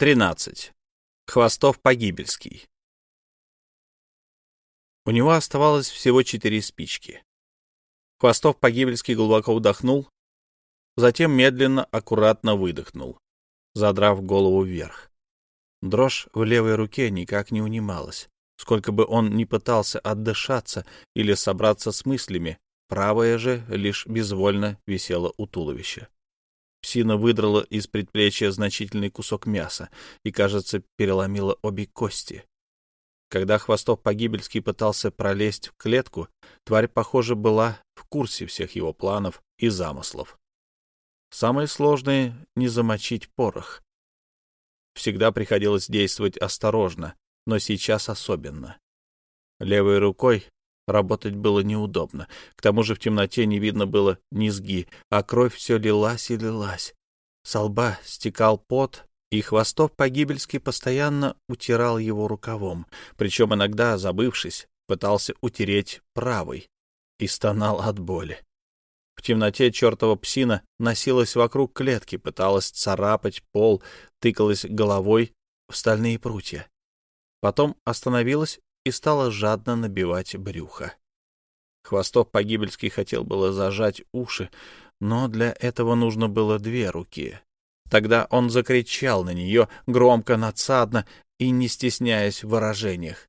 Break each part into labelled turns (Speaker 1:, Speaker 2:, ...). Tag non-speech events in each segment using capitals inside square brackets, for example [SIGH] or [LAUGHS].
Speaker 1: 13. Хвостов-Погибельский. У него оставалось всего четыре спички. Хвостов-Погибельский глубоко вдохнул, затем медленно, аккуратно выдохнул, задрав голову вверх. Дрожь в левой руке никак не унималась. Сколько бы он ни пытался отдышаться или собраться с мыслями, правая же лишь безвольно висела у туловища. Псина выдрала из предплечья значительный кусок мяса и, кажется, переломила обе кости. Когда Хвостов Погибельский пытался пролезть в клетку, тварь, похоже, была в курсе всех его планов и замыслов. Самое сложное — не замочить порох. Всегда приходилось действовать осторожно, но сейчас особенно. Левой рукой Работать было неудобно. К тому же в темноте не видно было низги, а кровь все лилась и лилась. Со лба стекал пот, и Хвостов погибельский постоянно утирал его рукавом, причем иногда, забывшись, пытался утереть правой и стонал от боли. В темноте чертова псина носилась вокруг клетки, пыталась царапать пол, тыкалась головой в стальные прутья. Потом остановилась и стала жадно набивать брюхо. Хвостов погибельский хотел было зажать уши, но для этого нужно было две руки. Тогда он закричал на нее громко, надсадно и не стесняясь в выражениях.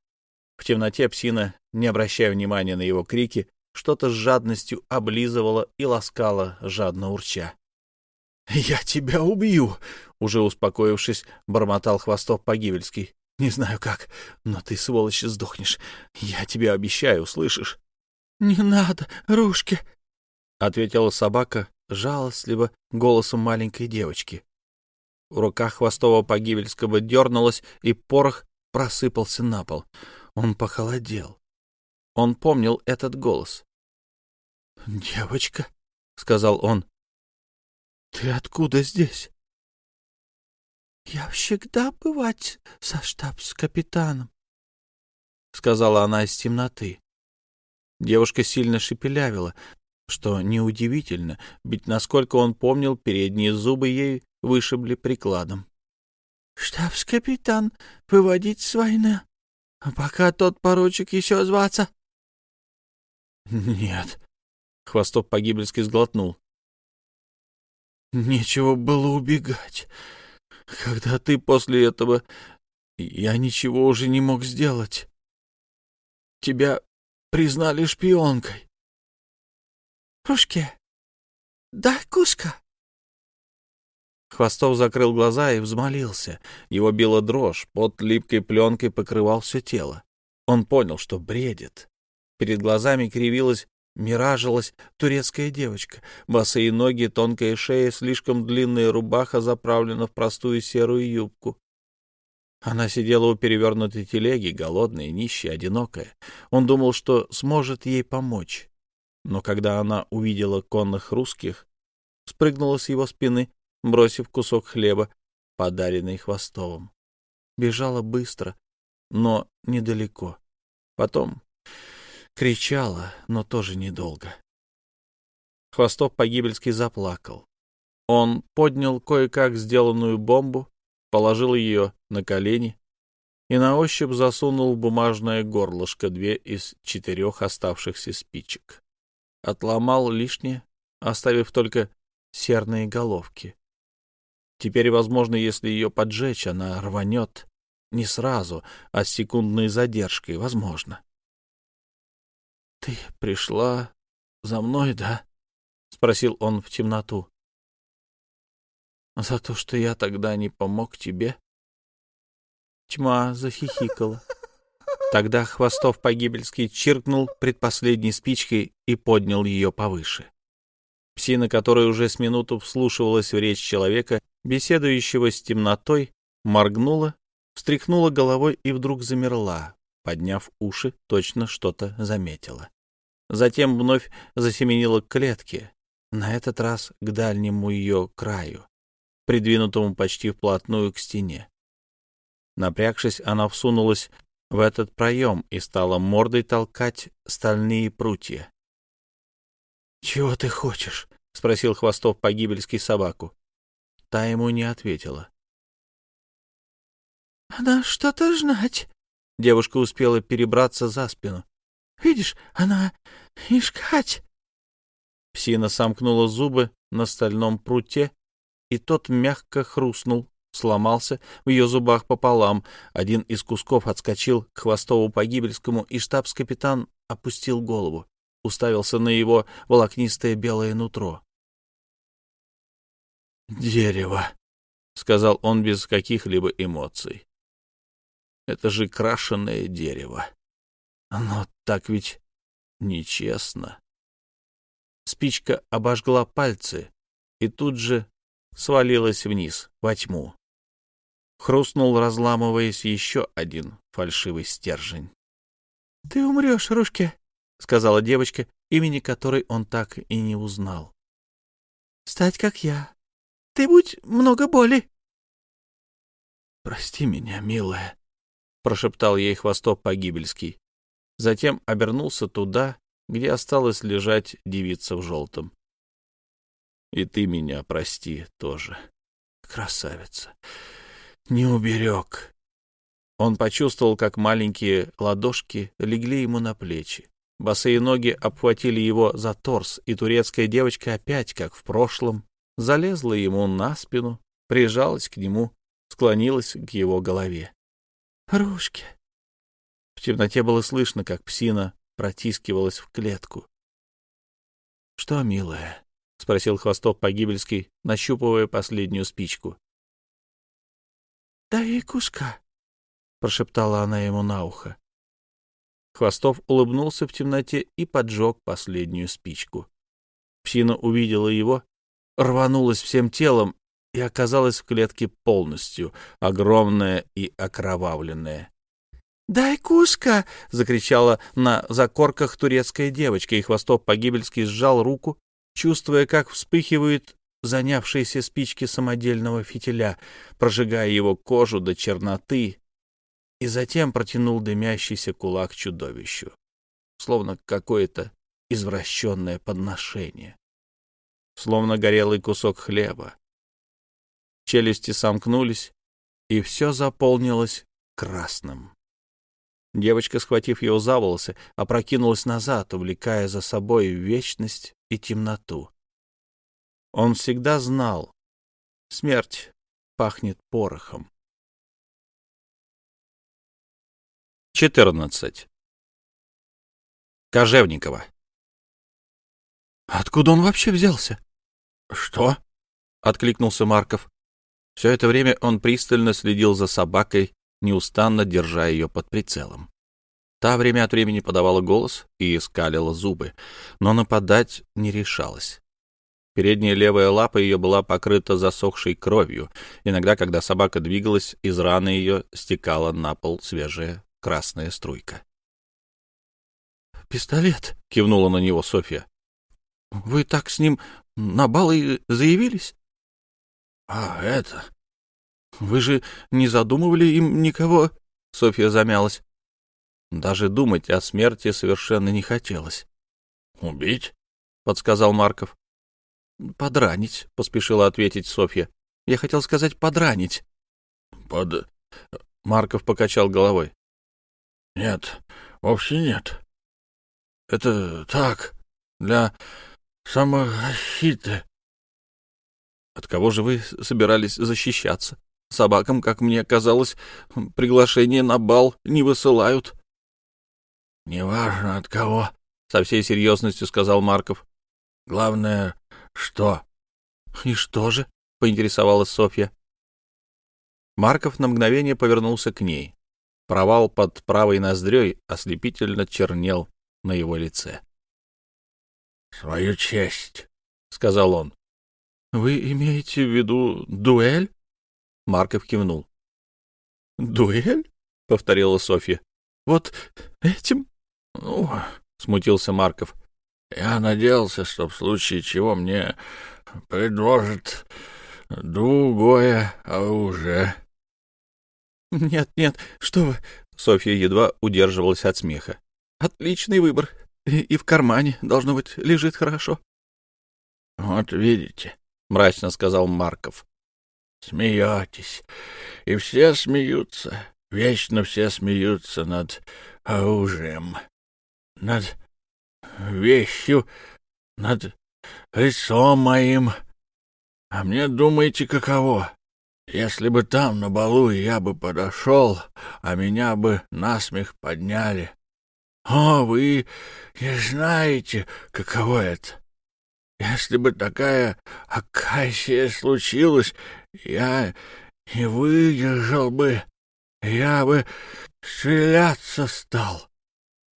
Speaker 1: В темноте псина, не обращая внимания на его крики, что-то с жадностью облизывала и ласкала, жадно урча. — Я тебя убью! — уже успокоившись, бормотал Хвостов Погибельский. Не знаю как, но ты, сволочь, сдохнешь. Я тебе обещаю, слышишь? — Не надо, Рушки, — ответила собака жалостливо голосом маленькой девочки. В руках Хвостова Погибельского дернулась, и порох просыпался на пол. Он похолодел. Он помнил этот голос. — Девочка, — сказал он, — ты откуда здесь? — Я всегда бывать со штабс-капитаном, — сказала она из темноты. Девушка сильно шепелявила, что неудивительно, ведь, насколько он помнил, передние зубы ей вышибли прикладом. — Штабс-капитан выводить с войны, а пока тот поручик еще зваться. — Нет, — Хвостов погибельски сглотнул. — Нечего было убегать. Когда ты после этого... Я ничего уже не мог сделать. Тебя признали шпионкой. Рушке, да, куска. Хвостов закрыл глаза и взмолился. Его била дрожь, под липкой пленкой покрывал все тело. Он понял, что бредит. Перед глазами кривилась Миражилась турецкая девочка. Босые ноги, тонкая шея, слишком длинная рубаха заправлена в простую серую юбку. Она сидела у перевернутой телеги, голодная, нищая, одинокая. Он думал, что сможет ей помочь. Но когда она увидела конных русских, спрыгнула с его спины, бросив кусок хлеба, подаренный Хвостовым. Бежала быстро, но недалеко. Потом Кричала, но тоже недолго. Хвостов погибельский заплакал. Он поднял кое-как сделанную бомбу, положил ее на колени и на ощупь засунул в бумажное горлышко две из четырех оставшихся спичек. Отломал лишнее, оставив только серные головки. Теперь, возможно, если ее поджечь, она рванет не сразу, а с секундной задержкой, возможно. — Ты пришла за мной, да? — спросил он в темноту. — За то, что я тогда не помог тебе? Тьма захихикала. Тогда Хвостов Погибельский чиркнул предпоследней спичкой и поднял ее повыше. Псина, которая уже с минуту вслушивалась в речь человека, беседующего с темнотой, моргнула, встряхнула головой и вдруг замерла, подняв уши, точно что-то заметила. Затем вновь засеменила к клетке, на этот раз к дальнему ее краю, придвинутому почти вплотную к стене. Напрягшись, она всунулась в этот проем и стала мордой толкать стальные прутья. — Чего ты хочешь? — спросил Хвостов погибельский собаку. Та ему не ответила.
Speaker 2: Она что-то знать. Девушка успела перебраться за спину. Видишь, она искать.
Speaker 1: Псина сомкнула зубы на стальном пруте, и тот мягко хрустнул, сломался в ее зубах пополам. Один из кусков отскочил к Хвостову погибельскому, и штабс-капитан опустил голову, уставился на его волокнистое белое нутро. «Дерево», — сказал он без каких-либо эмоций. «Это же крашеное дерево. Но так ведь нечестно». Спичка обожгла пальцы и тут же свалилась вниз, во тьму. Хрустнул, разламываясь, еще один фальшивый стержень.
Speaker 2: — Ты умрешь, Рушке, — сказала девочка, имени которой он так и не узнал. — Стать как я. Ты будь много боли.
Speaker 1: — Прости меня, милая, — прошептал ей хвостов погибельский. Затем обернулся туда, где осталась лежать девица в желтом. И ты меня прости тоже, красавица. Не уберег. Он почувствовал, как маленькие ладошки легли ему на плечи. Босые ноги обхватили его за торс, и турецкая девочка опять, как в прошлом, залезла ему на спину, прижалась к нему, склонилась к его голове.
Speaker 2: «Рушки!»
Speaker 1: В темноте было слышно, как псина протискивалась в клетку. — Что, милая? — спросил Хвостов Погибельский, нащупывая последнюю спичку.
Speaker 2: — Дай куска, — прошептала она ему на ухо.
Speaker 1: Хвостов улыбнулся в темноте и поджег последнюю спичку. Псина увидела его, рванулась всем телом и оказалась в клетке полностью, огромная и окровавленная.
Speaker 2: «Дай куска!»
Speaker 1: — закричала на закорках турецкая девочка, и Хвостов Погибельский сжал руку, чувствуя, как вспыхивают занявшиеся спички самодельного фитиля, прожигая его кожу до черноты, и затем протянул дымящийся кулак чудовищу, словно какое-то извращенное подношение, словно горелый кусок хлеба. Челюсти сомкнулись, и все заполнилось красным. Девочка, схватив его за волосы, опрокинулась назад, увлекая за собой вечность и темноту. Он всегда знал, смерть пахнет порохом. 14. Кожевникова.
Speaker 2: Откуда он вообще взялся?
Speaker 1: Что? откликнулся Марков. Все это время он пристально следил за собакой, неустанно держа ее под прицелом. Та время от времени подавала голос и скалила зубы, но нападать не решалась. Передняя левая лапа ее была покрыта засохшей кровью. Иногда, когда собака двигалась, из раны ее стекала на пол свежая красная струйка.
Speaker 2: «Пистолет!»
Speaker 1: — кивнула на него Софья.
Speaker 2: «Вы так с ним на бал и заявились?»
Speaker 1: «А это...»
Speaker 2: Вы же не задумывали им никого? Софья замялась.
Speaker 1: Даже думать о смерти совершенно не хотелось.
Speaker 2: Убить?
Speaker 1: подсказал Марков.
Speaker 2: Подранить, поспешила ответить Софья. Я хотел сказать подранить.
Speaker 1: Под Марков покачал головой.
Speaker 2: Нет, вовсе нет. Это так, для самозащиты.
Speaker 1: От кого же вы собирались защищаться? Собакам, как мне казалось, приглашение на бал не высылают.
Speaker 2: — Неважно от кого, —
Speaker 1: со всей серьезностью сказал Марков.
Speaker 2: — Главное, что?
Speaker 1: — И что же? — поинтересовалась Софья. Марков на мгновение повернулся к ней. Провал под правой ноздрёй ослепительно чернел на его лице.
Speaker 2: — Свою честь, —
Speaker 1: сказал он.
Speaker 2: — Вы имеете в виду дуэль?
Speaker 1: Марков кивнул.
Speaker 2: «Дуэль?» — повторила Софья. «Вот этим?»
Speaker 1: «Ну...» — смутился Марков.
Speaker 2: «Я надеялся, что в случае чего мне предложат другое оружие».
Speaker 1: «Нет, нет, что вы...» — Софья едва удерживалась от смеха. «Отличный выбор. И, и в кармане, должно быть, лежит хорошо».
Speaker 2: «Вот видите», — мрачно сказал Марков. Смеетесь, и все смеются.
Speaker 3: вечно все смеются над оружием, над вещью, над лицом моим. А мне думаете, каково? Если бы там, на балу, я бы подошел, а меня бы насмех подняли. О, вы не знаете, каково это. Если бы такая оказия случилась, я не выдержал бы, я бы стреляться стал.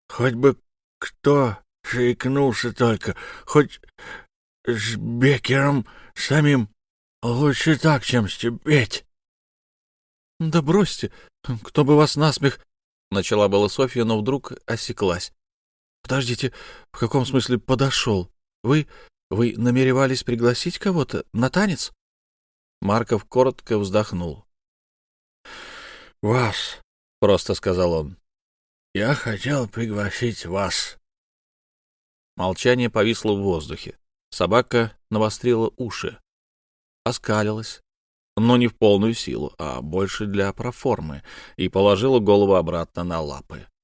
Speaker 3: Хоть бы кто заикнулся только, хоть с Бекером самим лучше так, чем стебеть.
Speaker 1: — Да бросьте, кто бы вас насмех... — начала была Софья, но вдруг осеклась. — Подождите, в каком смысле подошел? Вы... вы намеревались пригласить кого-то на танец? Марков коротко вздохнул.
Speaker 3: — Вас, — просто сказал он. — Я хотел пригласить вас.
Speaker 1: Молчание повисло в воздухе. Собака навострила уши, оскалилась, но не в полную силу, а больше для проформы, и положила голову обратно на лапы.
Speaker 3: —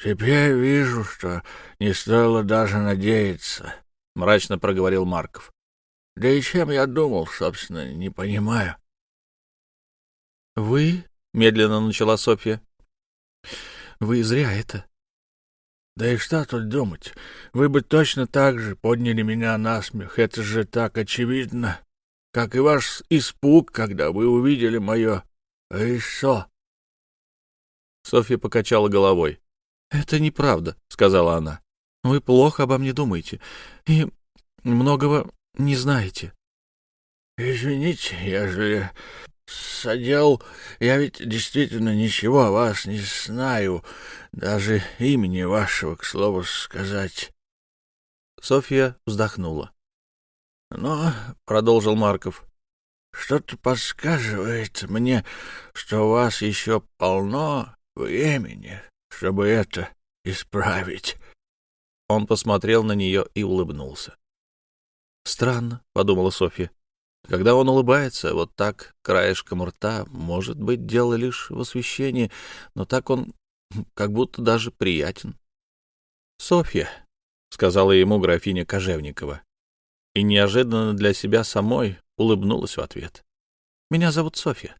Speaker 3: Теперь вижу, что не стоило даже надеяться, — мрачно проговорил Марков. — Да и чем я думал, собственно, не понимаю.
Speaker 1: — Вы, — медленно начала Софья, — вы зря это.
Speaker 3: Да и что тут думать? Вы бы точно так же подняли меня на смех. Это же так очевидно, как и ваш испуг, когда вы увидели мое лицо.
Speaker 1: Софья покачала головой. — Это неправда, — сказала она. — Вы плохо обо мне думаете и многого не знаете.
Speaker 3: — Извините, ежели садел, я ведь действительно ничего о вас не знаю, даже имени вашего, к слову сказать.
Speaker 1: Софья вздохнула.
Speaker 3: — Но, — продолжил Марков, — что-то подсказывает мне, что у вас еще полно времени, чтобы это исправить.
Speaker 1: Он посмотрел на нее и улыбнулся. — Странно, — подумала Софья. Когда он улыбается, вот так, краешком рта, может быть, дело лишь в освещении, но так он как будто даже приятен. — Софья, — сказала ему графиня Кожевникова, и неожиданно для себя самой улыбнулась в ответ. — Меня зовут Софья.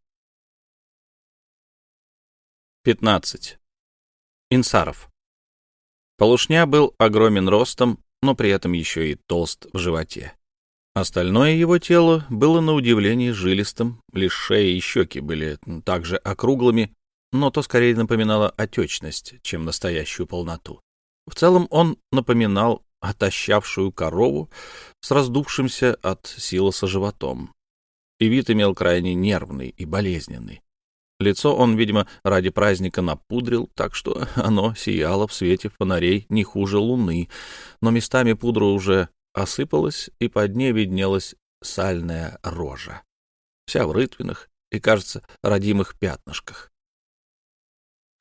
Speaker 1: 15. Инсаров. Полушня был огромен ростом, но при этом еще и толст в животе. Остальное его тело было на удивление жилистым, лишь шея и щеки были также округлыми, но то скорее напоминало отечность, чем настоящую полноту. В целом он напоминал отощавшую корову с раздувшимся от силоса животом. И вид имел крайне нервный и болезненный. Лицо он, видимо, ради праздника напудрил, так что [LAUGHS] оно сияло в свете фонарей не хуже луны, но местами пудра уже осыпалась, и под ней виднелась сальная рожа, вся в рытвинах и, кажется, родимых пятнышках.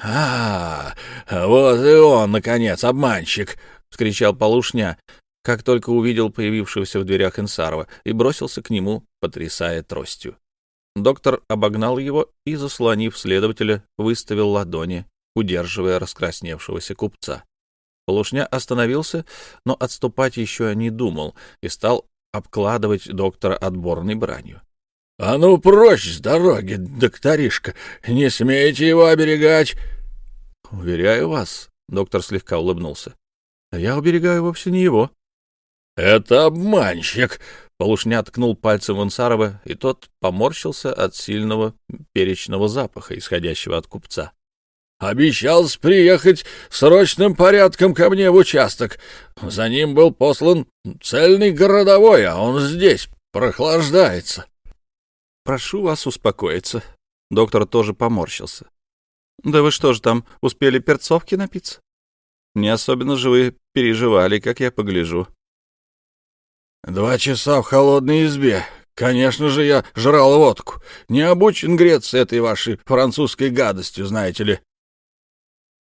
Speaker 3: — А, вот и он, наконец, обманщик! — вскричал Полушня, как только увидел появившегося в дверях Инсарова, и бросился к нему, потрясая тростью.
Speaker 1: Доктор обогнал его и, заслонив следователя, выставил ладони, удерживая раскрасневшегося купца. Полушня остановился, но отступать еще не думал и стал обкладывать доктора отборной бранью.
Speaker 3: — А ну прочь с дороги, докторишка! Не смейте его оберегать!
Speaker 1: — Уверяю вас, — доктор слегка улыбнулся, — я уберегаю вовсе не его.
Speaker 3: — Это обманщик!
Speaker 1: — Полушня ткнул пальцем в и тот поморщился от сильного перечного запаха, исходящего от купца.
Speaker 3: Обещался приехать срочным порядком ко мне в участок. За ним был послан цельный городовой, а он здесь прохлаждается.
Speaker 1: Прошу вас успокоиться. Доктор тоже поморщился. Да вы что же там, успели перцовки напиться? Не особенно же вы переживали, как я погляжу.
Speaker 3: Два часа в холодной избе. Конечно же, я жрал водку. Не обучен греться этой вашей французской гадостью, знаете ли.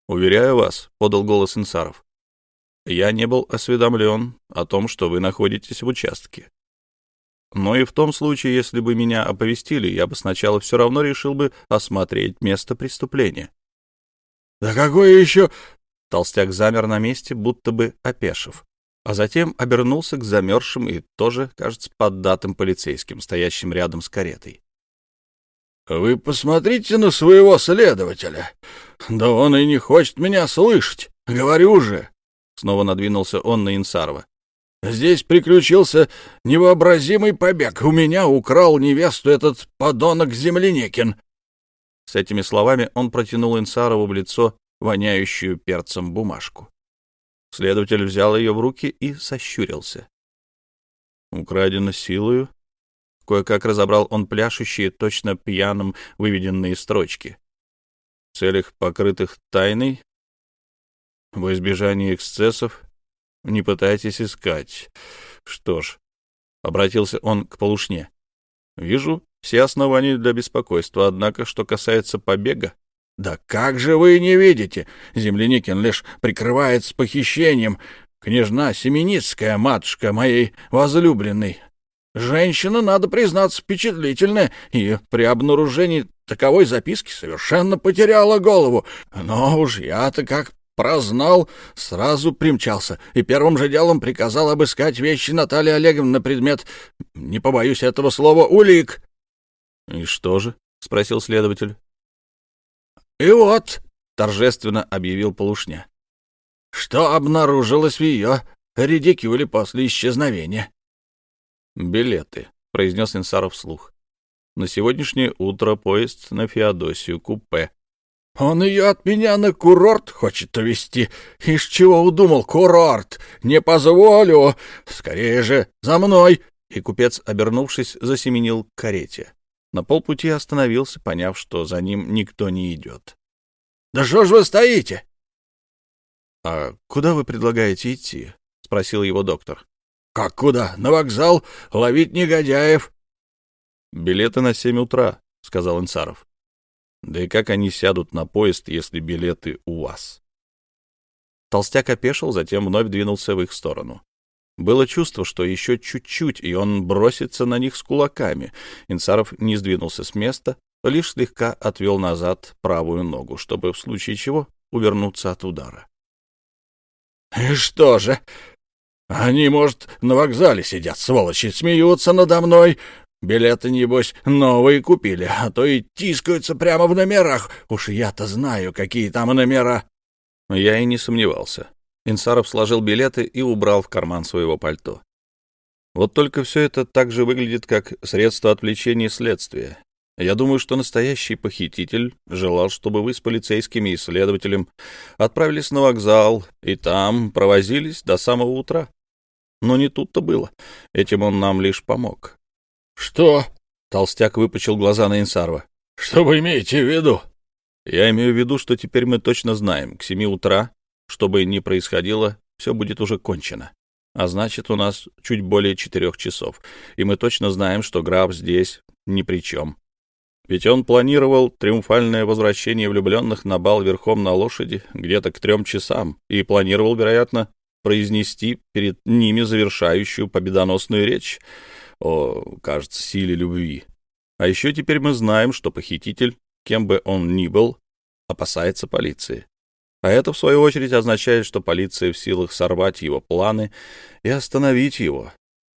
Speaker 1: «Уверяю вас», — подал голос Инсаров, — «я не был осведомлен о том, что вы находитесь в участке». Но и в том случае, если бы меня оповестили, я бы сначала все равно решил бы осмотреть место преступления.
Speaker 3: — Да какое еще...
Speaker 1: Толстяк замер на месте, будто бы опешив, а затем обернулся к замерзшим и тоже, кажется, поддатым полицейским, стоящим рядом с каретой.
Speaker 3: — Вы посмотрите на своего следователя. Да он и не хочет меня слышать. Говорю же. Снова надвинулся он на Инсарова. Здесь приключился невообразимый побег. У меня украл невесту этот подонок Земляникин.
Speaker 1: С этими словами он протянул Инсарову в лицо воняющую перцем бумажку. Следователь взял ее в руки и сощурился. Украдено силою. Кое-как разобрал он пляшущие, точно пьяным выведенные строчки. В целях, покрытых тайной, во избежание эксцессов, не пытайтесь искать. Что ж, обратился он к полушне. Вижу все основания для беспокойства, однако, что касается побега...
Speaker 3: Да как же вы не видите? Земляникин лишь прикрывается похищением. Княжна Семеницкая, матушка моей возлюбленной. Женщина, надо признаться, впечатлительная, и при обнаружении таковой записки совершенно потеряла голову. Но уж я-то как прознал, сразу примчался и первым же делом приказал обыскать вещи Натальи Олеговны на предмет, не побоюсь этого слова, улик.
Speaker 1: — И что же? — спросил следователь.
Speaker 3: — И вот, — торжественно объявил Полушня, — что обнаружилось в ее редикюле после исчезновения.
Speaker 1: — Билеты, — произнес Инсаров вслух. — На сегодняшнее утро поезд на Феодосию, купе.
Speaker 3: Он ее от меня на курорт хочет увезти. Из чего удумал курорт? Не позволю. Скорее же, за мной.
Speaker 1: И купец, обернувшись, засеменил к карете. На полпути остановился, поняв, что за ним никто не идет.
Speaker 3: — Да что ж вы стоите?
Speaker 1: — А куда вы предлагаете идти? — спросил его доктор.
Speaker 3: — Как куда? На вокзал? Ловить негодяев?
Speaker 1: — Билеты на семь утра, — сказал Инсаров. Да и как они сядут на поезд, если билеты у вас? Толстяк опешил, затем вновь двинулся в их сторону. Было чувство, что еще чуть-чуть, и он бросится на них с кулаками. Инсаров не сдвинулся с места, лишь слегка отвел назад правую ногу, чтобы в случае чего увернуться от удара.
Speaker 3: — И что же? Они, может, на вокзале сидят, сволочи, смеются надо мной, Билеты, небось, новые купили, а то и тискаются прямо в номерах. Уж я-то знаю, какие там номера.
Speaker 1: Я и не сомневался. Инсаров сложил билеты и убрал в карман своего пальто. Вот только все это так же выглядит, как средство отвлечения следствия. Я думаю, что настоящий похититель желал, чтобы вы с полицейскими и следователем отправились на вокзал и там провозились до самого утра. Но не тут-то было. Этим он нам лишь помог.
Speaker 3: «Что?»
Speaker 1: — толстяк выпучил глаза на Инсарова.
Speaker 3: «Что вы имеете в виду?»
Speaker 1: «Я имею в виду, что теперь мы точно знаем, к семи утра, что бы ни происходило, все будет уже кончено. А значит, у нас чуть более четырех часов, и мы точно знаем, что граф здесь ни при чем. Ведь он планировал триумфальное возвращение влюбленных на бал верхом на лошади где-то к трем часам и планировал, вероятно, произнести перед ними завершающую победоносную речь о, кажется, силе любви. А еще теперь мы знаем, что похититель, кем бы он ни был, опасается полиции. А это, в свою очередь, означает, что полиция в силах сорвать его планы и остановить его.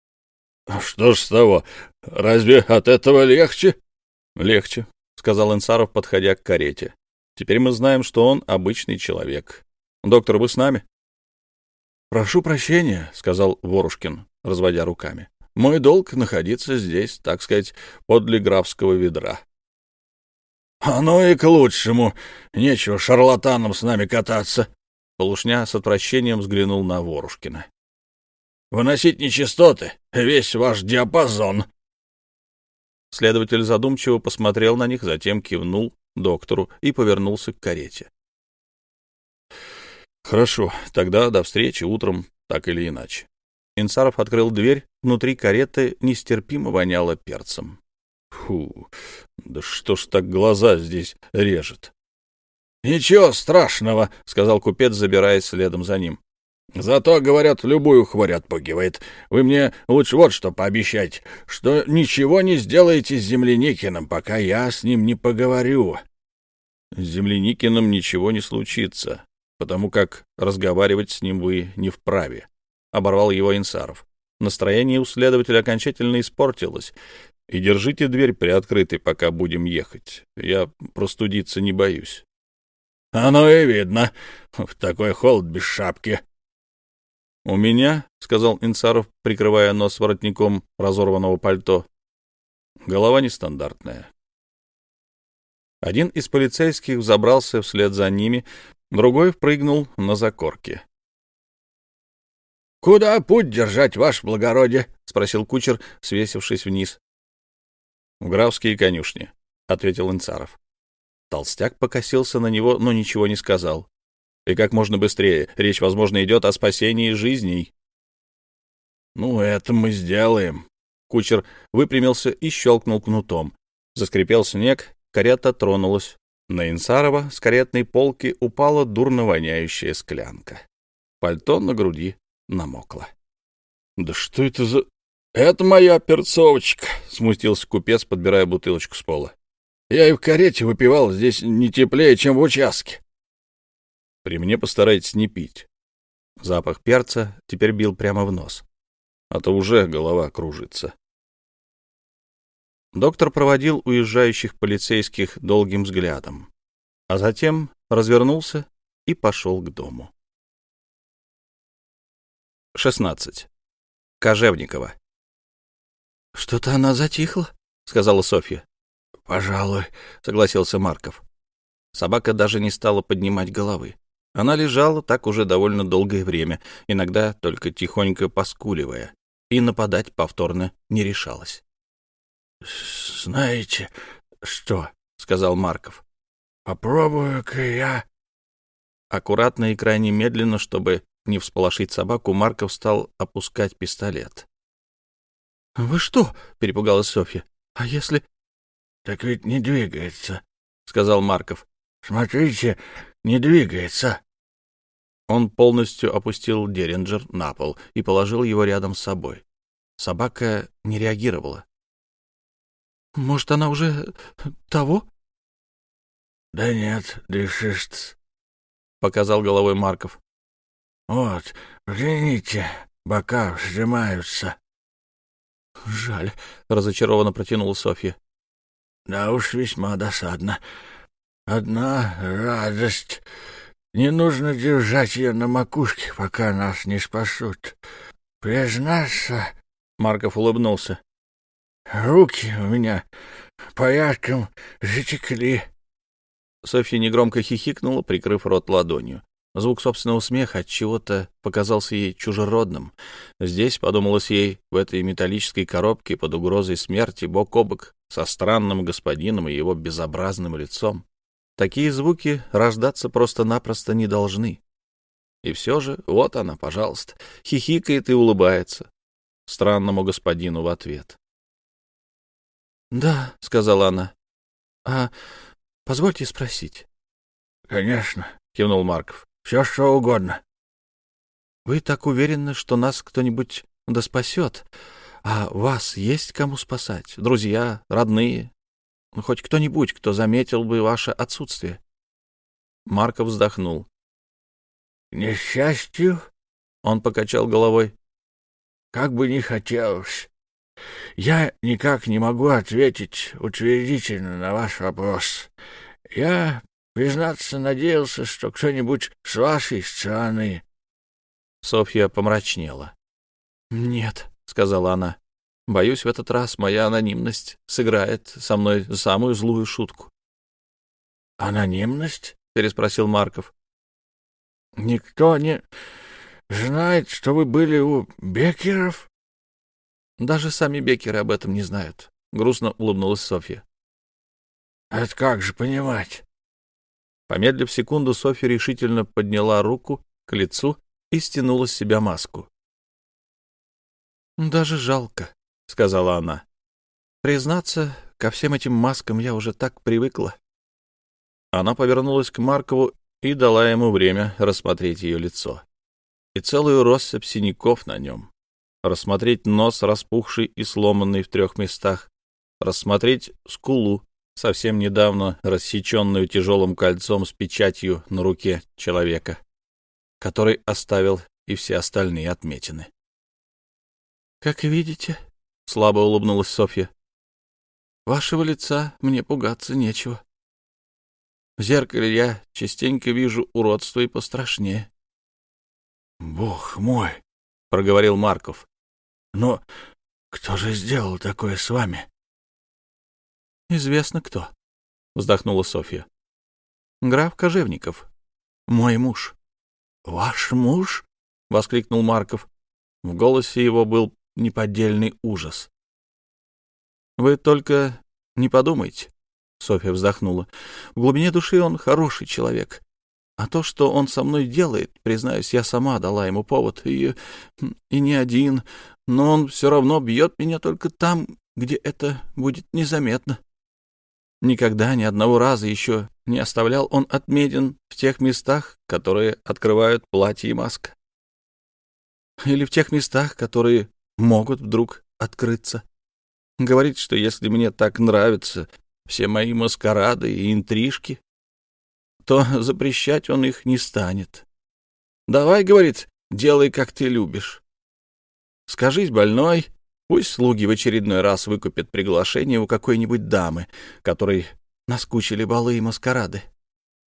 Speaker 3: — Что ж с того? Разве от этого легче?
Speaker 1: — Легче, — сказал Инсаров, подходя к карете. — Теперь мы знаем, что он обычный человек. Доктор, вы с нами? — Прошу прощения, — сказал Ворушкин, разводя руками. Мой долг — находиться здесь, так сказать, подле графского ведра.
Speaker 3: — Оно и к лучшему. Нечего шарлатанам с нами кататься.
Speaker 1: Полушня с отвращением взглянул на Ворушкина.
Speaker 3: — Выносить нечистоты, весь ваш диапазон.
Speaker 1: Следователь задумчиво посмотрел на них, затем кивнул доктору и повернулся к карете. — Хорошо, тогда до встречи утром, так или иначе. Инсаров открыл дверь, внутри кареты нестерпимо воняло перцем. Фу, да что ж так глаза здесь режет?
Speaker 3: — Ничего страшного, — сказал купец, забираясь следом за ним. Зато, говорят, любую хворь отпугивает. Вы мне лучше вот что пообещать, что ничего не сделаете с Земляникиным, пока я с ним не поговорю.
Speaker 1: С Земляникиным ничего не случится, потому как разговаривать с ним вы не вправе, — оборвал его Инсаров. Настроение у следователя окончательно испортилось. И держите дверь приоткрытой, пока будем ехать. Я простудиться не боюсь.
Speaker 3: — Оно и видно. В такой холод без шапки.
Speaker 1: — У меня, — сказал Инсаров, прикрывая нос воротником разорванного пальто, — голова нестандартная. Один из полицейских взобрался вслед за ними, другой впрыгнул на закорки.
Speaker 3: — Куда путь держать, ваше благородие?
Speaker 1: — спросил кучер, свесившись вниз. — В графские конюшни, — ответил Инцаров. Толстяк покосился на него, но ничего не сказал. И как можно быстрее. Речь, возможно, идет о спасении жизней.
Speaker 3: — Ну, это мы сделаем.
Speaker 1: Кучер выпрямился и щелкнул кнутом. Заскрипел снег, карета тронулась. На Инсарова с каретной полки упала дурно воняющая склянка. Пальто на груди намокло.
Speaker 3: — Да что это за... «Это моя перцовочка», — смутился купец, подбирая бутылочку с пола. «Я и в карете выпивал, здесь не теплее, чем в участке».
Speaker 1: «При мне постарайтесь не пить». Запах перца теперь бил прямо в нос, а то уже голова кружится. Доктор проводил уезжающих полицейских долгим взглядом, а затем развернулся и пошел к дому. 16. Кожевникова.
Speaker 2: Что-то она затихла, сказала Софья.
Speaker 3: Пожалуй,
Speaker 1: согласился Марков. Собака даже не стала поднимать головы. Она лежала так уже довольно долгое время, иногда только тихонько поскуливая, и нападать повторно не решалась.
Speaker 3: — Знаете что?
Speaker 1: — сказал Марков.
Speaker 3: — Попробую-ка я...
Speaker 1: Аккуратно и крайне медленно, чтобы не всполошить собаку, Марков стал опускать пистолет.
Speaker 2: «Вы что?» — перепугалась Софья. «А если...»
Speaker 3: «Так ведь не двигается», — сказал Марков. «Смотрите, не двигается».
Speaker 1: Он полностью опустил Деринджер на пол и положил его рядом с собой. Собака не реагировала.
Speaker 2: «Может, она уже того?»
Speaker 3: «Да нет, дышишь», —
Speaker 1: показал головой Марков.
Speaker 3: «Вот, взгляните, бока сжимаются».
Speaker 2: Жаль, разочарованно протянула Софья.
Speaker 3: Да уж весьма досадно. Одна радость. Не нужно держать ее на макушке, пока нас не спасут. Признаться...
Speaker 1: Марков улыбнулся.
Speaker 3: Руки у меня порядком затекли.
Speaker 1: Софья негромко хихикнула, прикрыв рот ладонью. Звук собственного смеха от чего-то показался ей чужеродным. Здесь, подумалось ей, в этой металлической коробке под угрозой смерти бок о бок со странным господином и его безобразным лицом. Такие звуки рождаться просто-напросто не должны. И все же, вот она, пожалуйста, хихикает и улыбается странному господину в ответ.
Speaker 2: — Да, — сказала она. — А позвольте спросить.
Speaker 3: — Конечно, — кивнул Марков. Все, что угодно.
Speaker 2: — Вы так уверены, что нас кто-нибудь да спасет? А вас есть кому спасать? Друзья, родные? Ну, хоть кто-нибудь, кто заметил бы ваше отсутствие?
Speaker 1: Марков вздохнул.
Speaker 3: — несчастью, —
Speaker 1: он покачал головой, —
Speaker 3: как бы ни хотелось. Я никак не могу ответить утвердительно на ваш вопрос. Я Признаться, надеялся, что кто-нибудь с вашей стороны.
Speaker 1: Софья помрачнела.
Speaker 2: «Нет», —
Speaker 1: сказала она, — «боюсь, в этот раз моя анонимность сыграет со мной самую злую шутку».
Speaker 3: «Анонимность?»
Speaker 1: — переспросил Марков.
Speaker 3: «Никто не знает, что вы были у Беккеров?»
Speaker 1: «Даже сами Беккеры об этом не знают», — грустно улыбнулась Софья.
Speaker 3: «Это как же понимать?»
Speaker 1: Помедлив секунду, Софья решительно подняла руку к лицу и стянула с себя маску.
Speaker 2: «Даже жалко», — сказала она. «Признаться, ко всем этим маскам я уже так привыкла».
Speaker 1: Она повернулась к Маркову и дала ему время рассмотреть ее лицо. и целую россыпь синяков на нем. Рассмотреть нос, распухший и сломанный в трех местах. Рассмотреть скулу, совсем недавно рассеченную тяжелым кольцом с печатью на руке человека, который оставил и все остальные отметины.
Speaker 2: «Как видите», — слабо улыбнулась Софья, — «вашего лица мне пугаться нечего. В зеркале я частенько вижу уродство и пострашнее».
Speaker 3: «Бог мой!» — проговорил Марков. «Но кто же сделал такое с вами?»
Speaker 2: «Известно кто», — вздохнула Софья. «Граф Кожевников, мой муж».
Speaker 3: «Ваш муж?»
Speaker 1: — воскликнул Марков. В голосе его был неподдельный ужас. «Вы только не подумайте», — Софья вздохнула. «В глубине души он хороший человек. А то, что он со мной делает, признаюсь, я сама дала ему повод, и, и не один, но он все равно бьет меня только там, где это будет незаметно. Никогда, ни одного раза еще не оставлял он отметин в тех местах, которые открывают платье и маска. Или в тех местах, которые могут вдруг открыться. Говорит, что если мне так нравятся все мои маскарады и интрижки, то запрещать он их не станет. Давай, говорит, делай, как ты любишь. Скажись больной, пусть слуги в очередной раз выкупят приглашение у какой-нибудь дамы, которой наскучили балы и маскарады.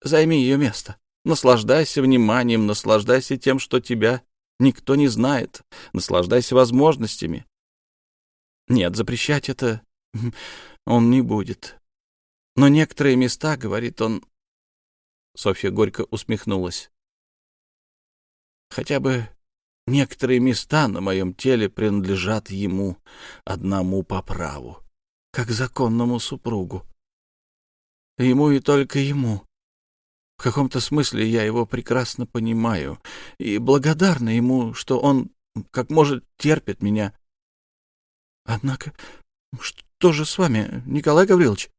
Speaker 1: Займи ее место. Наслаждайся вниманием, наслаждайся тем, что тебя никто не знает. Наслаждайся возможностями. Нет, запрещать это [LAUGHS] он не будет. Но некоторые места, говорит он... Софья горько усмехнулась. Хотя бы некоторые места на моем теле принадлежат ему одному по праву, как законному супругу. Ему и только ему. В каком-то смысле я его прекрасно понимаю и благодарна ему, что он, как может, терпит меня. Однако, что же с вами, Николай Гаврилович?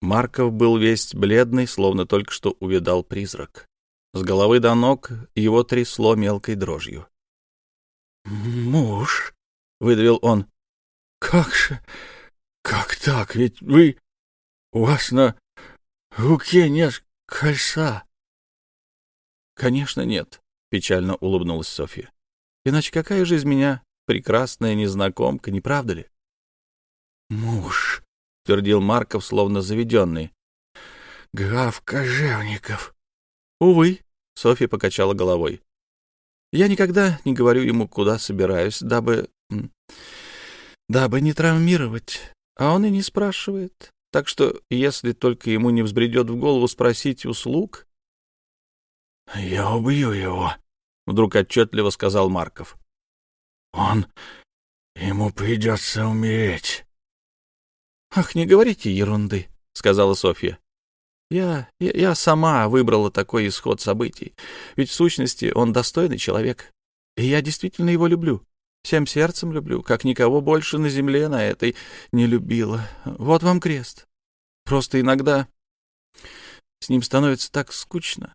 Speaker 1: Марков был весь бледный, словно только что увидал призрак. С головы до ног его трясло мелкой дрожью.
Speaker 3: «Муж?» — выдавил он. «Как же? Как так? Ведь вы... У вас на руке нет кольца.
Speaker 1: — Конечно, нет, — печально улыбнулась Софья. — Иначе какая же из меня прекрасная незнакомка, не правда ли?
Speaker 3: — Муж, —
Speaker 1: твердил Марков, словно заведенный.
Speaker 3: — Граф Кожевников.
Speaker 1: — Увы, — Софья покачала головой. — Я никогда не говорю ему, куда собираюсь, дабы... дабы не травмировать. А он и не спрашивает. Так что, если только ему не взбредет в голову спросить услуг...
Speaker 3: — Я убью его, —
Speaker 1: вдруг отчетливо сказал Марков.
Speaker 3: — Он... ему придется умереть.
Speaker 1: — Ах, не говорите ерунды, — сказала Софья. Я, я, я сама выбрала такой исход событий. Ведь в сущности он достойный человек. И я действительно его люблю. Всем сердцем люблю, как никого больше на земле на этой не любила. Вот вам крест. Просто иногда с ним становится так скучно.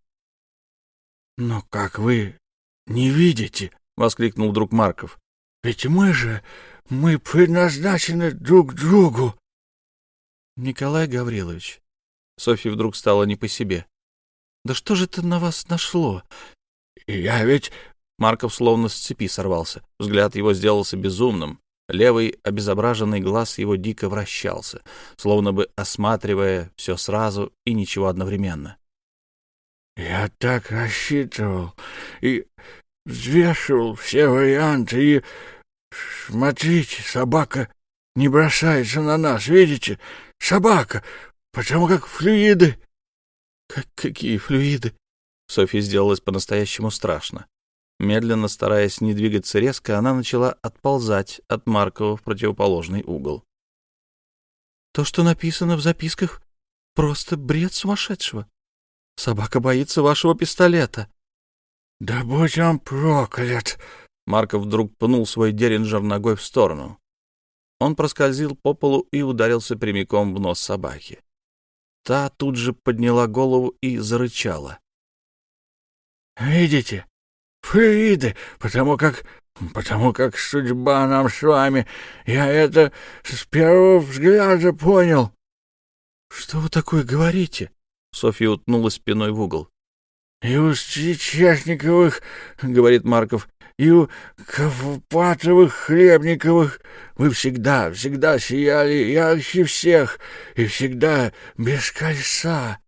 Speaker 3: — Но как вы не видите? — воскликнул друг Марков. — Ведь мы же, мы предназначены друг другу.
Speaker 1: — Николай Гаврилович, Софья вдруг стала не по себе. — Да что же это на вас нашло?
Speaker 3: — Я ведь
Speaker 1: Марков словно с цепи сорвался. Взгляд его сделался безумным. Левый обезображенный глаз его дико вращался, словно бы осматривая все сразу и ничего одновременно.
Speaker 3: «Я так рассчитывал и взвешивал все варианты, и... Смотрите, собака не бросается на нас, видите? Собака, потому как флюиды...»
Speaker 1: «Как какие флюиды?» Софье сделалось по-настоящему страшно. Медленно, стараясь не двигаться резко, она начала отползать от Маркова в противоположный угол. «То, что написано в записках, просто бред сумасшедшего. Собака боится вашего пистолета».
Speaker 3: «Да будь он проклят!»
Speaker 1: Марков вдруг пнул свой деринджер ногой в сторону. Он проскользил по полу и ударился прямиком в нос собаки. Та тут же подняла голову и зарычала.
Speaker 3: «Видите? флюиды, потому как... потому как судьба нам с вами. Я это с первого взгляда понял».
Speaker 2: «Что вы такое говорите?» Софья утнулась спиной в угол.
Speaker 3: «И у Чешниковых, — говорит Марков, — и у Ковпатовых, Хлебниковых вы всегда, всегда сияли ярче всех и всегда без кольца».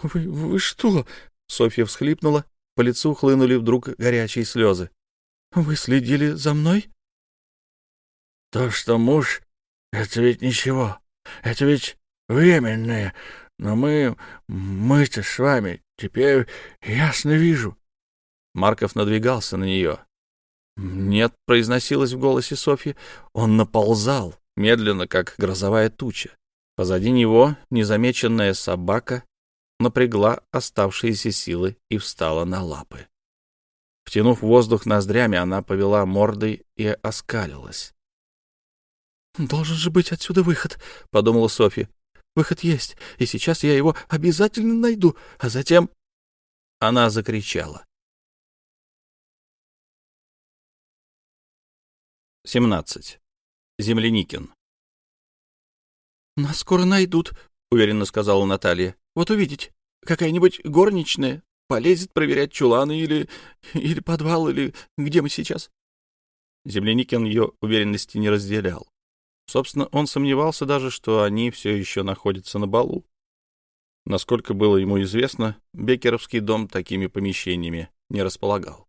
Speaker 2: «Вы, вы что?» — Софья всхлипнула, по лицу хлынули вдруг горячие слезы. «Вы следили за мной?»
Speaker 3: «То, что муж, это ведь ничего. Это ведь временное. Но мы... мы-то с вами теперь ясно вижу.
Speaker 2: Марков надвигался на нее. «Нет», — произносилось в голосе Софьи, — «он наползал, медленно, как грозовая туча. Позади него незамеченная собака напрягла оставшиеся силы и встала на лапы. Втянув воздух ноздрями, она повела мордой и оскалилась. «Должен же быть отсюда выход», — подумала Софья. Выход есть, и сейчас я его обязательно найду, а затем...» Она закричала. 17. Земляникин. «Нас скоро найдут», — уверенно сказала Наталья. «Вот увидите, какая-нибудь горничная полезет проверять чуланы или... или подвал, или где мы сейчас». Земляникин ее уверенности не разделял. Собственно, он сомневался даже, что они все еще находятся на балу. Насколько было ему известно, Бекеровский дом такими помещениями не располагал.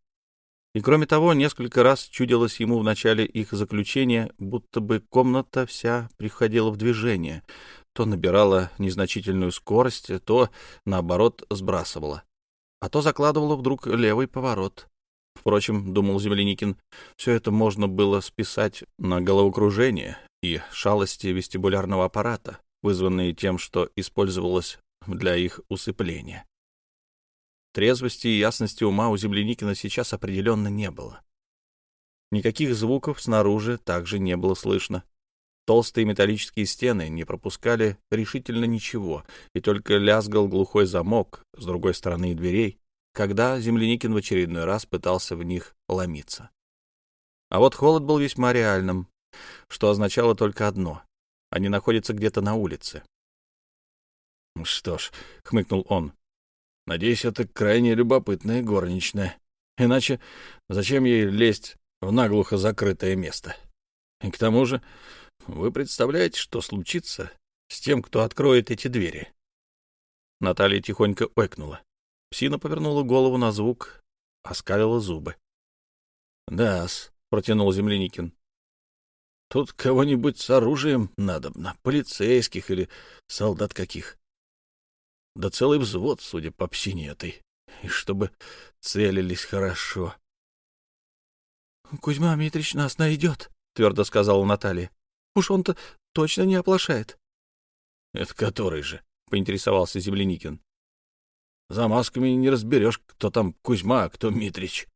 Speaker 2: И кроме того, несколько раз чудилось ему в начале их заключения, будто бы комната вся приходила в движение, то набирала незначительную скорость, то, наоборот, сбрасывала, а то закладывала вдруг левый поворот. Впрочем, думал Земляникин, все это можно было списать на головокружение и шалости вестибулярного аппарата, вызванные тем, что использовалось для их усыпления. Трезвости и ясности ума у Земляникина сейчас определенно не было. Никаких звуков снаружи также не было слышно. Толстые металлические стены не пропускали решительно ничего, и только лязгал глухой замок с другой стороны дверей, когда Земляникин в очередной раз пытался в них ломиться. А вот холод был весьма реальным, что означало только одно — они находятся где-то на улице.
Speaker 3: — Что ж, — хмыкнул он, — надеюсь, это крайне любопытная горничная. Иначе зачем ей лезть в наглухо закрытое место? И к тому же, вы представляете, что случится с тем, кто откроет эти двери?
Speaker 2: Наталья тихонько ойкнула. Псина повернула голову на звук, оскалила зубы.
Speaker 3: — Да-с, — протянул Земляникин. Тут кого-нибудь с оружием надобно, полицейских или солдат каких. Да целый взвод, судя по псине этой, и чтобы целились хорошо.
Speaker 2: — Кузьма Митрич нас найдет, — твердо сказала Наталья. — Уж он-то точно не оплошает.
Speaker 3: — Это который же? — поинтересовался Земляникин. — За масками не разберешь, кто там Кузьма, а кто Митрич.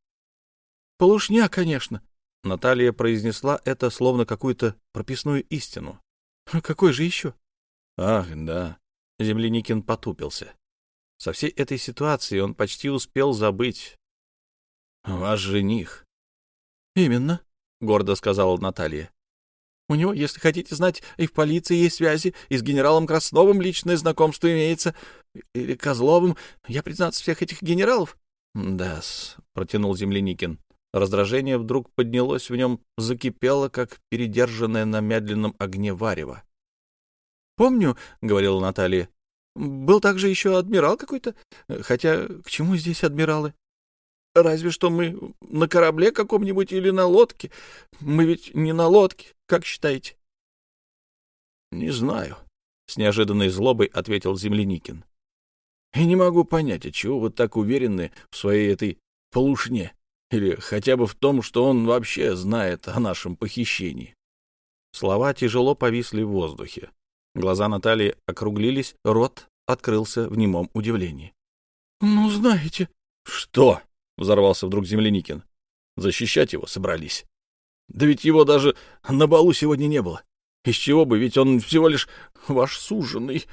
Speaker 2: — Полушня, конечно, Наталья произнесла это словно какую-то прописную истину. «Какой же еще?»
Speaker 3: «Ах, да».
Speaker 2: Земляникин потупился. Со всей этой ситуации он почти успел забыть.
Speaker 3: «Ваш жених».
Speaker 2: «Именно», — гордо сказала Наталья. «У него, если хотите знать, и в полиции есть связи, и с генералом Красновым личное знакомство имеется, или Козловым. Я, признаться, всех этих генералов...»
Speaker 3: «Да-с»,
Speaker 2: протянул Земляникин. Раздражение вдруг поднялось в нем, закипело, как передержанное на медленном огне варево. «Помню», — говорила Наталья, — «был также еще адмирал какой-то. Хотя к чему здесь адмиралы? Разве что мы на корабле каком-нибудь или на лодке. Мы ведь не на лодке, как считаете?»
Speaker 3: «Не знаю», — с неожиданной злобой ответил Земляникин. «И не могу понять, отчего вы так уверены в своей этой полушне. Или хотя бы в том, что он вообще знает о нашем похищении.
Speaker 2: Слова тяжело повисли в воздухе. Глаза Натальи округлились, рот открылся в немом удивлении. — Ну, знаете...
Speaker 3: — Что? — взорвался вдруг Земляникин. — Защищать его собрались. Да ведь его даже на балу сегодня не было. Из чего бы, ведь он всего лишь ваш суженый.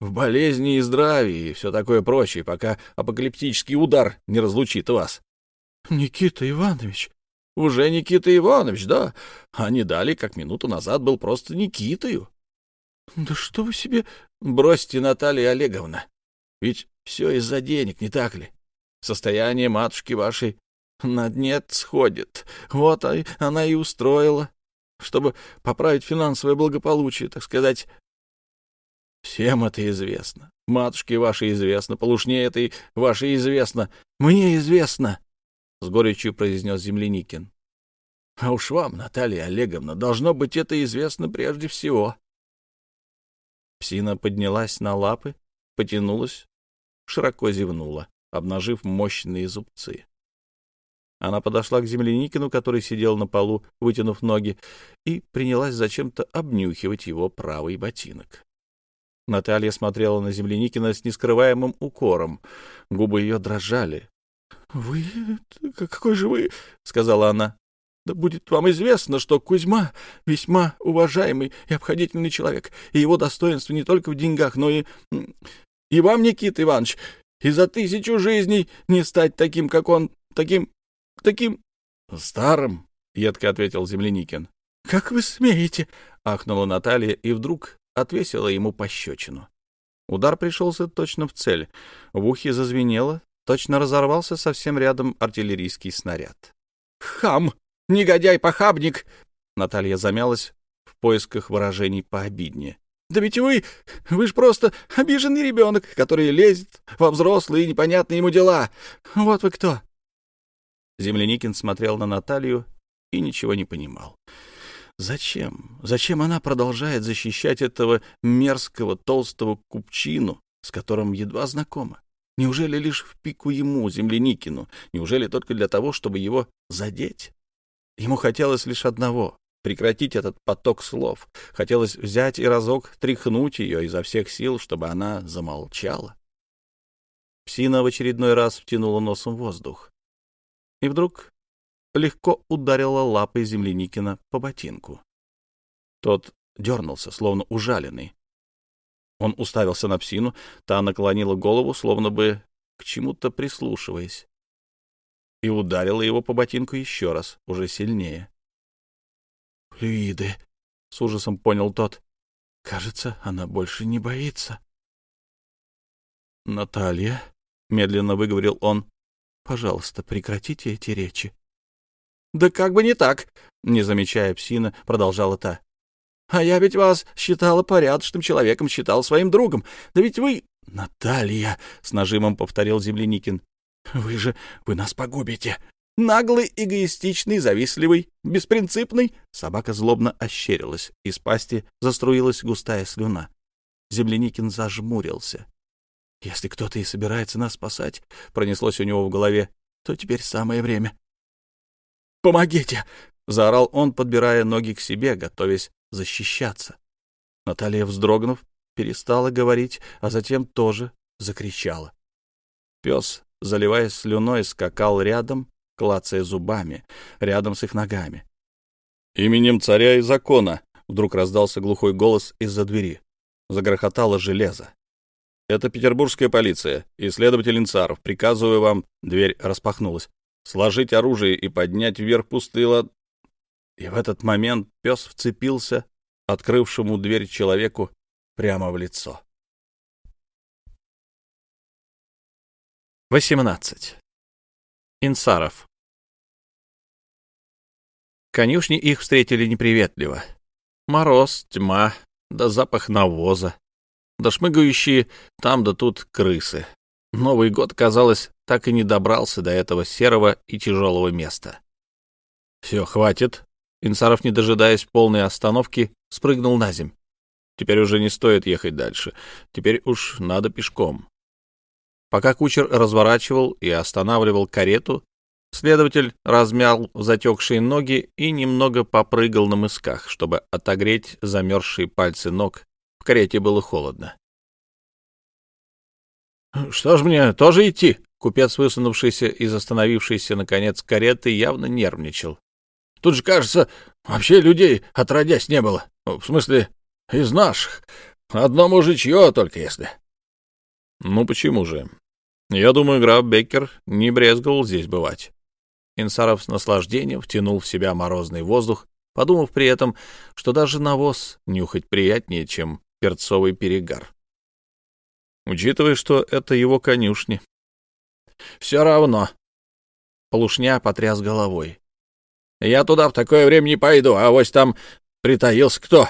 Speaker 3: В болезни и здравии и все такое прочее, пока апокалиптический удар не разлучит вас.
Speaker 2: Никита Иванович.
Speaker 3: Уже Никита Иванович, да. А не дали, как минуту назад был просто Никитою.
Speaker 2: Да что вы себе...
Speaker 3: Бросьте, Наталья Олеговна. Ведь все из-за денег, не так ли? Состояние матушки вашей на нет сходит. Вот она и устроила, чтобы поправить финансовое благополучие, так сказать. Всем это известно. Матушке вашей известно, полушнее этой вашей известно. Мне известно, — с горечью произнес Земляникин. А уж вам, Наталья Олеговна, должно быть это известно прежде всего.
Speaker 1: Псина поднялась на лапы, потянулась, широко зевнула, обнажив мощные зубцы. Она подошла к земляникину, который сидел на полу, вытянув ноги, и принялась зачем-то обнюхивать его правый ботинок. Наталья смотрела на земляникина с нескрываемым укором. Губы ее дрожали.
Speaker 2: — Вы... какой же вы... — сказала она. — Да будет вам известно, что Кузьма весьма уважаемый и обходительный человек, и его достоинство не только в деньгах, но и... И вам, Никита Иванович, и за тысячу жизней не стать таким, как он, таким таким
Speaker 3: старым, — едко ответил Земляникин.
Speaker 2: — Как вы смеете?
Speaker 1: — ахнула Наталья и вдруг отвесила ему пощечину. Удар пришелся точно в цель. В ухе зазвенело, точно разорвался совсем рядом артиллерийский снаряд.
Speaker 2: «Хам! Негодяй-похабник!»
Speaker 1: Наталья замялась в поисках выражений пообиднее.
Speaker 2: «Да ведь вы... вы ж просто обиженный ребенок, который лезет во взрослые и непонятные ему дела. Вот вы кто!»
Speaker 1: Земляникин смотрел на Наталью и ничего не понимал. Зачем? Зачем она продолжает защищать этого мерзкого толстого купчину, с которым едва знакома? Неужели лишь в пику ему, земляникину? Неужели только для того, чтобы его задеть? Ему хотелось лишь одного — прекратить этот поток слов. Хотелось взять и разок тряхнуть ее изо всех сил, чтобы она замолчала. Псина в очередной раз втянула носом воздух и вдруг легко ударила лапой земляникина по ботинку. Тот дернулся, словно ужаленный. Он уставился на псину, та наклонила голову, словно бы к чему-то прислушиваясь, и ударила его по ботинку еще раз, уже сильнее.
Speaker 2: «Флюиды», — с ужасом понял тот. «Кажется, она больше не боится».
Speaker 1: «Наталья», — медленно выговорил он, Пожалуйста, прекратите эти речи.
Speaker 2: — Да как бы не так, — не замечая псина, продолжала та. — А я ведь вас считала порядочным человеком, считал своим другом. Да ведь вы... — Наталья, — с нажимом повторил Земляникин, — вы же... вы нас погубите. Наглый, эгоистичный, завистливый, беспринципный. Собака злобно ощерилась, из пасти заструилась густая слюна. Земляникин зажмурился. Если кто-то и собирается нас спасать, пронеслось у него в голове, то теперь самое время. «Помогите!» — заорал он, подбирая ноги к себе, готовясь защищаться. Наталья, вздрогнув, перестала говорить, а затем тоже закричала. Пес, заливаясь слюной, скакал рядом, клацая зубами, рядом с их ногами. «Именем царя и закона!» — вдруг раздался глухой голос из-за двери. Загрохотало железо. Это петербургская полиция и следователь Инцаров. Приказываю вам...» Дверь распахнулась. «Сложить оружие и поднять вверх пустые лад...» И в этот момент пес вцепился открывшему дверь человеку прямо в лицо. 18. Инсаров. Конюшни их встретили неприветливо. Мороз, тьма, да запах навоза да шмыгающие там да тут крысы. Новый год, казалось, так и не добрался до этого серого и тяжелого места. «Все, хватит». Инсаров, не дожидаясь полной остановки, спрыгнул на земь. Теперь уже не стоит ехать дальше. Теперь уж надо пешком. Пока кучер разворачивал и останавливал карету, следователь размял затекшие ноги и немного попрыгал на мысках, чтобы отогреть замерзшие пальцы ног в карете было холодно. «Что ж мне, тоже идти?» Купец, высунувшийся из остановившейся, наконец, кареты, явно нервничал. «Тут же, кажется, вообще людей отродясь не было. В смысле, из наших. Одно мужичье только если». «Ну почему же? Я думаю, граф Беккер не брезговал здесь бывать».
Speaker 1: Инсаров с наслаждением втянул в себя морозный воздух, подумав при этом, что даже навоз нюхать приятнее, чем перцовый перегар. Учитывая, что это его конюшни. Все равно. Полушня потряс головой. Я туда в такое время не пойду, а вось там притаился кто?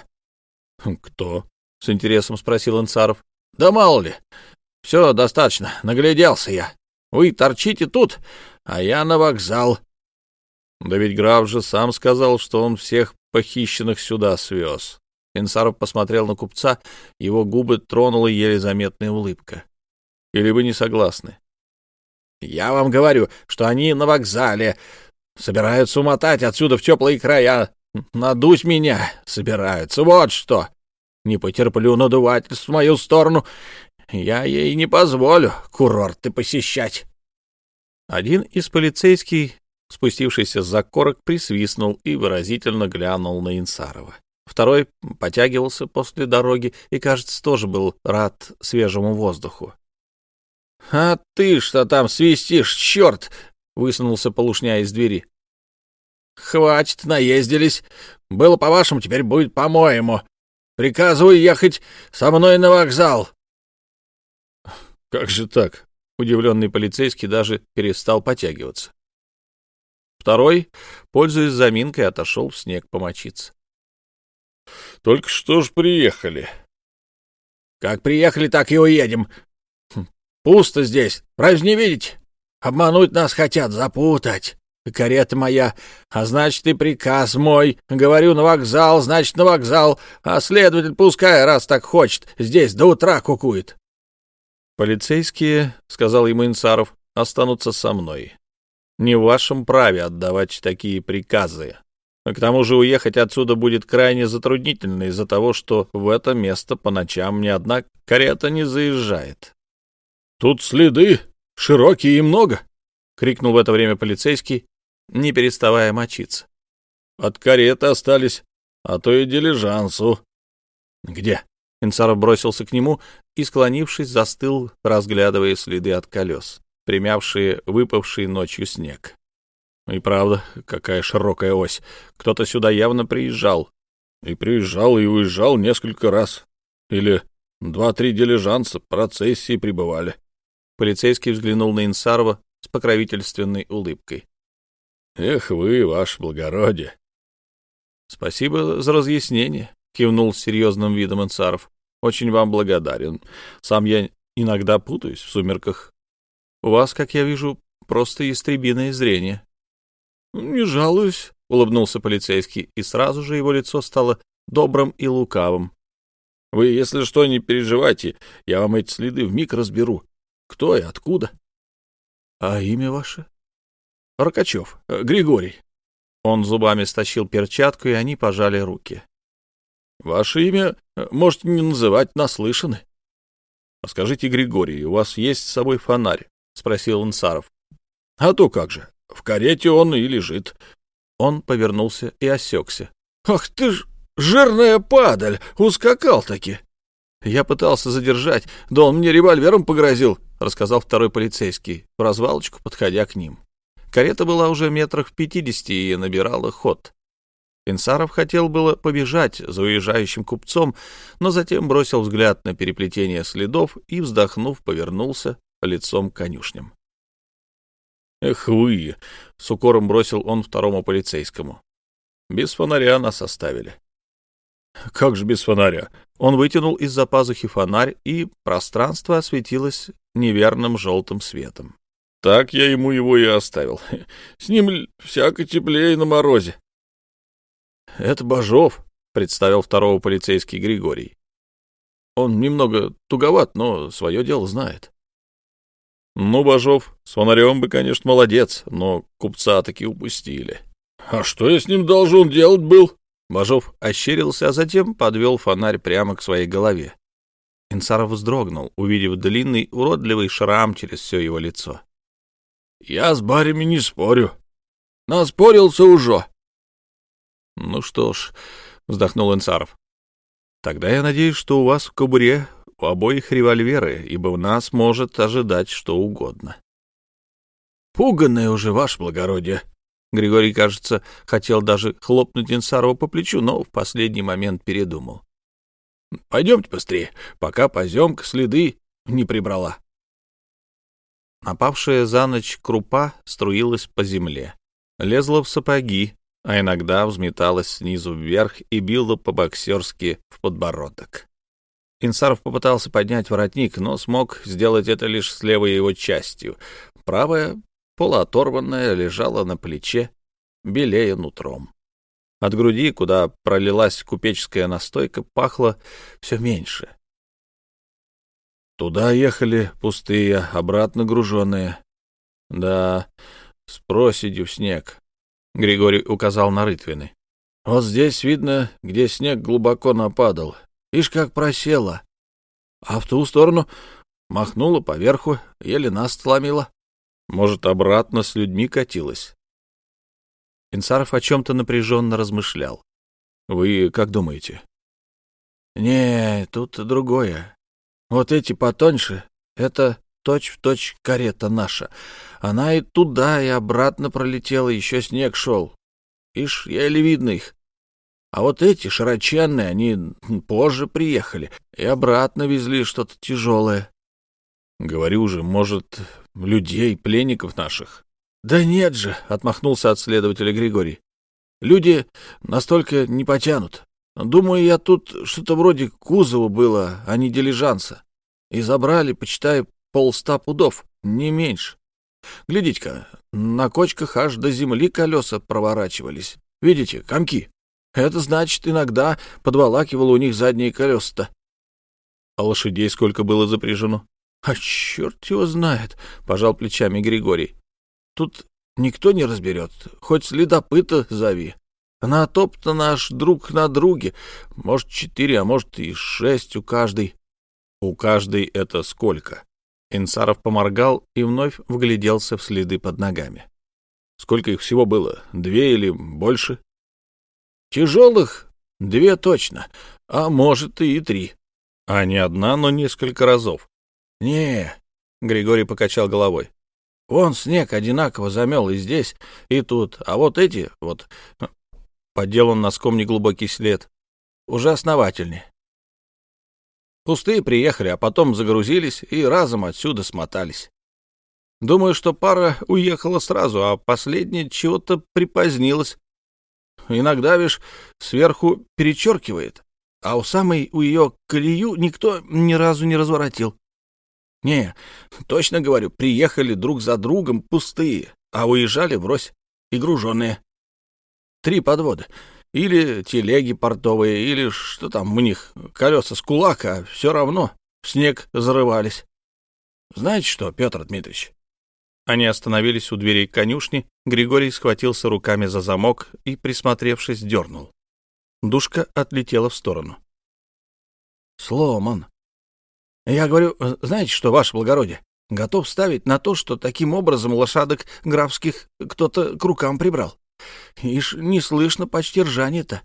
Speaker 3: Кто?
Speaker 1: С интересом спросил Инсаров. Да мало ли. Все, достаточно. Нагляделся я. Вы торчите тут, а я на вокзал. Да ведь граф же сам сказал, что он всех похищенных сюда свез. Инсаров посмотрел на купца, его губы тронула еле заметная улыбка. Или вы не согласны? Я вам говорю, что они на вокзале. Собираются умотать отсюда в теплые края. Надуть меня собираются. Вот что. Не потерплю надувательств в мою сторону. Я ей не позволю курорты посещать. Один из полицейских, спустившийся с закорок, присвистнул и выразительно глянул на Инсарова. Второй потягивался после дороги и, кажется, тоже был рад свежему воздуху. — А ты что там свистишь, черт! — высунулся полушня из двери. — Хватит, наездились. Было по-вашему, теперь будет по-моему. Приказываю ехать со мной на вокзал.
Speaker 3: — Как же так? — удивленный полицейский даже перестал потягиваться. Второй, пользуясь заминкой, отошел в снег помочиться. — Только что ж приехали.
Speaker 1: — Как приехали, так и уедем. Хм, пусто здесь, разве не видите? Обмануть нас хотят, запутать. Карета моя, а значит и приказ мой. Говорю, на вокзал, значит, на вокзал. А следователь пускай, раз так хочет, здесь до утра кукует.
Speaker 3: Полицейские, — сказал ему Инсаров, — останутся со мной. Не в вашем праве отдавать такие приказы. А к тому же уехать отсюда будет крайне затруднительно из-за того, что в это место по ночам ни одна карета не заезжает.
Speaker 2: — Тут следы широкие и много, — крикнул в это время полицейский, не переставая мочиться.
Speaker 3: От кареты остались, а то и дилижансу.
Speaker 2: Где? Инсаров бросился к нему и, склонившись, застыл, разглядывая следы от колес, примявшие выпавший ночью снег. И правда, какая широкая ось. Кто-то сюда явно приезжал.
Speaker 3: И приезжал, и уезжал несколько раз. Или два-три дилижанса, процессии прибывали.
Speaker 2: Полицейский взглянул на Инсарова с покровительственной улыбкой.
Speaker 3: Эх вы, ваше благородие!
Speaker 2: — Спасибо за разъяснение, — кивнул с серьезным видом Инсаров. — Очень вам благодарен. Сам я иногда путаюсь в сумерках. У вас, как я вижу, просто истребиное зрение. — Не жалуюсь, — улыбнулся полицейский, и сразу же его лицо стало добрым и лукавым.
Speaker 3: — Вы, если что, не переживайте, я вам эти следы вмиг разберу. Кто и откуда?
Speaker 2: — А имя ваше?
Speaker 3: Рокачев, э, Григорий.
Speaker 2: Он зубами стащил перчатку, и они пожали руки.
Speaker 3: — Ваше имя э, можете не называть, наслышаны.
Speaker 2: — А скажите, Григорий, у вас есть с собой фонарь? — спросил Инсаров.
Speaker 3: — А то как же, в карете он и лежит.
Speaker 2: Он повернулся и осекся.
Speaker 3: — Ах ты ж, жирная падаль, ускакал-таки!
Speaker 2: Я пытался задержать, да он мне револьвером погрозил, — рассказал второй полицейский, в развалочку подходя к ним. Карета была уже метрах в пятидесяти и набирала ход. Инсаров хотел было побежать за уезжающим купцом, но затем бросил взгляд на переплетение следов и, вздохнув, повернулся лицом к конюшням.
Speaker 3: «Эх вы!» — с укором бросил он второму полицейскому. «Без фонаря нас оставили».
Speaker 2: «Как же без фонаря?» Он вытянул из-за пазухи фонарь, и пространство осветилось неверным желтым светом.
Speaker 3: Так я ему его и оставил. С ним всяко теплее на морозе.
Speaker 2: — Это Бажов, — представил второго полицейский Григорий. Он немного туговат, но свое дело знает.
Speaker 3: — Ну, Бажов, с фонарем бы, конечно, молодец, но купца таки упустили. — А что я с ним должен делать был?
Speaker 2: Бажов ощерился, а затем подвел фонарь прямо к своей голове. Инсаров вздрогнул, увидев длинный уродливый шрам через все его лицо.
Speaker 3: Я с барями не спорю. Наспорился уже.
Speaker 2: — Ну что ж, — вздохнул Инсаров, — тогда я надеюсь, что у вас в кобуре у обоих револьверы, ибо в нас может ожидать что угодно.
Speaker 3: — Пуганное уже, ваше благородие,
Speaker 1: Григорий, кажется, хотел даже хлопнуть Инсарова по плечу, но в последний момент передумал. — Пойдемте быстрее, пока поземка следы не прибрала. Напавшая за ночь крупа струилась по земле, лезла в сапоги, а иногда взметалась снизу вверх и била по-боксерски в подбородок. Инсаров попытался поднять воротник, но смог сделать это лишь с левой его частью. Правая, полуоторванная, лежала на плече, белее нутром. От груди, куда пролилась купеческая настойка, пахло все меньше. Туда ехали пустые, обратно груженные. Да, с проседью в снег. Григорий указал на рытвины. Вот здесь видно, где снег глубоко нападал. Ишь, как просело. А в ту сторону махнула поверху, еле нас сломила. Может, обратно с людьми катилась. Инсаров о чем-то напряженно размышлял. Вы как думаете? Не, тут другое. Вот эти потоньше — это точь-в-точь точь карета наша. Она и туда, и обратно пролетела, еще снег шел. Ишь, еле видно их. А вот эти широченные, они позже приехали и обратно везли что-то тяжелое. Говорю же, может, людей, пленников наших. Да нет же, отмахнулся от следователя Григорий. Люди настолько не потянут. Думаю, я тут что-то вроде кузова было, а не дилижанса. И забрали, почитай, полста пудов, не меньше. Глядите-ка, на кочках аж до земли колеса проворачивались. Видите, комки? Это значит, иногда подволакивало у них задние колеса-то. А лошадей сколько было запряжено? А черт его знает, — пожал плечами Григорий. Тут никто не разберет, хоть следопыта зови. Натоп-то наш друг на друге. Может, четыре, а может и шесть у каждой. У каждой это сколько? Инсаров поморгал и вновь вгляделся в следы под ногами. Сколько их всего было? Две или больше? Тяжелых? Две точно. А может и три. А не одна, но несколько разов. Не, Григорий покачал головой. Вон снег одинаково замел и здесь, и тут. А вот эти, вот, Подделан носком неглубокий след. Уже основательнее. Пустые приехали, а потом загрузились и разом отсюда смотались. Думаю, что пара уехала сразу, а последняя чего-то припозднилась. Иногда, видишь, сверху перечеркивает, а у самой у ее колею никто ни разу не разворотил. Не, точно говорю, приехали друг за другом пустые, а уезжали врозь и груженные. Три подвода. Или телеги портовые, или что там у них, колеса с кулака, а все равно в снег зарывались. Знаете что, Петр Дмитриевич? Они остановились у дверей конюшни, Григорий схватился руками за замок и, присмотревшись, дернул. Душка отлетела в сторону. «Сломан. Я говорю, знаете что, ваше благородие, готов ставить на то, что таким образом лошадок графских кто-то к рукам прибрал. Ишь, не слышно почти ржания-то.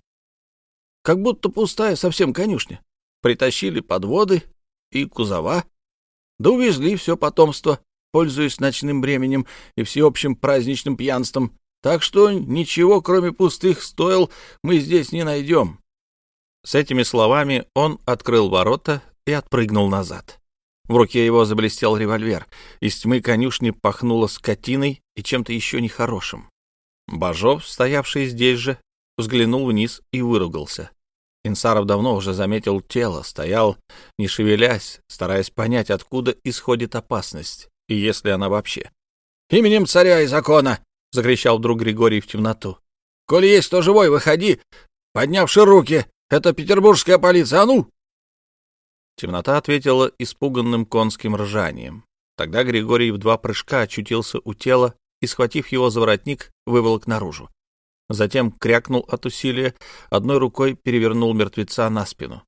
Speaker 1: Как будто пустая совсем конюшня. Притащили подводы и кузова, да увезли все потомство, пользуясь ночным временем и всеобщим праздничным пьянством. Так что ничего, кроме пустых стоил, мы здесь не найдем. С этими словами он открыл ворота и отпрыгнул назад. В руке его заблестел револьвер. Из тьмы конюшни пахнуло скотиной и чем-то еще нехорошим. Бажов, стоявший здесь же, взглянул вниз и выругался. Инсаров давно уже заметил тело, стоял, не шевелясь, стараясь понять, откуда исходит опасность, и если она вообще. «Именем царя и закона!» — закричал вдруг Григорий в темноту. «Коли есть кто живой, выходи, поднявши руки! Это петербургская полиция, а ну!» Темнота ответила испуганным конским ржанием. Тогда Григорий в два прыжка очутился у тела и, схватив его за воротник, выволок наружу. Затем крякнул от усилия, одной рукой перевернул мертвеца на спину.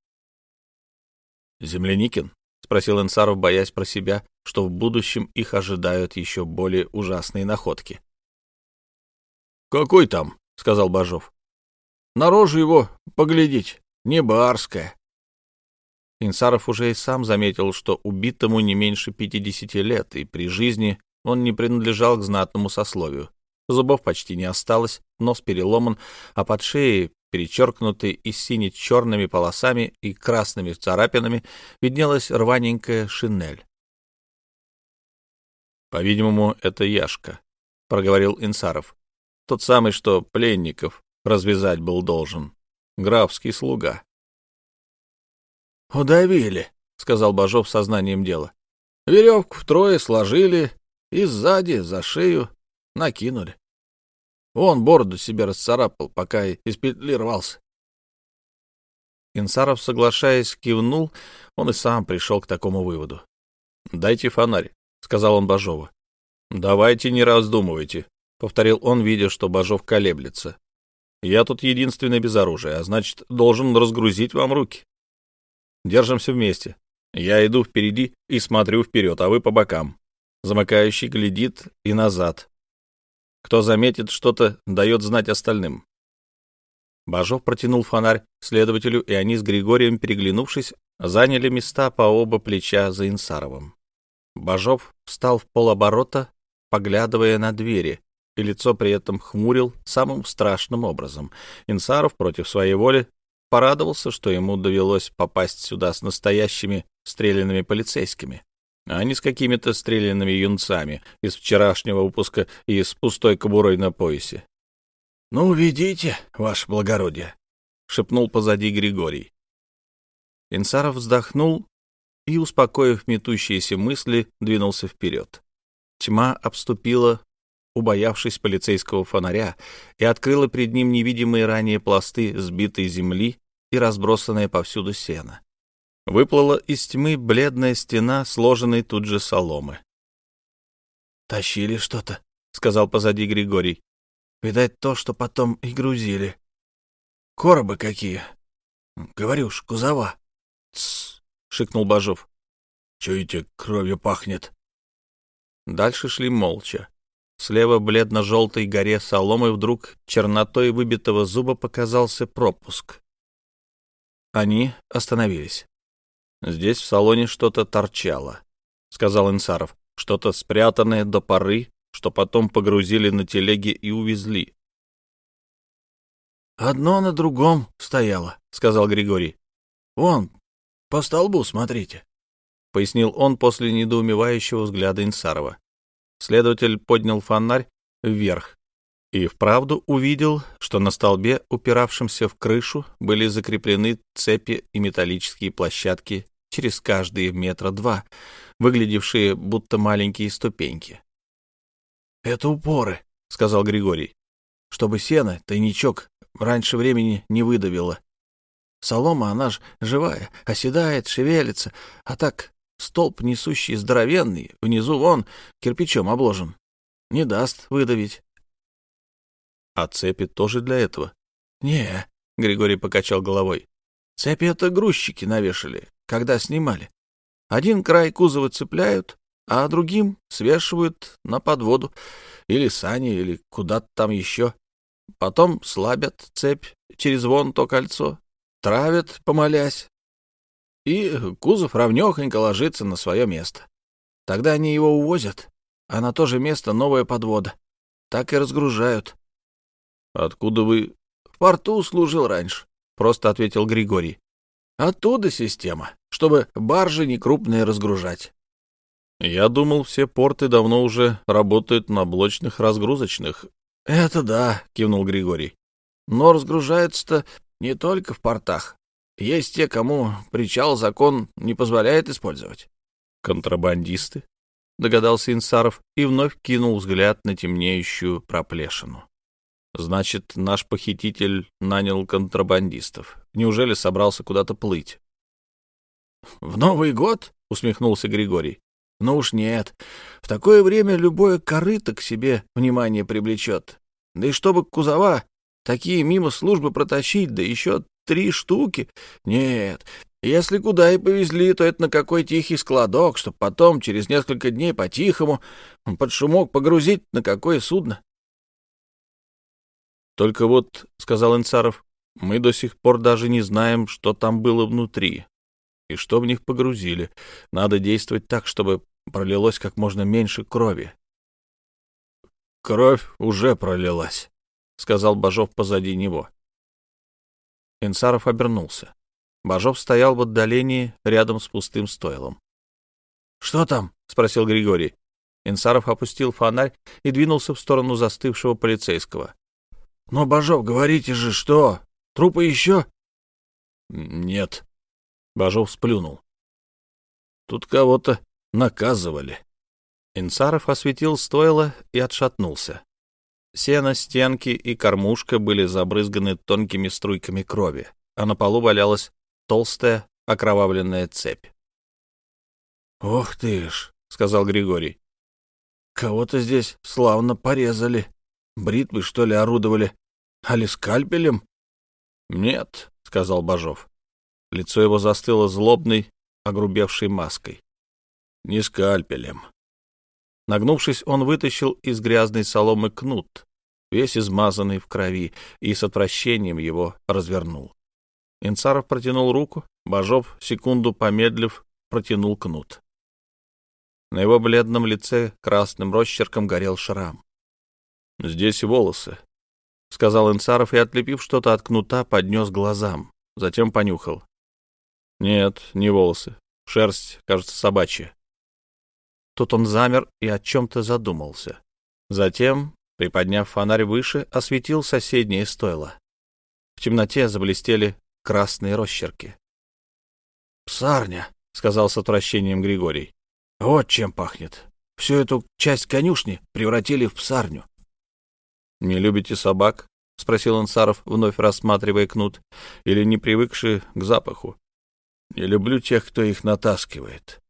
Speaker 1: «Земляникин?» — спросил Инсаров, боясь про себя, что в будущем их ожидают еще более ужасные находки. «Какой там?» — сказал Бажов. «На рожу его поглядеть, не барская». Инсаров уже и сам заметил, что убитому не меньше пятидесяти лет, и при жизни он не принадлежал к знатному сословию. Зубов почти не осталось, нос переломан, а под шеей, перечеркнутой и сине-черными полосами и красными царапинами, виднелась рваненькая шинель. «По-видимому, это Яшка», — проговорил Инсаров. «Тот самый, что пленников развязать был должен. Графский слуга».
Speaker 3: «Удавили», — сказал Бажов сознанием дела. «Веревку втрое сложили и сзади за шею накинули. Он бороду себе расцарапал, пока из петли рвался.
Speaker 1: Инсаров, соглашаясь, кивнул, он и сам пришел к такому выводу. «Дайте фонарь», — сказал он Бажову. «Давайте, не раздумывайте», — повторил он, видя, что Бажов колеблется. «Я тут единственный без оружия, а значит, должен разгрузить вам руки. Держимся вместе. Я иду впереди и смотрю вперед, а вы по бокам. Замыкающий глядит и назад. Кто заметит что-то, дает знать остальным. Бажов протянул фонарь следователю, и они с Григорием, переглянувшись, заняли места по оба плеча за Инсаровым. Бажов встал в полоборота, поглядывая на двери, и лицо при этом хмурил самым страшным образом. Инсаров против своей воли порадовался, что ему довелось попасть сюда с настоящими стрелянными полицейскими а не с какими-то стрелянными юнцами из вчерашнего выпуска и с пустой кобурой на поясе.
Speaker 3: — Ну, ведите, ваше благородие, — шепнул позади Григорий.
Speaker 1: Инсаров вздохнул и, успокоив метущиеся мысли, двинулся вперед. Тьма обступила, убоявшись полицейского фонаря, и открыла перед ним невидимые ранее пласты сбитой земли и разбросанное повсюду сено. Выплыла из тьмы бледная стена, сложенной тут же соломы.
Speaker 3: «Тащили что-то», — сказал позади Григорий. «Видать, то, что потом и грузили. Коробы какие. Говорю ж, кузова».
Speaker 1: «Тссс», — шикнул Бажов.
Speaker 3: «Чуете, кровью пахнет».
Speaker 1: Дальше шли молча. Слева бледно-желтой горе соломы вдруг чернотой выбитого зуба показался пропуск. Они остановились. Здесь в салоне что-то торчало, — сказал Инсаров. Что-то спрятанное до поры, что потом погрузили на телеги и увезли.
Speaker 3: — Одно на другом стояло, — сказал Григорий. — Вон, по столбу смотрите, —
Speaker 1: пояснил он после недоумевающего взгляда Инсарова. Следователь поднял фонарь вверх и вправду увидел, что на столбе, упиравшемся в крышу, были закреплены цепи и металлические площадки через каждые метра два, выглядевшие будто маленькие ступеньки.
Speaker 3: — Это упоры, — сказал Григорий, — чтобы сено, тайничок, раньше времени не выдавило. Солома, она ж живая, оседает, шевелится, а так столб, несущий здоровенный, внизу вон кирпичом обложен. Не даст выдавить.
Speaker 1: — А цепи тоже для этого?
Speaker 3: — Не, — Григорий покачал головой. — Цепи это грузчики навешали, когда снимали. Один край кузова цепляют, а другим свешивают на подводу или сани, или куда-то там еще. Потом слабят цепь через вон то кольцо, травят, помолясь, и кузов ровнехонько ложится на свое место. Тогда они его увозят, а на то же место новая подвода. Так и разгружают.
Speaker 1: — Откуда вы...
Speaker 3: — В порту служил раньше, — просто ответил Григорий. Оттуда система, чтобы баржи некрупные разгружать.
Speaker 1: Я думал, все порты давно уже работают на блочных разгрузочных.
Speaker 3: — Это да, — кивнул Григорий. — Но разгружаются-то не только в портах. Есть те, кому причал закон не позволяет использовать.
Speaker 1: — Контрабандисты? — догадался Инсаров и вновь кинул взгляд на темнеющую проплешину. Значит, наш похититель нанял контрабандистов. Неужели собрался куда-то плыть?
Speaker 3: — В Новый год? — усмехнулся Григорий. — Ну уж нет. В такое время любое корыто к себе внимание привлечет. Да и чтобы кузова такие мимо службы протащить, да еще три штуки. Нет, если куда и повезли, то это на какой тихий складок, чтобы потом через несколько дней по-тихому под шумок погрузить на какое судно.
Speaker 1: Только вот, — сказал Инцаров, — мы до сих пор даже не знаем, что там было внутри и что в них погрузили. Надо действовать так, чтобы пролилось как можно меньше крови.
Speaker 3: кровь уже пролилась, — сказал Бажов позади него.
Speaker 1: Инсаров обернулся. Бажов стоял в отдалении рядом с пустым стойлом. — Что там? — спросил Григорий. Инсаров опустил фонарь и двинулся в сторону застывшего полицейского. — Но, Бажов, говорите же, что? Трупы еще?
Speaker 3: — Нет. Бажов сплюнул. — Тут кого-то наказывали.
Speaker 1: Инсаров осветил стойло и отшатнулся. Сено, стенки и кормушка были забрызганы тонкими струйками крови, а на полу валялась толстая окровавленная цепь.
Speaker 3: — Ох ты ж, — сказал Григорий. — Кого-то здесь славно порезали. Бритвы, что ли, орудовали? Али скальпелем?
Speaker 1: — Нет, — сказал Бажов. Лицо его застыло злобной, огрубевшей маской. — Не скальпелем. Нагнувшись, он вытащил из грязной соломы кнут, весь измазанный в крови, и с отвращением его развернул. Инцаров протянул руку, Бажов, секунду помедлив, протянул кнут. На его бледном лице красным росчерком горел шрам. — Здесь волосы, — сказал Инцаров и, отлепив что-то от кнута, поднес глазам. Затем понюхал. — Нет, не волосы. Шерсть, кажется, собачья. Тут он замер и о чем-то задумался. Затем, приподняв фонарь выше, осветил соседнее стойло. В темноте заблестели красные росчерки. «Псарня», — сказал с отвращением Григорий. «Вот чем пахнет. Всю эту часть конюшни превратили в псарню». «Не любите собак?» — спросил Ансаров, вновь рассматривая кнут, или не привыкший к запаху. «Не люблю тех, кто их натаскивает».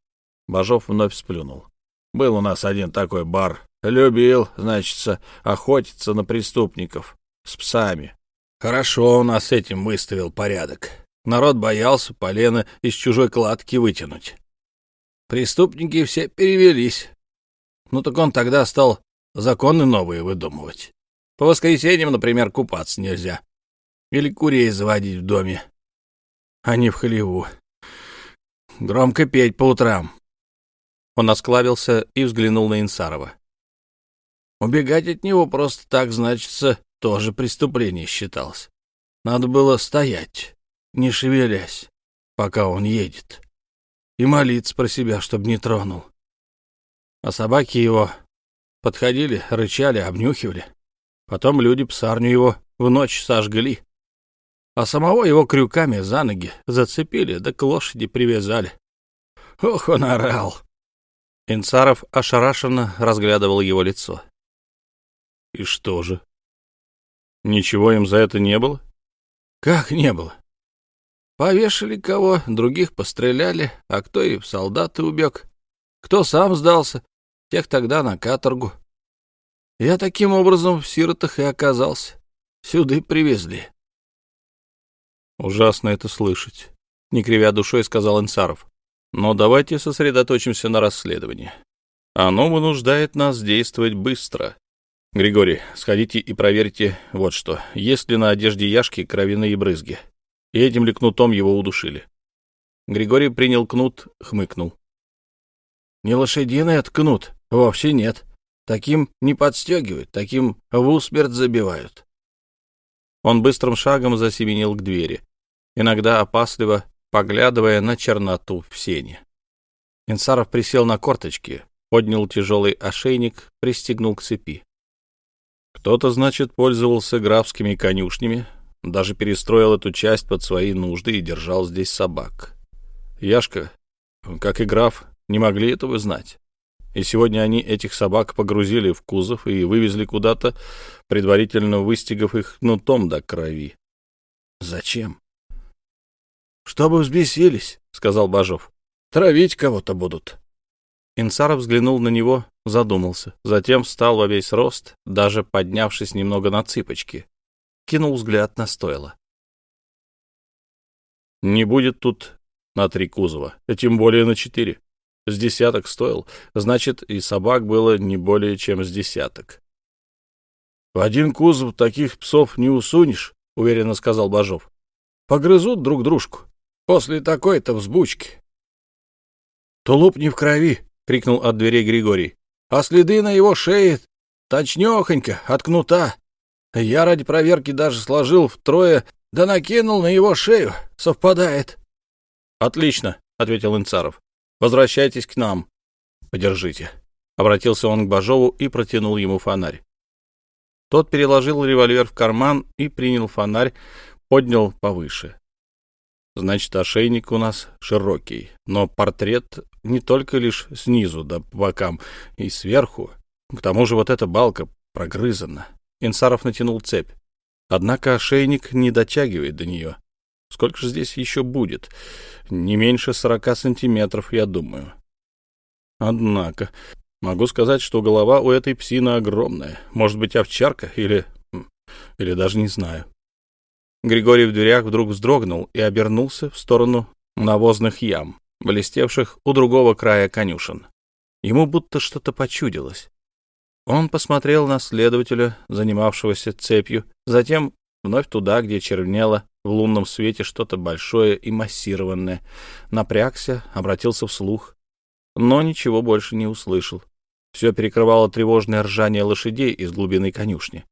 Speaker 1: Бажов вновь сплюнул. «Был у нас один такой бар. Любил, значится, охотиться на преступников. С псами. Хорошо у нас этим выставил порядок. Народ боялся полено из чужой кладки вытянуть. Преступники все перевелись. Ну так он тогда стал законы новые выдумывать. По воскресеньям, например, купаться нельзя. Или курей заводить в доме. А не в хлеву. Громко петь по утрам. Он осклавился и взглянул на Инсарова. Убегать от него просто так, значится, тоже преступление считалось. Надо было стоять, не шевелясь, пока он едет, и молиться про себя, чтобы не тронул. А собаки его подходили, рычали, обнюхивали. Потом люди псарню его в ночь сожгли, а самого его крюками за ноги зацепили, да к лошади привязали. Ох, он орал! Инцаров ошарашенно разглядывал его лицо. — И что же? Ничего им за это не было? Как не было? Повешали кого, других постреляли, а кто и в солдаты убег. Кто сам сдался, тех тогда на каторгу. Я таким образом в сиротах и оказался. Сюда привезли. Ужасно это слышать, не кривя душой, сказал Инсаров. Но давайте сосредоточимся на расследовании. Оно вынуждает нас действовать быстро. Григорий, сходите и проверьте вот что. Есть ли на одежде Яшки кровяные брызги? И этим ли кнутом его удушили? Григорий принял кнут, хмыкнул. Не лошадиный это кнут, вовсе нет. Таким не подстегивают, таким в усмерть забивают. Он быстрым шагом засеменил к двери, иногда опасливо поглядывая на черноту в сене. Инсаров присел на корточки, поднял тяжелый ошейник, пристегнул к цепи. Кто-то, значит, пользовался графскими конюшнями, даже перестроил эту часть под свои нужды и держал здесь собак. Яшка, как и граф, не могли этого знать. И сегодня они этих собак погрузили в кузов и вывезли куда-то, предварительно выстигав их нутом до крови. Зачем? — Чтобы взбесились, — сказал Бажов. — Травить кого-то будут. Инсаров взглянул на него, задумался, затем встал во весь рост, даже поднявшись немного на цыпочки, кинул взгляд на стойло. Не будет тут на три кузова, а тем более на четыре. С десяток стоил, значит, и собак было не более чем с десяток. — В один кузов таких псов не усунешь, — уверенно сказал Бажов. — Погрызут друг дружку. После такой-то взбучки. — Тулуп не в крови, — крикнул от дверей Григорий. — А следы на его шее
Speaker 3: точнёхонько, от кнута. Я ради проверки даже сложил втрое, да накинул на его шею. Совпадает.
Speaker 1: — Отлично, — ответил Инцаров. — Возвращайтесь к нам. Подержите. Обратился он к Бажову и протянул ему фонарь. Тот переложил револьвер в карман и принял фонарь, поднял повыше. Значит, ошейник у нас широкий, но портрет не только лишь снизу да по бокам и сверху. К тому же вот эта балка прогрызана. Инсаров натянул цепь. Однако ошейник не дотягивает до нее. Сколько же здесь еще будет? Не меньше сорока сантиметров, я думаю. Однако, могу сказать, что голова у этой псины огромная. Может быть, овчарка или... или даже не знаю. Григорий в дверях вдруг вздрогнул и обернулся в сторону навозных ям, блестевших у другого края конюшен. Ему будто что-то почудилось. Он посмотрел на следователя, занимавшегося цепью, затем вновь туда, где чернело в лунном свете что-то большое и массированное, напрягся, обратился вслух, но ничего больше не услышал. Все перекрывало тревожное ржание лошадей из глубины конюшни.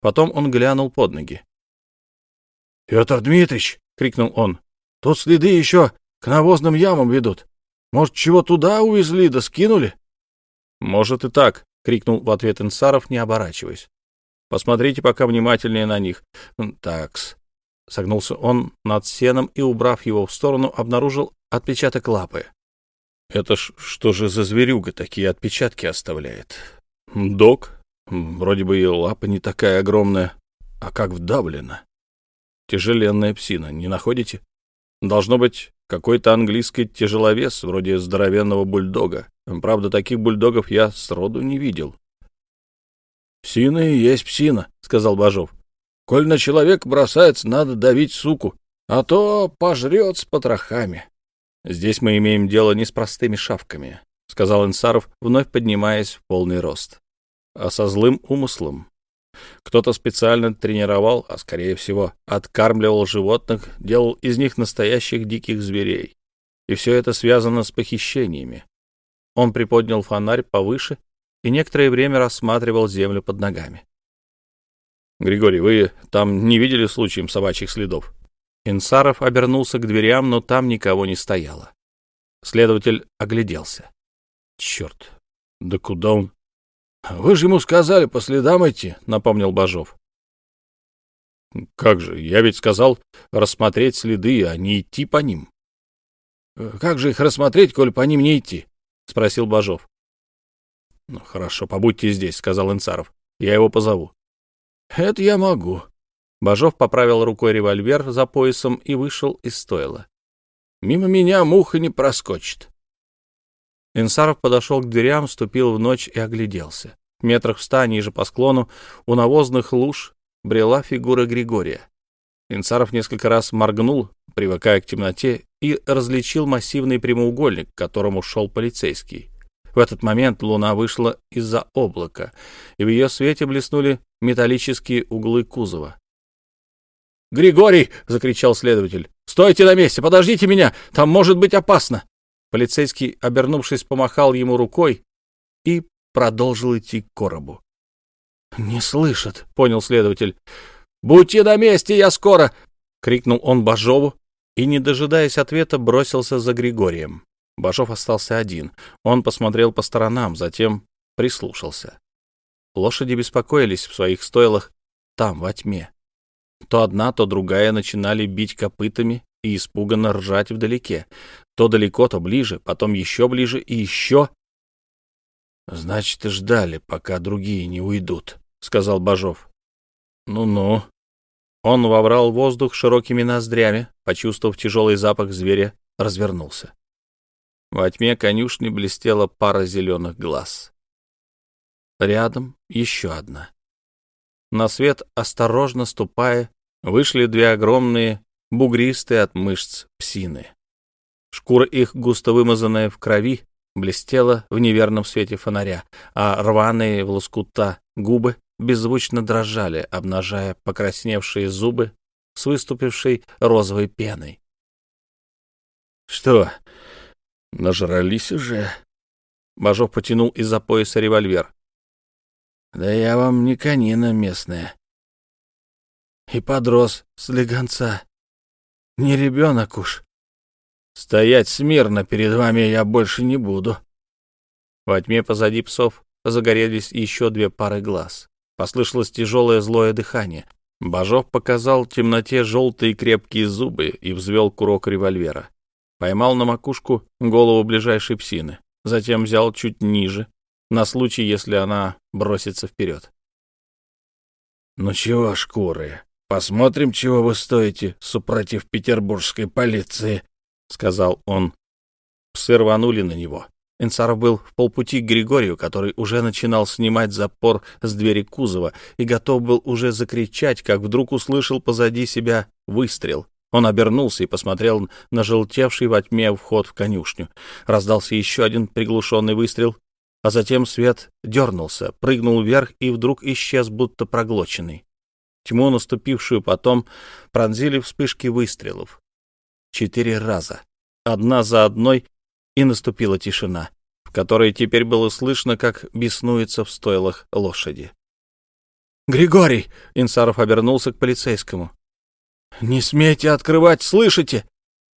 Speaker 1: Потом он глянул под ноги. — Петр Дмитрич! — крикнул он. — Тут следы еще к навозным ямам ведут. Может, чего туда увезли да скинули? — Может и так, — крикнул в ответ Инсаров, не оборачиваясь. — Посмотрите пока внимательнее на них. — Такс. Согнулся он над сеном и, убрав его в сторону, обнаружил отпечаток лапы. Это ж что же за зверюга такие отпечатки оставляет? Док? Вроде бы и лапа не такая огромная, а как вдавлена. Тяжеленная псина, не находите? Должно быть какой-то английский тяжеловес, вроде здоровенного бульдога. Правда, таких бульдогов я сроду не видел. — Псина и есть псина, — сказал Бажов. — Коль на человека бросается, надо давить суку, а то пожрет с потрохами. Здесь мы имеем дело не с простыми шавками, — сказал Инсаров, вновь поднимаясь в полный рост, — а со злым умыслом. Кто-то специально тренировал, а, скорее всего, откармливал животных, делал из них настоящих диких зверей. И все это связано с похищениями. Он приподнял фонарь повыше и некоторое время рассматривал землю под ногами. — Григорий, вы там не видели случаем собачьих следов? Инсаров обернулся к дверям, но там никого не стояло. Следователь огляделся. Черт, да куда он? — Вы же ему сказали по следам идти, — напомнил Бажов. — Как же, я ведь сказал рассмотреть следы, а не идти по ним. — Как же их рассмотреть, коль по ним не идти? — спросил Бажов. — Ну, хорошо, побудьте здесь, — сказал Инсаров. — Я его позову. — Это я могу, Бажов поправил рукой револьвер за поясом и вышел из стойла. «Мимо меня муха не проскочит». Инсаров подошел к дверям, ступил в ночь и огляделся. Метрах в ста ниже по склону у навозных луж брела фигура Григория. Инсаров несколько раз моргнул, привыкая к темноте, и различил массивный прямоугольник, к которому шел полицейский. В этот момент луна вышла из-за облака, и в ее свете блеснули металлические углы кузова. «Григорий!» — закричал следователь. «Стойте на месте! Подождите меня! Там может быть опасно!» Полицейский, обернувшись, помахал ему рукой и продолжил идти к коробу. «Не слышат», — понял следователь. «Будьте на месте, я скоро!» — крикнул он Бажову и, не дожидаясь ответа, бросился за Григорием. Бажов остался один. Он посмотрел по сторонам, затем прислушался. Лошади беспокоились в своих стойлах там, во тьме. То одна, то другая начинали бить копытами и испуганно ржать вдалеке. То далеко, то ближе, потом еще ближе и еще. — Значит, ждали, пока другие не уйдут, — сказал Бажов. «Ну — Ну-ну. Он воврал воздух широкими ноздрями, почувствовав тяжелый запах зверя, развернулся. Во тьме конюшни блестела пара зеленых глаз. Рядом еще одна. На свет, осторожно ступая, вышли две огромные, бугристые от мышц псины. Шкура их, густо вымазанная в крови, блестела в неверном свете фонаря, а рваные в лоскута губы беззвучно дрожали, обнажая покрасневшие зубы с выступившей розовой пеной. — Что, нажрались уже? Бажов потянул из-за пояса револьвер.
Speaker 2: Да я вам не конина местная. И подрос с легонца. Не ребенок уж. Стоять смирно перед вами я больше не буду.
Speaker 1: Во тьме позади псов загорелись еще две пары глаз. Послышалось тяжелое злое дыхание. Бажов показал в темноте желтые крепкие зубы и взвел курок револьвера. Поймал на макушку голову ближайшей псины, затем взял чуть ниже, на случай, если она бросится вперед.
Speaker 2: «Ну чего, шкуры, посмотрим, чего вы стоите, супротив петербургской полиции», — сказал он.
Speaker 1: Псы рванули на него. Инсаров был в полпути к Григорию, который уже начинал снимать запор с двери кузова и готов был уже закричать, как вдруг услышал позади себя выстрел. Он обернулся и посмотрел на желтевший во тьме вход в конюшню. Раздался еще один приглушенный выстрел, а затем свет дернулся, прыгнул вверх и вдруг исчез, будто проглоченный. Тьму, наступившую потом, пронзили вспышки выстрелов. Четыре раза, одна за одной, и наступила тишина, в которой теперь было слышно, как беснуется в стойлах лошади. «Григорий!» — Инсаров обернулся к полицейскому. «Не смейте открывать, слышите?»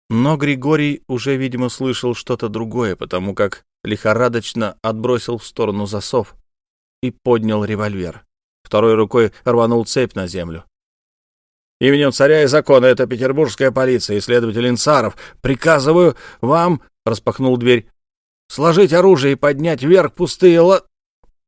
Speaker 1: Но Григорий уже, видимо, слышал что-то другое, потому как лихорадочно отбросил в сторону засов и поднял револьвер. Второй рукой рванул цепь на землю. «Именем царя и закона это петербургская полиция следователь Инсаров. Приказываю вам...» — распахнул дверь. «Сложить оружие и поднять вверх пустые ла...»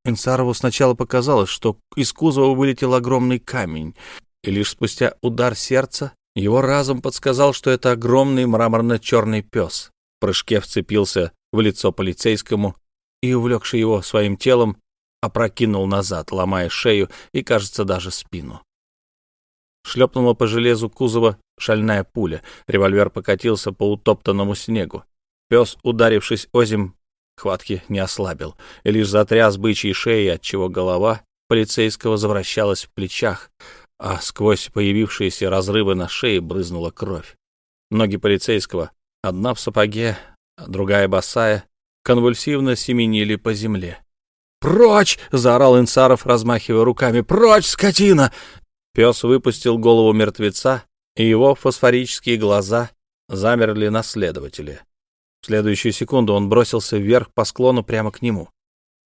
Speaker 1: Инсарову сначала показалось, что из кузова вылетел огромный камень, и лишь спустя удар сердца его разум подсказал, что это огромный мраморно-черный пес. В прыжке вцепился в лицо полицейскому и, увлекший его своим телом, опрокинул назад, ломая шею и, кажется, даже спину. Шлепнула по железу кузова шальная пуля, револьвер покатился по утоптанному снегу. Пес, ударившись озим, хватки не ослабил, и лишь затряс бычьей шеи, отчего голова полицейского завращалась в плечах, а сквозь появившиеся разрывы на шее брызнула кровь. Ноги полицейского, одна в сапоге, другая босая, конвульсивно семенили по земле. «Прочь!» — заорал Инсаров, размахивая руками. «Прочь, скотина!» Пес выпустил голову мертвеца, и его фосфорические глаза замерли на следователе. В следующую секунду он бросился вверх по склону прямо к нему.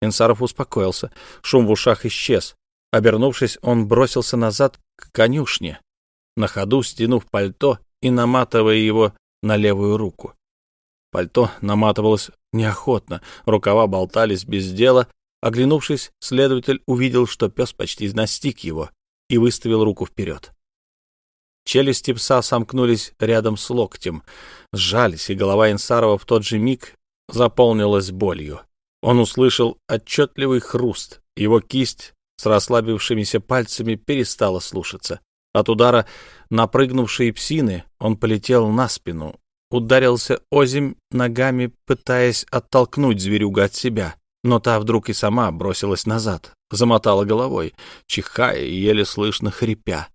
Speaker 1: Инсаров успокоился, шум в ушах исчез. Обернувшись, он бросился назад к конюшне, на ходу стянув пальто и наматывая его на левую руку. Пальто наматывалось неохотно, рукава болтались без дела. Оглянувшись, следователь увидел, что пес почти настиг его и выставил руку вперед. Челюсти пса сомкнулись рядом с локтем, сжались, и голова Инсарова в тот же миг заполнилась болью. Он услышал отчетливый хруст, его кисть с расслабившимися пальцами перестала слушаться. От удара напрыгнувшей псины он полетел на спину, ударился озимь ногами, пытаясь оттолкнуть зверюга от себя, но та вдруг и сама бросилась назад, замотала головой, чихая и еле слышно хрипя.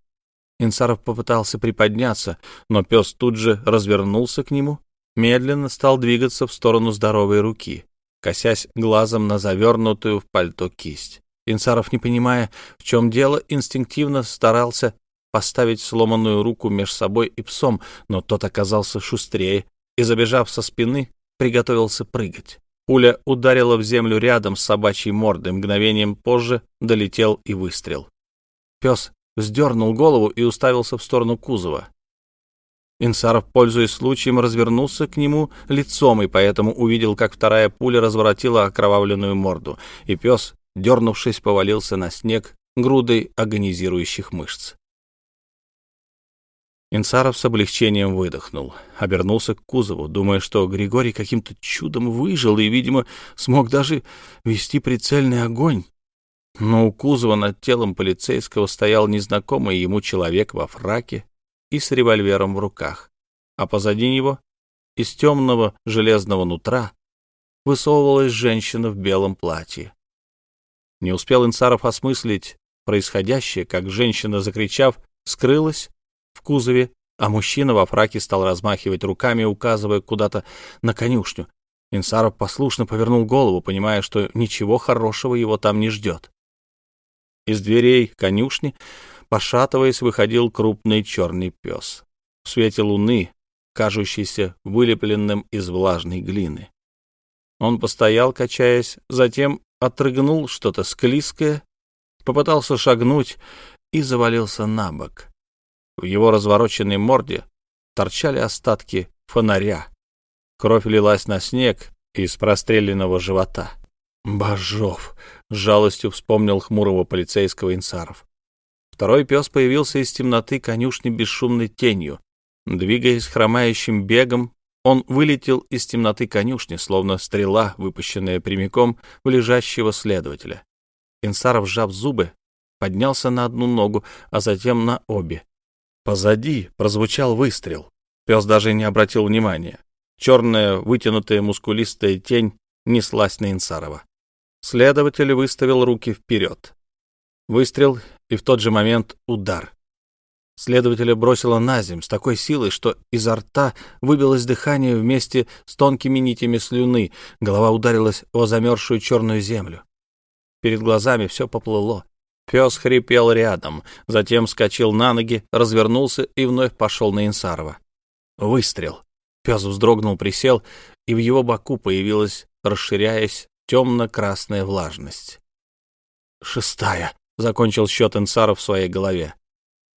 Speaker 1: Инсаров попытался приподняться, но пес тут же развернулся к нему, медленно стал двигаться в сторону здоровой руки, косясь глазом на завернутую в пальто кисть. Инсаров, не понимая, в чем дело, инстинктивно старался поставить сломанную руку меж собой и псом, но тот оказался шустрее и, забежав со спины, приготовился прыгать. Пуля ударила в землю рядом с собачьей мордой, мгновением позже долетел и выстрел. Пес вздернул голову и уставился в сторону кузова. Инсаров, пользуясь случаем, развернулся к нему лицом и поэтому увидел, как вторая пуля разворотила окровавленную морду, и пес, дернувшись, повалился на снег грудой агонизирующих мышц. Инсаров с облегчением выдохнул, обернулся к кузову, думая, что Григорий каким-то чудом выжил и, видимо, смог даже вести прицельный огонь. Но у кузова над телом полицейского стоял незнакомый ему человек во фраке и с револьвером в руках, а позади него, из темного железного нутра, высовывалась женщина в белом платье. Не успел Инсаров осмыслить происходящее, как женщина, закричав, скрылась кузове, а мужчина во фраке стал размахивать руками, указывая куда-то на конюшню. Инсаров послушно повернул голову, понимая, что ничего хорошего его там не ждет. Из дверей конюшни, пошатываясь, выходил крупный черный пес. В свете луны, кажущийся вылепленным из влажной глины. Он постоял, качаясь, затем отрыгнул что-то склизкое, попытался шагнуть и завалился на бок. В его развороченной морде торчали остатки фонаря. Кровь лилась на снег из простреленного живота. «Божов!» — с жалостью вспомнил хмурого полицейского Инсаров. Второй пес появился из темноты конюшни бесшумной тенью. Двигаясь хромающим бегом, он вылетел из темноты конюшни, словно стрела, выпущенная прямиком в лежащего следователя. Инсаров, сжав зубы, поднялся на одну ногу, а затем на обе. Позади прозвучал выстрел. Пес даже не обратил внимания. Черная, вытянутая, мускулистая тень неслась на Инсарова. Следователь выставил руки вперед. Выстрел, и в тот же момент удар. Следователя бросило на земь с такой силой, что изо рта выбилось дыхание вместе с тонкими нитями слюны, голова ударилась о замерзшую черную землю. Перед глазами все поплыло. Пес хрипел рядом, затем вскочил на ноги, развернулся и вновь пошел на Инсарова. Выстрел. Пес вздрогнул, присел, и в его боку появилась, расширяясь, темно-красная влажность. «Шестая», — закончил счет Инсаров в своей голове.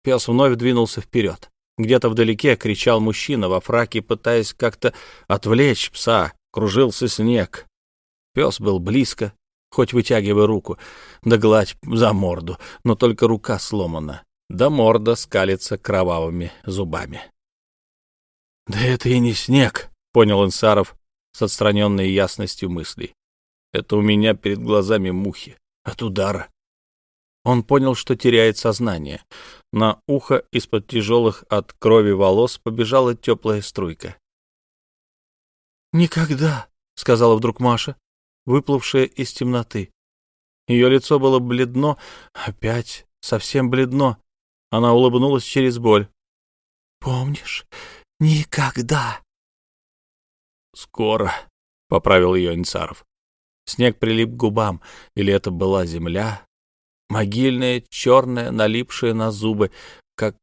Speaker 1: Пес вновь двинулся вперед. Где-то вдалеке кричал мужчина во фраке, пытаясь как-то отвлечь пса. Кружился снег. Пес был близко, хоть вытягивай руку, да гладь за морду, но только рука сломана, да морда скалится кровавыми зубами. — Да это и не снег, — понял Инсаров с отстраненной ясностью мыслей. — Это у меня перед глазами мухи от удара. Он понял, что теряет сознание. На ухо из-под тяжелых от крови волос побежала теплая струйка. «Никогда», — сказала вдруг Маша, выплывшая из темноты. Ее лицо было бледно, опять совсем бледно. Она улыбнулась через боль. «Помнишь? Никогда!» «Скоро», — поправил ее Инцаров. Снег прилип к губам, или это была земля, могильная, черная, налипшая на зубы, как...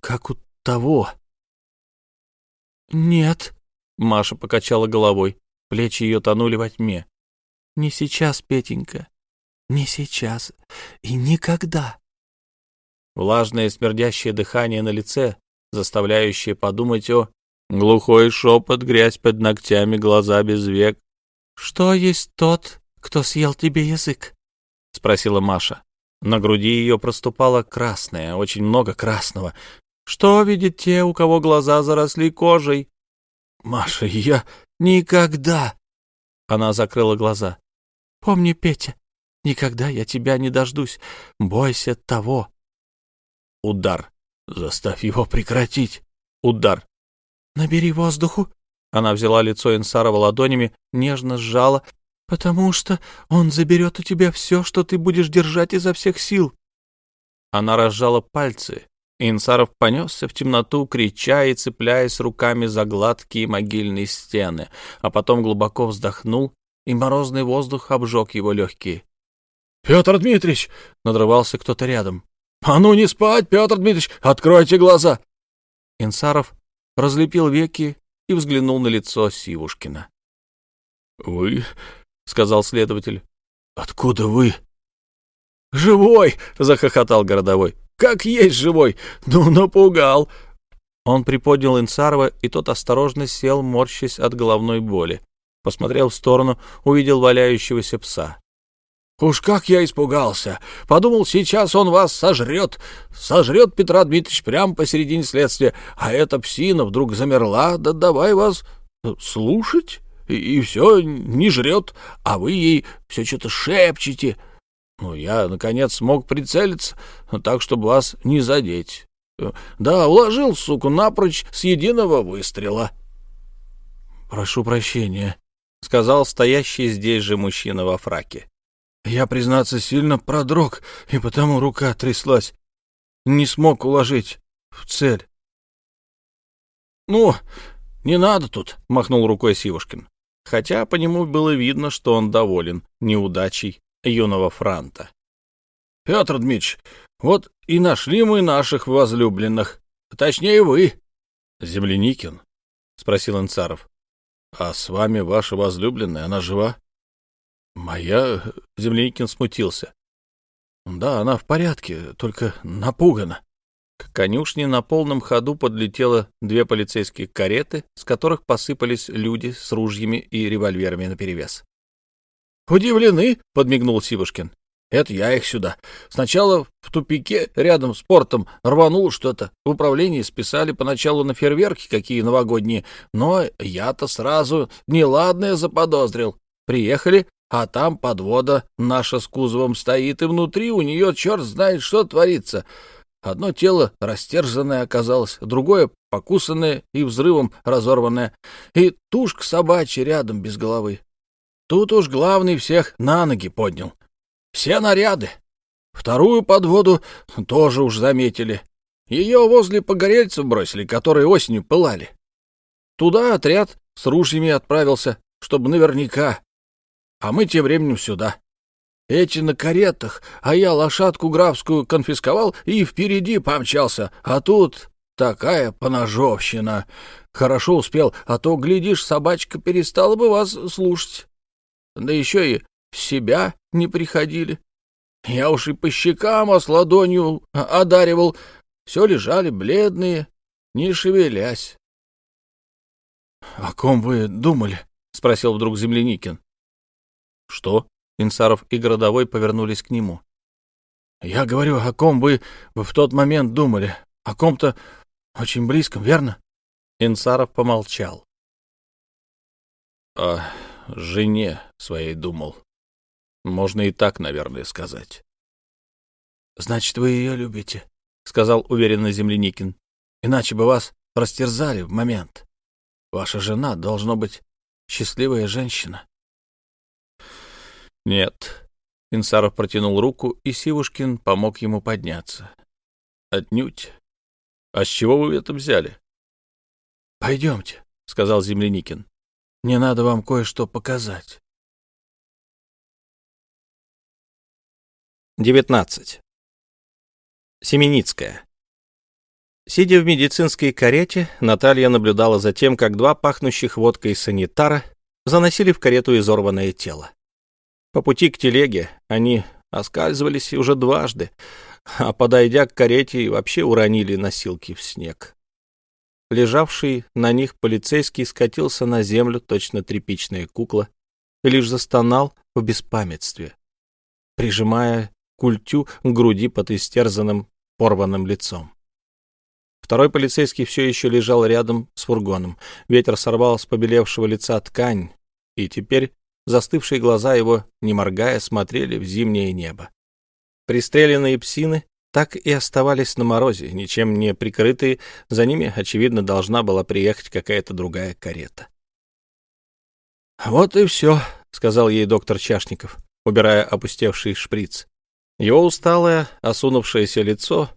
Speaker 1: как у того. «Нет», — Маша покачала головой, плечи ее тонули во тьме. «Не сейчас, Петенька, не сейчас и никогда». Влажное смердящее дыхание на лице, заставляющее подумать о... Глухой шепот, грязь под ногтями, глаза без век. «Что есть тот, кто съел тебе язык?» — спросила Маша. На груди ее проступало красное, очень много красного. Что видят те, у кого глаза заросли кожей? Маша, я никогда... Она закрыла глаза. Помни, Петя, никогда я тебя не дождусь. Бойся того. Удар. Заставь его прекратить. Удар. Набери воздуху. Она взяла лицо Инсарова ладонями, нежно сжала, потому что он заберет у тебя все, что ты будешь держать изо всех сил. Она разжала пальцы. Инсаров понесся в темноту, крича и цепляясь руками за гладкие могильные стены, а потом глубоко вздохнул, и морозный воздух обжег его легкие. — Петр Дмитриевич! — надрывался кто-то рядом. — А ну не спать, Петр Дмитриевич! Откройте глаза! Инсаров разлепил веки и взглянул на лицо Сивушкина. — Вы — сказал следователь. «Откуда вы?» «Живой!» — захохотал городовой. «Как есть живой! Ну, напугал!» Он приподнял Инсарова, и тот осторожно сел, морщась от головной боли. Посмотрел в сторону, увидел валяющегося пса. «Уж как я испугался! Подумал, сейчас он вас сожрет! Сожрет Петра Дмитриевич прямо посередине следствия, а эта псина вдруг замерла, да давай вас слушать!» и, и все не жрет, а вы ей все что-то шепчете. Ну, я, наконец, смог прицелиться, так, чтобы вас не задеть. Да, уложил, суку, напрочь с единого выстрела. — Прошу прощения, — сказал стоящий здесь же мужчина во фраке. — Я, признаться, сильно продрог, и потому рука тряслась. Не смог уложить в цель. — Ну, не надо тут, — махнул рукой Сивушкин хотя по нему было видно, что он доволен неудачей юного франта.
Speaker 3: Петр Дмитрич, вот и нашли мы наших возлюбленных. Точнее, вы. — Земляникин? — спросил Инцаров. — А с вами ваша возлюбленная, она жива? — Моя... — Земляникин смутился. — Да, она в порядке, только напугана. К конюшне на полном ходу подлетело две полицейские кареты, с которых посыпались люди с ружьями и револьверами наперевес. «Удивлены?» — подмигнул Сивушкин. «Это я их сюда. Сначала в тупике рядом с портом рванул что-то. В управлении списали поначалу на фейерверки какие новогодние, но я-то сразу неладное заподозрил. Приехали, а там подвода наша с кузовом стоит, и внутри у нее черт знает что творится. Одно тело растерзанное оказалось, другое покусанное и взрывом разорванное, и тушка собачья рядом без головы. Тут уж главный всех на ноги поднял. Все наряды. Вторую подводу тоже уж заметили. Ее возле погорельцев бросили, которые осенью пылали. Туда отряд с ружьями отправился, чтобы наверняка. А мы тем временем сюда. Эти на каретах, а я лошадку графскую конфисковал и впереди помчался. А тут такая поножовщина. Хорошо успел, а то, глядишь, собачка перестала бы вас слушать. Да еще и себя не приходили. Я уж и по щекам с ладонью одаривал. Все лежали бледные, не шевелясь. — О ком вы думали? — спросил вдруг Земляникин. — Что? Инсаров и Городовой повернулись к нему. — Я говорю, о ком вы в тот момент думали. О ком-то очень близком, верно? Инсаров помолчал. — О жене своей думал. Можно и так, наверное, сказать. — Значит, вы ее любите, — сказал уверенно Земляникин. — Иначе бы вас растерзали в момент. Ваша жена должно быть счастливая женщина. Нет. Инсаров протянул руку, и Сивушкин помог ему подняться. Отнюдь. А с чего вы это взяли? Пойдемте, сказал Земляникин. Мне надо вам кое-что показать.
Speaker 1: 19. Семеницкая. Сидя в медицинской карете, Наталья наблюдала за тем, как два пахнущих водкой санитара заносили в карету изорванное тело. По пути к телеге они оскальзывались уже дважды, а, подойдя к карете, вообще уронили носилки в снег. Лежавший на них полицейский скатился на землю, точно тряпичная кукла, лишь застонал в беспамятстве, прижимая культю к груди под истерзанным, порванным лицом. Второй полицейский все еще лежал рядом с фургоном. Ветер сорвал с побелевшего лица ткань, и теперь Застывшие глаза его, не моргая, смотрели в зимнее небо. Пристреленные псины так и оставались на морозе, ничем не прикрытые, за ними, очевидно, должна была приехать какая-то другая карета. «Вот и все», — сказал ей доктор Чашников, убирая опустевший шприц. Его усталое, осунувшееся лицо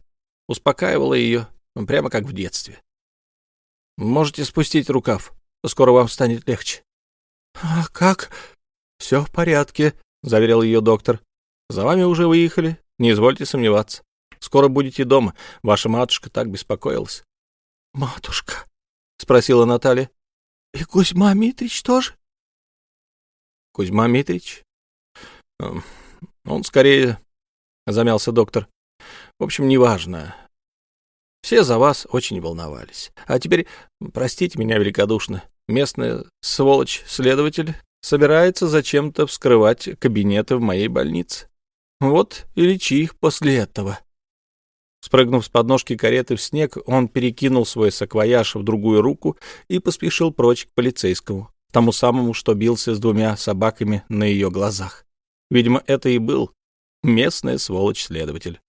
Speaker 1: успокаивало ее, прямо как в детстве. «Можете спустить рукав, скоро вам станет легче». «А как?» «Все в порядке», — заверил ее доктор. «За вами уже выехали, не извольте сомневаться. Скоро будете дома. Ваша матушка так беспокоилась». «Матушка?» — спросила Наталья. «И Кузьма Митрич тоже?» «Кузьма Митрич?» эм, «Он скорее...» — замялся доктор. «В общем, неважно. Все за вас очень волновались. А теперь простите меня великодушно. Местная сволочь-следователь собирается зачем-то вскрывать кабинеты в моей больнице. Вот и лечи их после этого. Спрыгнув с подножки кареты в снег, он перекинул свой саквояж в другую руку и поспешил прочь к полицейскому, тому самому, что бился с двумя собаками на ее глазах. Видимо, это и был местная сволочь-следователь.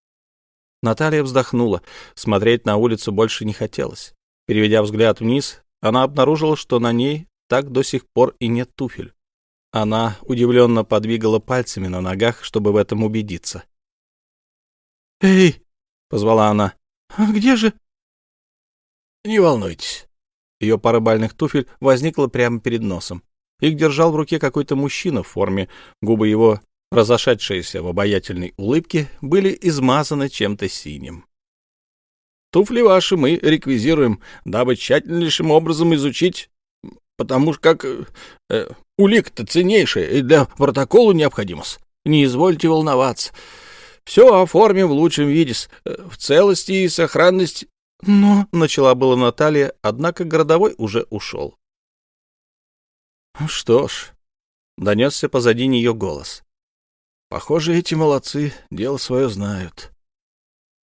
Speaker 1: Наталья вздохнула. Смотреть на улицу больше не хотелось. Переведя взгляд вниз, она обнаружила, что на ней так до сих пор и нет туфель. Она удивленно подвигала пальцами на ногах, чтобы в этом убедиться. «Эй!» — позвала она. «А где же?» «Не волнуйтесь». Ее пара бальных туфель возникла прямо перед носом. Их держал в руке какой-то мужчина в форме. Губы его разошедшиеся в обаятельной улыбке, были измазаны чем-то синим. Туфли ваши мы реквизируем, дабы тщательнейшим образом изучить, потому как э, улик-то ценнейшая и для протокола необходима. Не извольте волноваться. Все оформим в лучшем виде, э, в целости и сохранности. Но, — начала была Наталья, однако городовой уже ушел. Что ж, — донесся позади нее голос. Похоже, эти молодцы дело свое знают.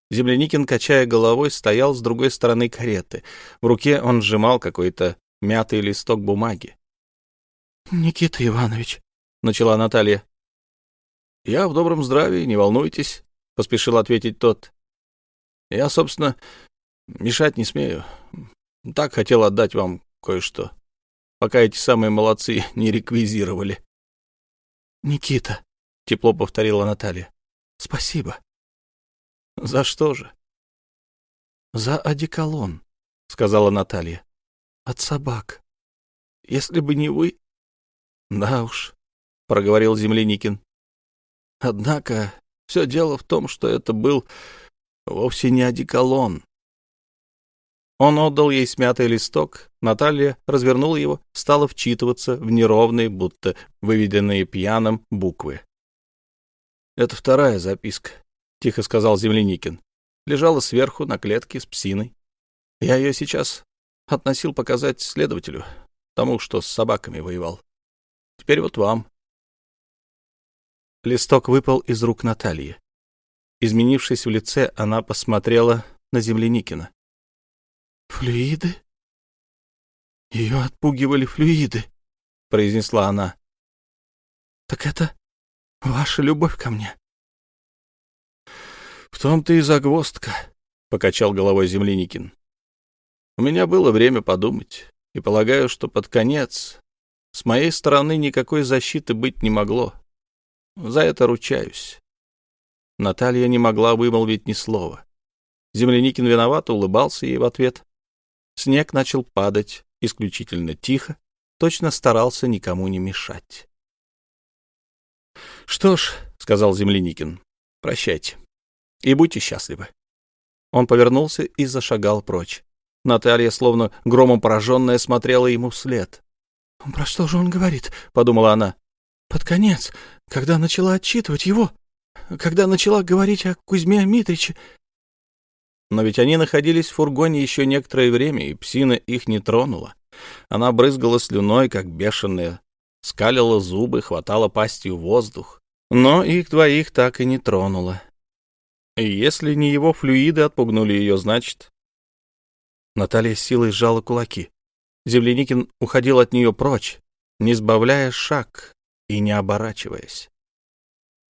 Speaker 1: Земляникин, качая головой, стоял с другой стороны кареты. В руке он сжимал какой-то мятый листок бумаги. — Никита Иванович, — начала Наталья. — Я в добром здравии, не волнуйтесь, — поспешил ответить тот. — Я, собственно, мешать не смею. Так хотел отдать вам кое-что, пока эти самые молодцы [LAUGHS] не реквизировали. — Никита, — тепло повторила Наталья, — спасибо. — За что же? — За одеколон, — сказала Наталья. — От собак. Если бы не вы... — Да уж, — проговорил Земляникин. — Однако все дело в том, что это был вовсе не одеколон. Он отдал ей смятый листок, Наталья развернула его, стала вчитываться в неровные, будто выведенные пьяным буквы. — Это вторая записка, — тихо сказал Земляникин. Лежала сверху на клетке с псиной. Я ее сейчас относил показать следователю, тому, что с собаками воевал. Теперь вот вам. Листок выпал из рук Натальи. Изменившись в лице, она посмотрела на Земляникина. — Флюиды? Ее отпугивали флюиды, — произнесла она. — Так это ваша любовь ко мне? — В том-то и загвоздка, — покачал головой Земляникин. — У меня было время подумать, и полагаю, что под конец с моей стороны никакой защиты быть не могло. За это ручаюсь. Наталья не могла вымолвить ни слова. Земляникин виновато улыбался ей в ответ. Снег начал падать исключительно тихо, точно старался никому не мешать. — Что ж, — сказал Земляникин, — прощайте и будьте счастливы. Он повернулся и зашагал прочь. Наталья, словно громом пораженная, смотрела ему вслед. — Про что же он говорит? — подумала она. — Под конец, когда начала отчитывать его, когда начала говорить о Кузьме Митриче. Но ведь они находились в фургоне еще некоторое время, и псина их не тронула. Она брызгала слюной, как бешеная, скалила зубы, хватала пастью воздух. Но их двоих так и не тронула. Если не его флюиды отпугнули ее, значит... Наталья силой сжала кулаки. Земляникин уходил от нее прочь, не сбавляя шаг и не оборачиваясь.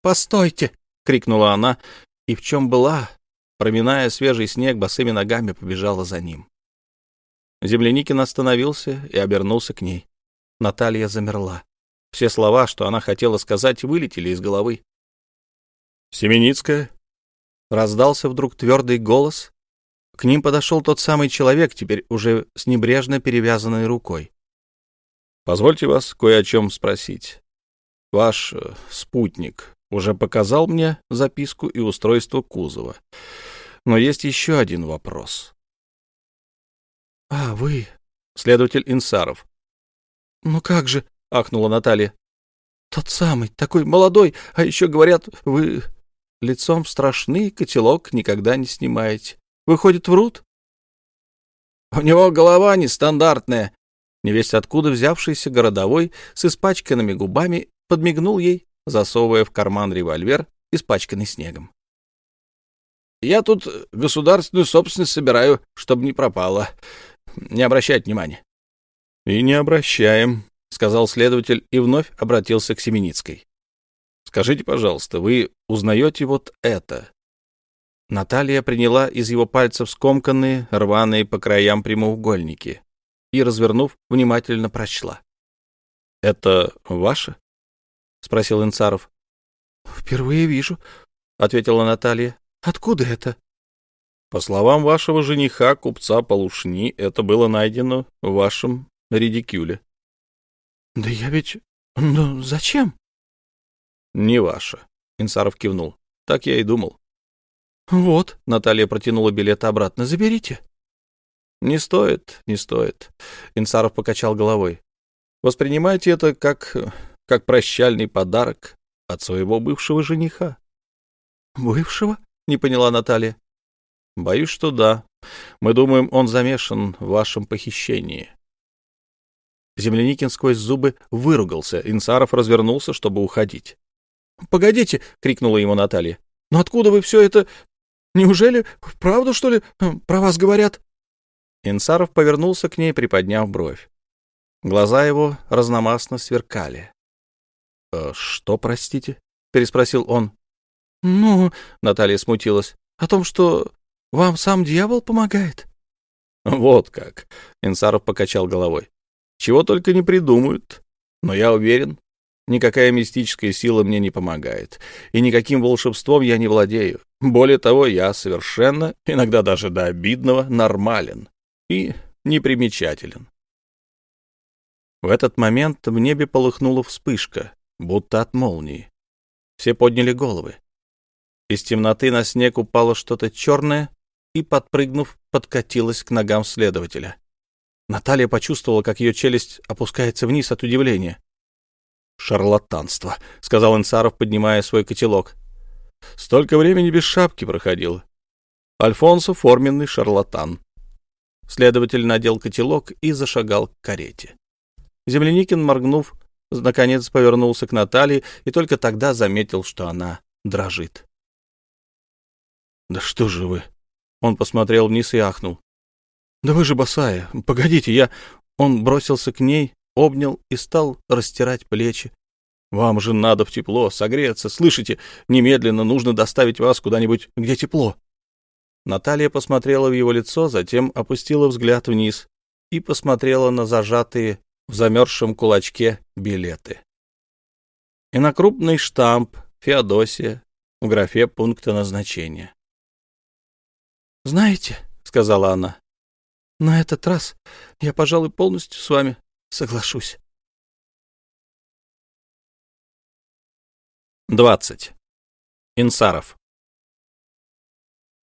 Speaker 1: «Постойте!» — крикнула она, и в чем была, проминая свежий снег, босыми ногами побежала за ним. Земляникин остановился и обернулся к ней. Наталья замерла. Все слова, что она хотела сказать, вылетели из головы. «Семеницкая?» Раздался вдруг твердый голос. К ним подошел тот самый человек, теперь уже с небрежно перевязанной рукой. «Позвольте вас кое о чем спросить. Ваш э, спутник уже показал мне записку и устройство кузова. Но есть еще один вопрос». «А, вы...» — следователь Инсаров. «Ну как же...» — ахнула Наталья. «Тот самый, такой молодой, а еще говорят, вы лицом страшный, котелок никогда не снимаете. Выходит, врут? — У него голова нестандартная. Невесть откуда взявшийся городовой с испачканными губами подмигнул ей, засовывая в карман револьвер, испачканный снегом. — Я тут государственную собственность собираю, чтобы не пропало. Не обращать внимания. — И не обращаем, — сказал следователь и вновь обратился к Семеницкой. Скажите, пожалуйста, вы узнаете вот это?» Наталья приняла из его пальцев скомканные, рваные по краям прямоугольники и, развернув, внимательно прочла. «Это ваше?» — спросил Инцаров. «Впервые вижу», — ответила Наталья. «Откуда это?» «По словам вашего жениха, купца Полушни, это было найдено в вашем редикюле». «Да я ведь... Ну, зачем?» Не ваша. Инсаров кивнул. Так я и думал.
Speaker 2: Вот, Наталья протянула билет обратно. Заберите.
Speaker 1: Не стоит, не стоит. Инсаров покачал головой. Воспринимайте это как как прощальный подарок от своего бывшего жениха.
Speaker 2: Бывшего? Не поняла Наталья.
Speaker 1: Боюсь, что да. Мы думаем, он замешан в вашем похищении. Земляникин сквозь зубы выругался. Инсаров развернулся, чтобы уходить.
Speaker 2: — Погодите! — крикнула ему Наталья. — Но откуда вы все это... Неужели правду, что ли, про вас говорят?
Speaker 1: Инсаров повернулся к ней, приподняв бровь. Глаза его разномастно сверкали. «Э, — Что, простите? — переспросил он.
Speaker 2: — Ну, — Наталья смутилась, — о том, что вам сам дьявол помогает.
Speaker 1: — Вот как! — Инсаров покачал головой. — Чего только не придумают. Но я уверен, никакая мистическая сила мне не помогает, и никаким волшебством я не владею. Более того, я совершенно, иногда даже до обидного, нормален и непримечателен. В этот момент в небе полыхнула вспышка, будто от молнии. Все подняли головы. Из темноты на снег упало что-то черное и, подпрыгнув, подкатилось к ногам следователя. Наталья почувствовала, как ее челюсть опускается вниз от удивления. «Шарлатанство», — сказал Инсаров, поднимая свой котелок. «Столько времени без шапки проходил. Альфонсо — форменный шарлатан». Следователь надел котелок и зашагал к карете. Земляникин, моргнув, наконец повернулся к Наталье и только тогда заметил, что она дрожит. «Да что же вы?» Он посмотрел вниз и ахнул. «Да вы же босая! Погодите, я...» Он бросился к ней, обнял и стал растирать плечи. «Вам же надо в тепло, согреться. Слышите, немедленно нужно доставить вас куда-нибудь, где тепло». Наталья посмотрела в его лицо, затем опустила взгляд вниз и посмотрела на зажатые в замерзшем кулачке билеты. И на крупный штамп «Феодосия» в графе пункта назначения.
Speaker 2: «Знаете», — сказала она, — «на этот раз я, пожалуй, полностью с вами соглашусь».
Speaker 1: 20. Инсаров.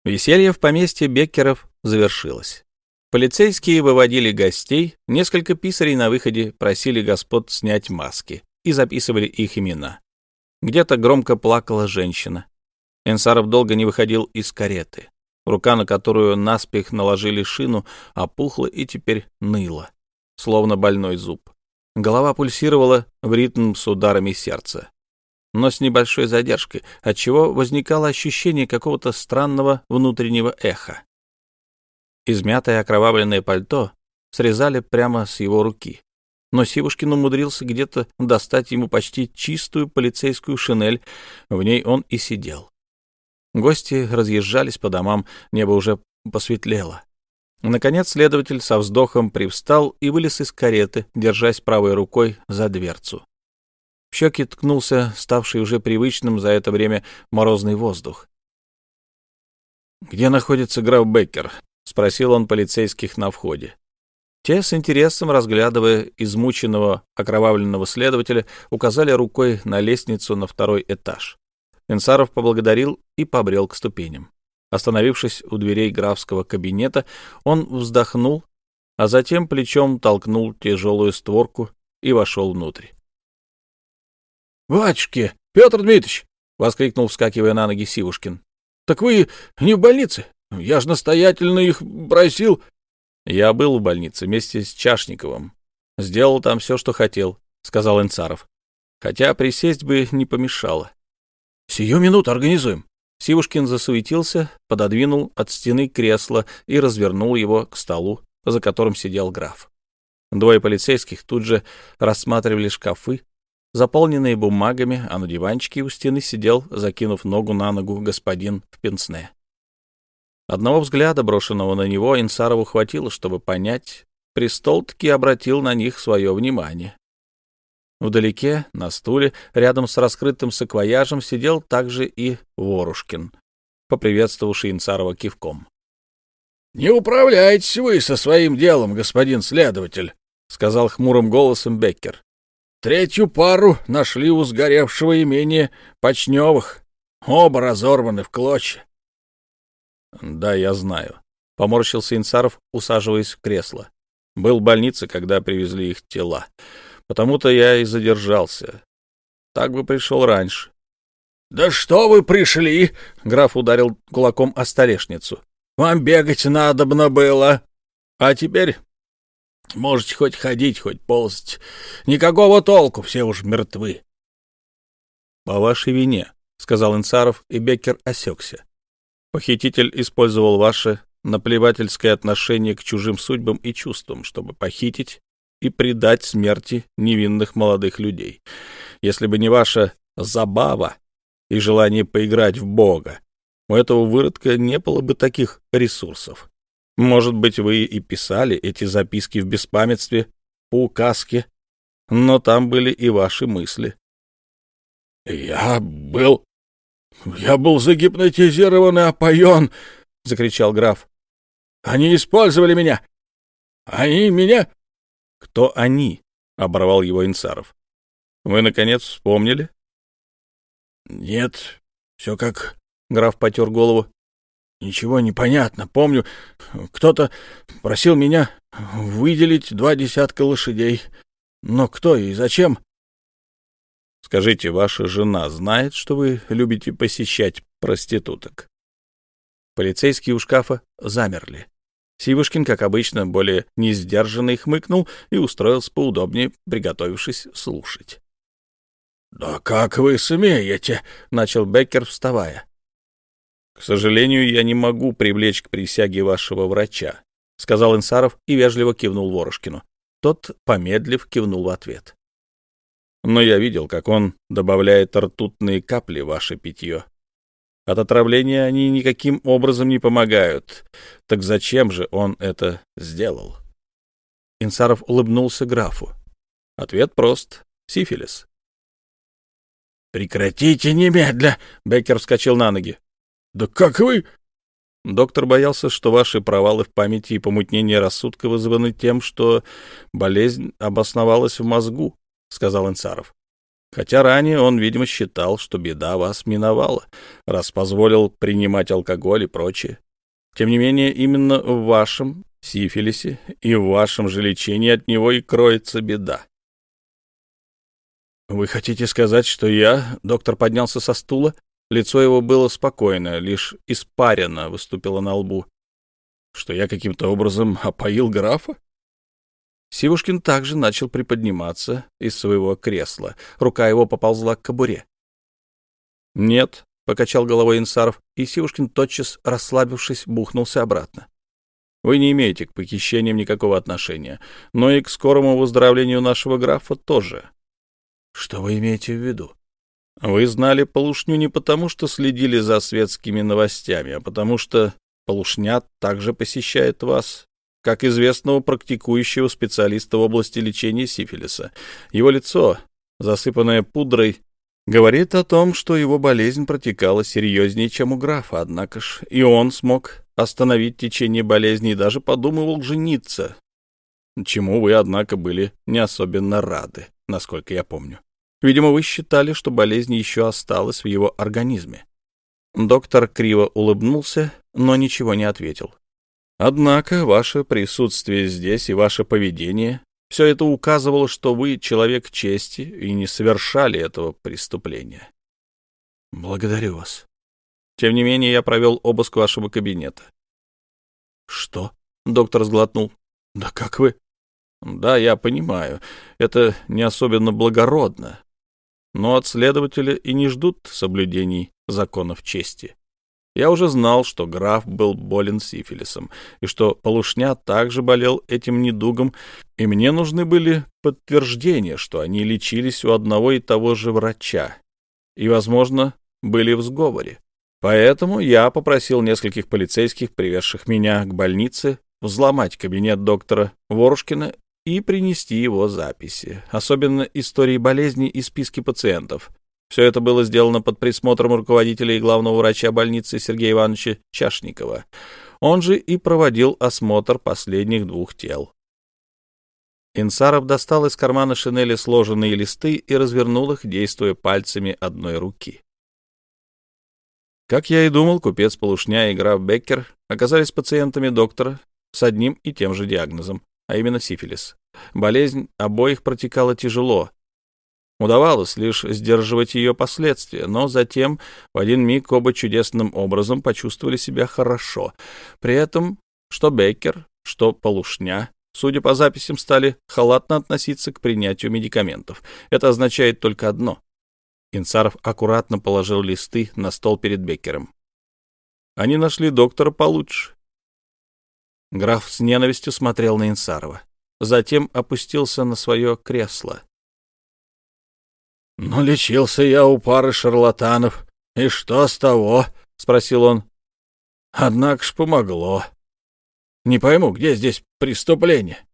Speaker 1: Веселье в поместье Беккеров завершилось. Полицейские выводили гостей, несколько писарей на выходе просили господ снять маски и записывали их имена. Где-то громко плакала женщина. Инсаров долго не выходил из кареты. Рука, на которую наспех наложили шину, опухла и теперь ныла, словно больной зуб. Голова пульсировала в ритм с ударами сердца, но с небольшой задержкой, отчего возникало ощущение какого-то странного внутреннего эха. Измятое окровавленное пальто срезали прямо с его руки, но Сивушкин умудрился где-то достать ему почти чистую полицейскую шинель, в ней он и сидел. Гости разъезжались по домам, небо уже посветлело. Наконец следователь со вздохом привстал и вылез из кареты, держась правой рукой за дверцу. В щеки ткнулся ставший уже привычным за это время морозный воздух. «Где находится граф Беккер?» — спросил он полицейских на входе. Те, с интересом разглядывая измученного окровавленного следователя, указали рукой на лестницу на второй этаж. Инсаров поблагодарил и побрел к ступеням. Остановившись у дверей графского кабинета, он вздохнул, а затем плечом толкнул тяжелую створку и вошел внутрь. — Батюшки, Петр Дмитриевич! — воскликнул, вскакивая на ноги Сивушкин. — Так вы не в больнице? Я же настоятельно их просил. — Я был в больнице вместе с Чашниковым. Сделал там все, что хотел, — сказал Инцаров. Хотя присесть бы не помешало. — Сию минуту организуем. Сивушкин засуетился, пододвинул от стены кресло и развернул его к столу, за которым сидел граф. Двое полицейских тут же рассматривали шкафы, заполненные бумагами, а на диванчике у стены сидел, закинув ногу на ногу, господин в пенсне. Одного взгляда, брошенного на него, Инсарову хватило, чтобы понять, престол-таки обратил на них свое внимание. Вдалеке, на стуле, рядом с раскрытым саквояжем, сидел также и Ворушкин, поприветствовавший Инцарова кивком. — Не управляйтесь вы со своим делом, господин следователь, — сказал хмурым голосом Беккер.
Speaker 3: — Третью пару нашли у сгоревшего имения Почневых. Оба разорваны в клочья.
Speaker 1: — Да, я знаю. Поморщился Инсаров, усаживаясь в кресло. Был в больнице, когда привезли их тела. Потому-то я и задержался. Так бы пришел раньше.
Speaker 3: — Да что вы пришли? — граф ударил кулаком о столешницу. — Вам бегать надобно было. А теперь можете хоть ходить, хоть ползать. Никакого толку, все уж мертвы.
Speaker 1: — По вашей вине, — сказал Инсаров, и Беккер осекся. Похититель использовал ваше наплевательское отношение к чужим судьбам и чувствам, чтобы похитить и предать смерти невинных молодых людей. Если бы не ваша забава и желание поиграть в Бога, у этого выродка не было бы таких ресурсов. Может быть, вы и писали эти записки в беспамятстве по указке, но там были и ваши мысли.
Speaker 3: — Я был... я был загипнотизирован и опоен, — закричал граф. Они использовали меня. Они меня...
Speaker 1: — Кто они? — оборвал его Инсаров. — Вы, наконец, вспомнили?
Speaker 3: — Нет, все как... — граф потер голову. — Ничего не понятно. Помню, кто-то просил меня выделить два десятка лошадей. Но кто и зачем?
Speaker 1: — Скажите, ваша жена знает, что вы любите посещать проституток? Полицейские у шкафа замерли. Сивушкин, как обычно, более несдержанный хмыкнул и устроился поудобнее, приготовившись слушать.
Speaker 3: — Да как вы смеете? — начал Беккер, вставая.
Speaker 1: — К сожалению, я не могу привлечь к присяге вашего врача, — сказал Инсаров и вежливо кивнул Ворошкину. Тот, помедлив, кивнул в ответ. — Но я видел, как он добавляет ртутные капли в ваше питье. От отравления они никаким образом не помогают. Так зачем же он это сделал? Инсаров улыбнулся графу. Ответ прост. Сифилис.
Speaker 3: «Прекратите немедля!» — Беккер вскочил на ноги. «Да как вы...»
Speaker 1: Доктор боялся, что ваши провалы в памяти и помутнение рассудка вызваны тем, что болезнь обосновалась в мозгу, — сказал Инсаров. Хотя ранее он, видимо, считал, что беда вас миновала, раз позволил принимать алкоголь и прочее. Тем не менее, именно в вашем сифилисе и в вашем же лечении от него и кроется беда. «Вы хотите сказать, что я...» — доктор поднялся со стула. Лицо его было спокойно, лишь испарено выступило на лбу. «Что я каким-то образом опоил графа?» Сивушкин также начал приподниматься из своего кресла. Рука его поползла к кобуре. «Нет», — покачал головой Инсаров, и Сивушкин, тотчас расслабившись, бухнулся обратно. «Вы не имеете к похищениям никакого отношения, но и к скорому выздоровлению нашего графа тоже». «Что вы имеете в виду?» «Вы знали Полушню не потому, что следили за светскими новостями, а потому что Полушня также посещает вас как известного практикующего специалиста в области лечения сифилиса. Его лицо, засыпанное пудрой, говорит о том, что его болезнь протекала серьезнее, чем у графа, однако ж и он смог остановить течение болезни и даже подумывал жениться, чему вы, однако, были не особенно рады, насколько я помню. Видимо, вы считали, что болезнь еще осталась в его организме. Доктор криво улыбнулся, но ничего не ответил. Однако ваше присутствие здесь и ваше поведение — все это указывало, что вы человек чести и не совершали этого преступления. — Благодарю вас. Тем не менее, я провел обыск вашего кабинета. — Что? — доктор сглотнул. — Да как вы? — Да, я понимаю, это не особенно благородно, но от следователя и не ждут соблюдений законов чести. Я уже знал, что граф был болен сифилисом, и что Полушня также болел этим недугом, и мне нужны были подтверждения, что они лечились у одного и того же врача, и, возможно, были в сговоре. Поэтому я попросил нескольких полицейских, привезших меня к больнице, взломать кабинет доктора Ворушкина и принести его записи, особенно истории болезни и списки пациентов, все это было сделано под присмотром руководителя и главного врача больницы Сергея Ивановича Чашникова. Он же и проводил осмотр последних двух тел. Инсаров достал из кармана шинели сложенные листы и развернул их, действуя пальцами одной руки. Как я и думал, купец Полушня и граф Беккер оказались пациентами доктора с одним и тем же диагнозом, а именно сифилис. Болезнь обоих протекала тяжело. Удавалось лишь сдерживать ее последствия, но затем в один миг оба чудесным образом почувствовали себя хорошо. При этом что Беккер, что Полушня судя по записям, стали халатно относиться к принятию медикаментов. Это означает только одно. Инсаров аккуратно положил листы на стол перед Беккером. Они нашли доктора получше. Граф с ненавистью смотрел на Инсарова. Затем опустился на свое кресло. — Ну, лечился я у пары шарлатанов. И что с того? — спросил он. — Однако ж помогло. Не пойму, где здесь преступление?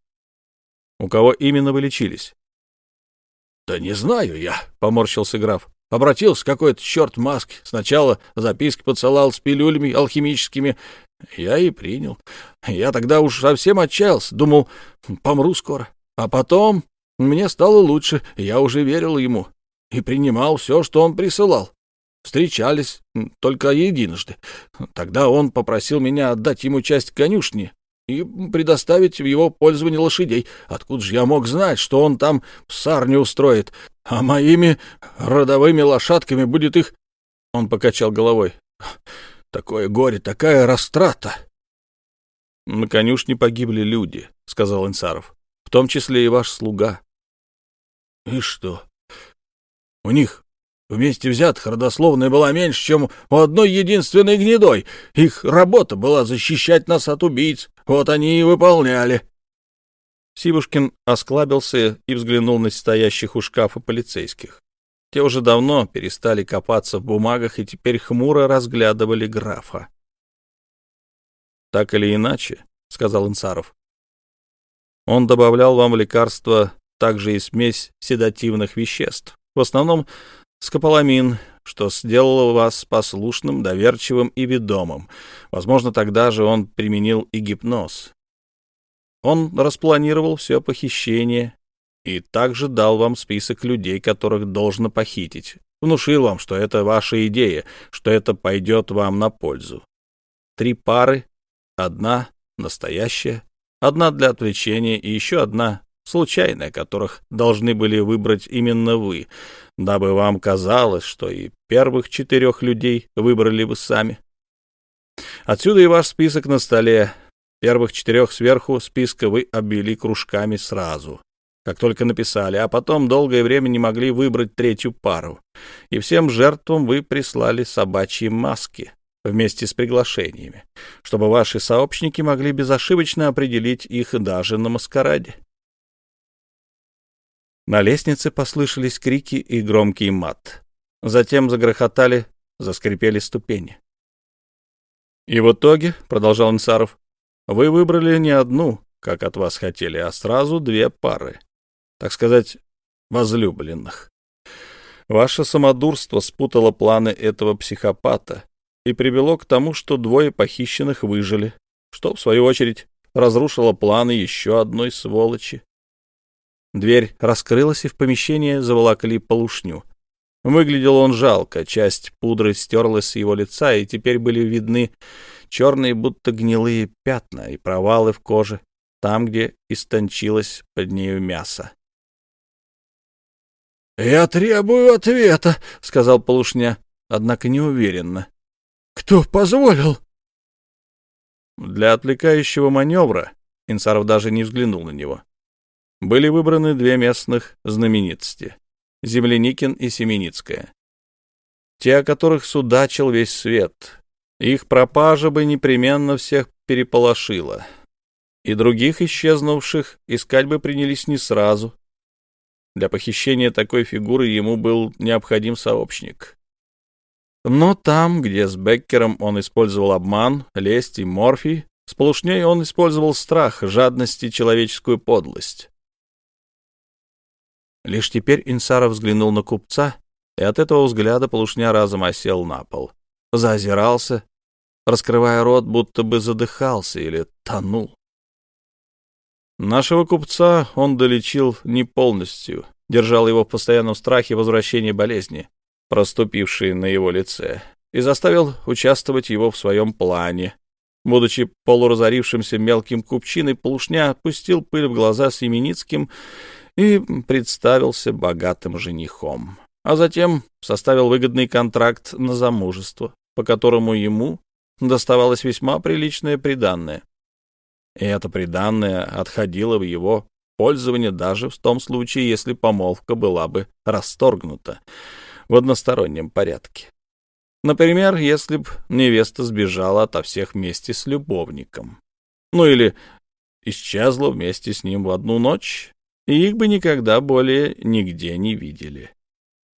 Speaker 1: У кого именно вы лечились? — Да не знаю я, — поморщился граф. Обратился какой-то черт маски. Сначала записки посылал с пилюлями алхимическими. Я и принял. Я тогда уж совсем отчаялся. Думал, помру скоро. А потом мне стало лучше. Я уже верил ему и принимал все, что он присылал. Встречались только единожды. Тогда он попросил меня отдать ему часть конюшни и предоставить в его пользование лошадей. Откуда же я мог знать, что он там псарню устроит, а моими родовыми лошадками будет их... Он покачал головой. Такое горе, такая растрата. На конюшне погибли люди, сказал Инсаров, в том числе и ваш слуга. И что? У них вместе взятых родословная была меньше, чем у одной единственной гнедой. Их работа была защищать нас от убийц. Вот они и выполняли. Сивушкин осклабился и взглянул на стоящих у шкафа полицейских. Те уже давно перестали копаться в бумагах и теперь хмуро разглядывали графа. «Так или иначе», — сказал Инсаров, — «он добавлял вам в лекарство также и смесь седативных веществ, в основном скополамин, что сделало вас послушным, доверчивым и ведомым. Возможно, тогда же он применил и гипноз. Он распланировал все похищение и также дал вам список людей, которых должно похитить. Внушил вам, что это ваша идея, что это пойдет вам на пользу. Три пары, одна настоящая, одна для отвлечения и еще одна случайная, которых должны были выбрать именно вы, дабы вам казалось, что и первых четырех людей выбрали вы сами. Отсюда и ваш список на столе. Первых четырех сверху списка вы обвели кружками сразу, как только написали, а потом долгое время не могли выбрать третью пару. И всем жертвам вы прислали собачьи маски вместе с приглашениями, чтобы ваши сообщники могли безошибочно определить их даже на маскараде. На лестнице послышались крики и громкий мат. Затем загрохотали, заскрипели ступени. «И в итоге, — продолжал Инсаров, — вы выбрали не одну, как от вас хотели, а сразу две пары, так сказать, возлюбленных. Ваше самодурство спутало планы этого психопата и привело к тому, что двое похищенных выжили, что, в свою очередь, разрушило планы еще одной сволочи. Дверь раскрылась, и в помещение заволокли полушню. Выглядел он жалко, часть пудры стерлась с его лица, и теперь были видны черные, будто гнилые пятна и провалы в коже, там, где истончилось под нею мясо. — Я требую ответа, — сказал полушня, однако неуверенно. — Кто позволил? Для отвлекающего маневра Инсаров даже не взглянул на него были выбраны две местных знаменитости — Земляникин и Семеницкая. Те, о которых судачил весь свет. Их пропажа бы непременно всех переполошила. И других исчезнувших искать бы принялись не сразу. Для похищения такой фигуры ему был необходим сообщник. Но там, где с Беккером он использовал обман, лесть и морфий, с полушней он использовал страх, жадность и человеческую подлость. Лишь теперь Инсаров взглянул на купца, и от этого взгляда полушня разом осел на пол. Заозирался, раскрывая рот, будто бы задыхался или тонул. Нашего купца он долечил не полностью, держал его в постоянном страхе возвращения болезни, проступившей на его лице, и заставил участвовать его в своем плане. Будучи полуразорившимся мелким купчиной, Полушня опустил пыль в глаза Семеницким и представился богатым женихом. А затем составил выгодный контракт на замужество, по которому ему доставалось весьма приличное приданное. И это приданное отходило в его пользование даже в том случае, если помолвка была бы расторгнута в одностороннем порядке. Например, если б невеста сбежала ото всех вместе с любовником. Ну или исчезла вместе с ним в одну ночь, и их бы никогда более нигде не видели.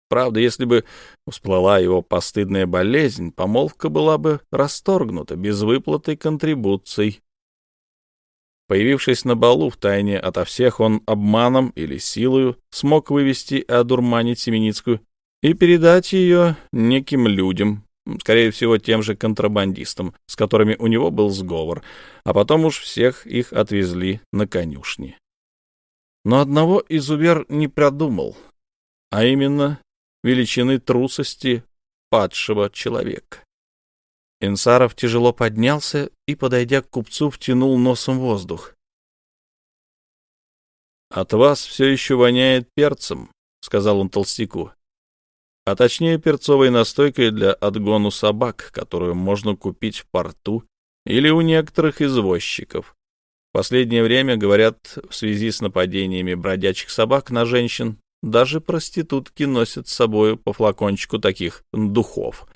Speaker 1: Правда, если бы всплыла его постыдная болезнь, помолвка была бы расторгнута без выплаты контрибуций. Появившись на балу в тайне ото всех, он обманом или силою смог вывести и одурманить Семеницкую и передать ее неким людям, скорее всего, тем же контрабандистам, с которыми у него был сговор, а потом уж всех их отвезли на конюшни. Но одного изувер не продумал, а именно величины трусости падшего человека. Инсаров тяжело поднялся и, подойдя к купцу, втянул носом воздух. «От вас все еще воняет перцем», — сказал он толстяку, «а точнее перцовой настойкой для отгону собак, которую можно купить в порту или у некоторых извозчиков. Последнее время, говорят, в связи с нападениями бродячих собак на женщин, даже проститутки носят с собой по флакончику таких духов.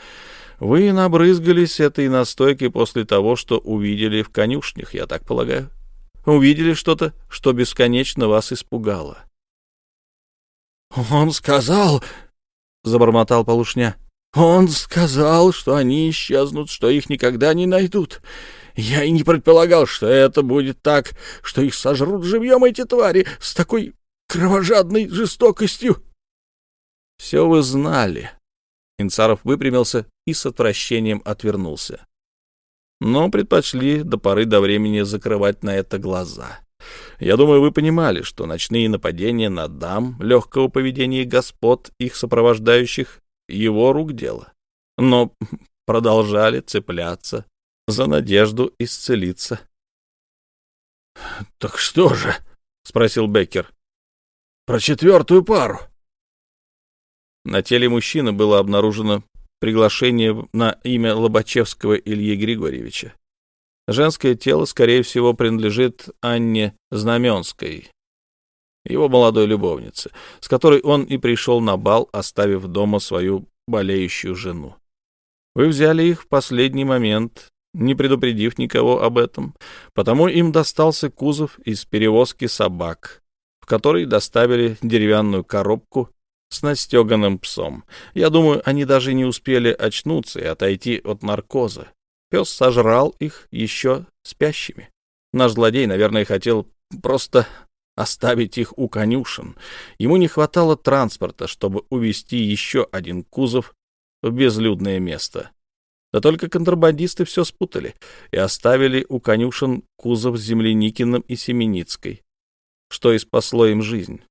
Speaker 1: Вы набрызгались этой настойкой после того, что увидели в конюшнях, я так полагаю. Увидели что-то, что бесконечно вас испугало.
Speaker 3: — Он сказал, — забормотал Полушня, — он сказал, что они исчезнут, что их никогда не найдут. Я и не предполагал, что это будет так, что их сожрут живьем эти твари с такой кровожадной жестокостью.
Speaker 1: — Все вы знали. Инцаров выпрямился и с отвращением отвернулся. Но предпочли до поры до времени закрывать на это глаза. Я думаю, вы понимали, что ночные нападения на дам, легкого поведения господ, их сопровождающих, его рук дело. Но продолжали цепляться за надежду исцелиться.
Speaker 3: — Так что же? — спросил Беккер. Про четвертую пару.
Speaker 1: На теле мужчины было обнаружено приглашение на имя Лобачевского Ильи Григорьевича. Женское тело, скорее всего, принадлежит Анне Знаменской, его молодой любовнице, с которой он и пришел на бал, оставив дома свою болеющую жену. Вы взяли их в последний момент, не предупредив никого об этом, потому им достался кузов из перевозки собак, которой доставили деревянную коробку с настеганным псом. Я думаю, они даже не успели очнуться и отойти от наркоза. Пес сожрал их еще спящими. Наш злодей, наверное, хотел просто оставить их у конюшен. Ему не хватало транспорта, чтобы увезти еще один кузов в безлюдное место. Да только контрабандисты все спутали и оставили у конюшен кузов с Земляникиным и Семеницкой что и спасло им жизнь.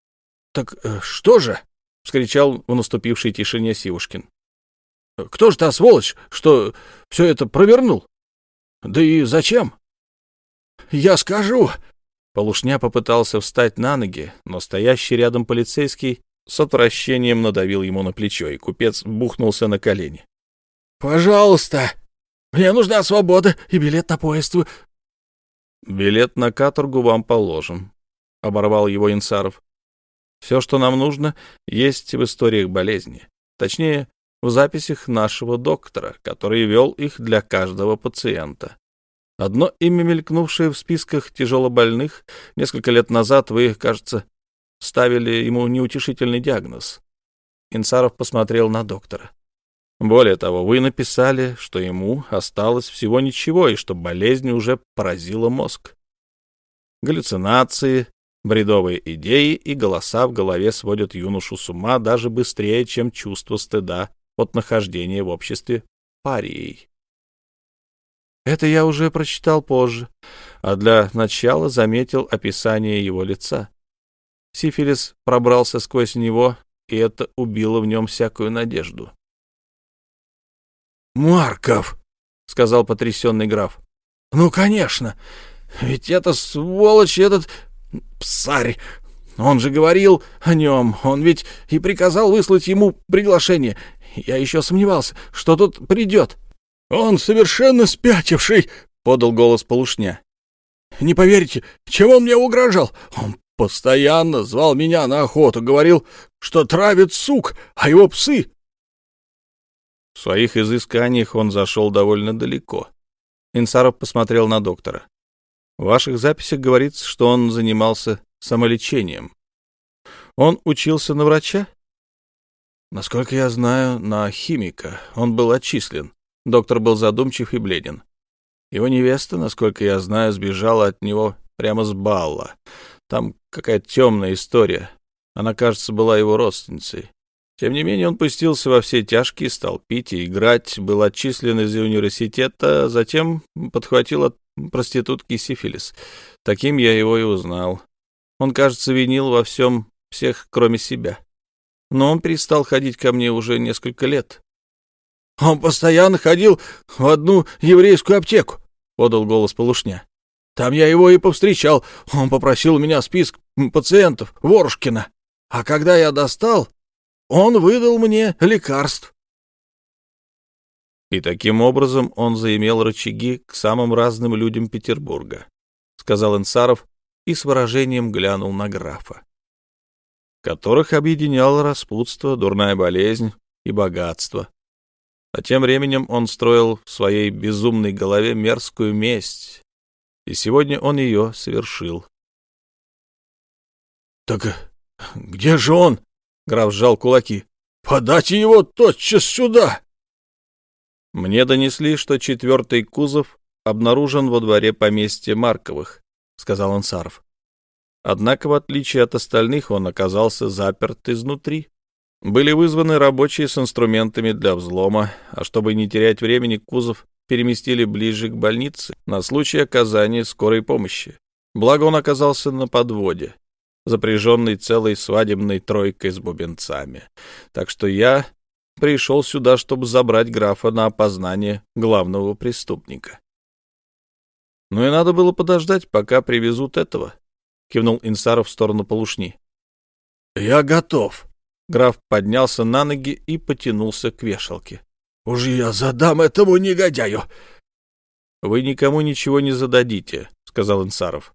Speaker 3: — Так э, что же?
Speaker 1: — вскричал в наступившей тишине Сивушкин.
Speaker 3: — Кто же та сволочь, что все это провернул? Да и зачем? — Я скажу.
Speaker 1: Полушня попытался встать на ноги, но стоящий рядом полицейский с отвращением надавил ему на плечо, и купец бухнулся на колени.
Speaker 3: — Пожалуйста, мне нужна свобода и билет на поезд.
Speaker 1: — Билет на каторгу вам положен, оборвал его Инсаров. Все, что нам нужно, есть в историях болезни. Точнее, в записях нашего доктора, который вел их для каждого пациента. Одно имя, мелькнувшее в списках тяжелобольных, несколько лет назад вы, кажется, ставили ему неутешительный диагноз. Инсаров посмотрел на доктора. Более того, вы написали, что ему осталось всего ничего и что болезнь уже поразила мозг. Галлюцинации, Бредовые идеи и голоса в голове сводят юношу с ума даже быстрее, чем чувство стыда от нахождения в обществе парией.
Speaker 2: Это я уже прочитал позже, а для начала заметил описание его лица. Сифилис пробрался сквозь него, и это убило в нем всякую надежду.
Speaker 3: «Марков!» — сказал потрясенный граф. «Ну, конечно! Ведь это сволочь, этот псарь! Он же говорил о нем, он ведь и приказал выслать ему приглашение. Я еще сомневался, что тут придет». «Он совершенно спятивший!» — подал голос полушня. «Не поверите, чего он мне угрожал? Он постоянно звал меня на охоту, говорил, что травит сук, а его псы
Speaker 1: в своих изысканиях он зашел довольно далеко. Инсаров посмотрел на доктора. В ваших записях говорится, что он занимался самолечением. Он учился на врача? Насколько я знаю, на химика. Он был отчислен. Доктор был задумчив и бледен. Его невеста, насколько я знаю, сбежала от него прямо с балла. Там какая-то темная история. Она, кажется, была его родственницей. Тем не менее, он пустился во все тяжкие, стал пить и играть, был отчислен из университета, затем подхватил от проститутки сифилис. Таким я его и узнал. Он, кажется, винил во всем всех, кроме себя. Но он перестал ходить ко мне уже несколько лет.
Speaker 3: — Он постоянно ходил в одну еврейскую аптеку, — подал голос полушня. — Там я его и повстречал. Он попросил у меня список пациентов Ворушкина. А когда я достал, он выдал мне лекарств.
Speaker 1: И таким образом он заимел рычаги к самым разным людям Петербурга, — сказал Инсаров и с выражением глянул на графа, которых объединяло распутство, дурная болезнь и богатство. А тем временем он строил в своей безумной голове мерзкую месть, и сегодня он ее совершил.
Speaker 3: — Так где же он? Граф сжал кулаки. «Подайте его тотчас сюда!»
Speaker 1: Мне донесли, что четвертый кузов обнаружен во дворе поместья Марковых, — сказал Ансаров. Однако, в отличие от остальных, он оказался заперт изнутри. Были вызваны рабочие с инструментами для взлома, а чтобы не терять времени, кузов переместили ближе к больнице на случай оказания скорой помощи. Благо он оказался на подводе запряженный целой свадебной тройкой с бубенцами. Так что я пришел сюда, чтобы забрать графа на опознание главного преступника. Ну и надо было подождать, пока привезут этого, — кивнул Инсаров в сторону полушни.
Speaker 3: — Я готов.
Speaker 1: Граф поднялся на ноги и потянулся к вешалке.
Speaker 3: — Уж я задам этому негодяю.
Speaker 1: — Вы никому ничего не зададите, — сказал Инсаров.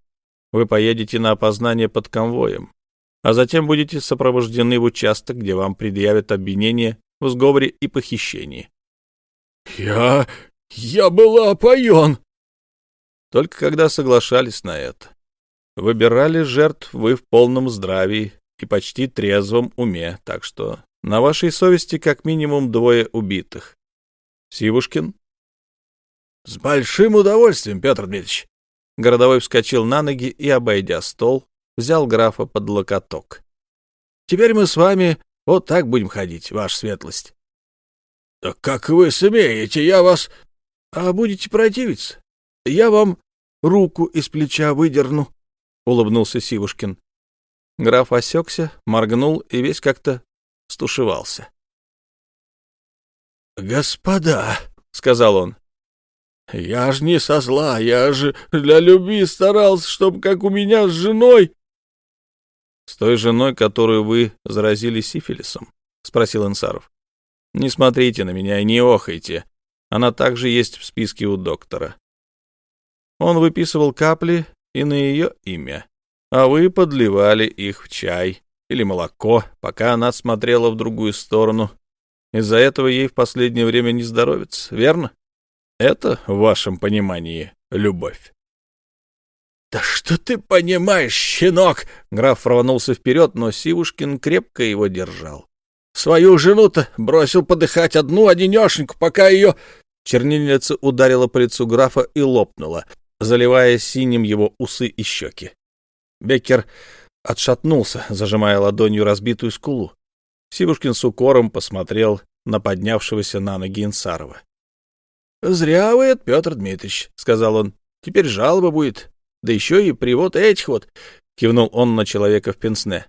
Speaker 1: Вы поедете на опознание под конвоем, а затем будете сопровождены в участок, где вам предъявят обвинение в сговоре и похищении.
Speaker 3: — Я... я была опоен!
Speaker 1: Только когда соглашались на это. Выбирали жертв вы в полном здравии и почти трезвом уме, так что на вашей совести как минимум двое убитых. Сивушкин?
Speaker 3: — С большим удовольствием, Петр Дмитриевич.
Speaker 1: Городовой вскочил на ноги и, обойдя стол, взял графа под локоток.
Speaker 3: — Теперь мы с вами вот так будем ходить, ваша светлость. — Да как вы смеете, я вас... — А будете противиться? Я вам руку из плеча выдерну, — улыбнулся Сивушкин.
Speaker 1: Граф осекся, моргнул и весь как-то стушевался.
Speaker 3: — Господа, — сказал он, я ж не со зла, я же для любви старался, чтобы как у меня с женой.
Speaker 1: — С той женой, которую вы заразили сифилисом? — спросил Инсаров. — Не смотрите на меня и не охайте. Она также есть в списке у доктора. Он выписывал капли и на ее имя, а вы подливали их в чай или молоко, пока она смотрела в другую сторону. Из-за этого ей в последнее время не здоровится, верно? Это, в вашем понимании, любовь.
Speaker 3: «Да что ты понимаешь, щенок!» Граф рванулся вперед, но Сивушкин крепко его держал. «Свою жену-то бросил подыхать одну одинешеньку, пока ее...»
Speaker 1: Чернильница ударила по лицу графа и лопнула, заливая синим его усы и щеки. Беккер отшатнулся, зажимая ладонью разбитую скулу. Сивушкин с укором посмотрел на поднявшегося на ноги Инсарова.
Speaker 3: — Зря вы это, Петр Дмитриевич, — сказал он. — Теперь жалоба будет. Да еще и привод этих вот, — кивнул он на человека в пенсне.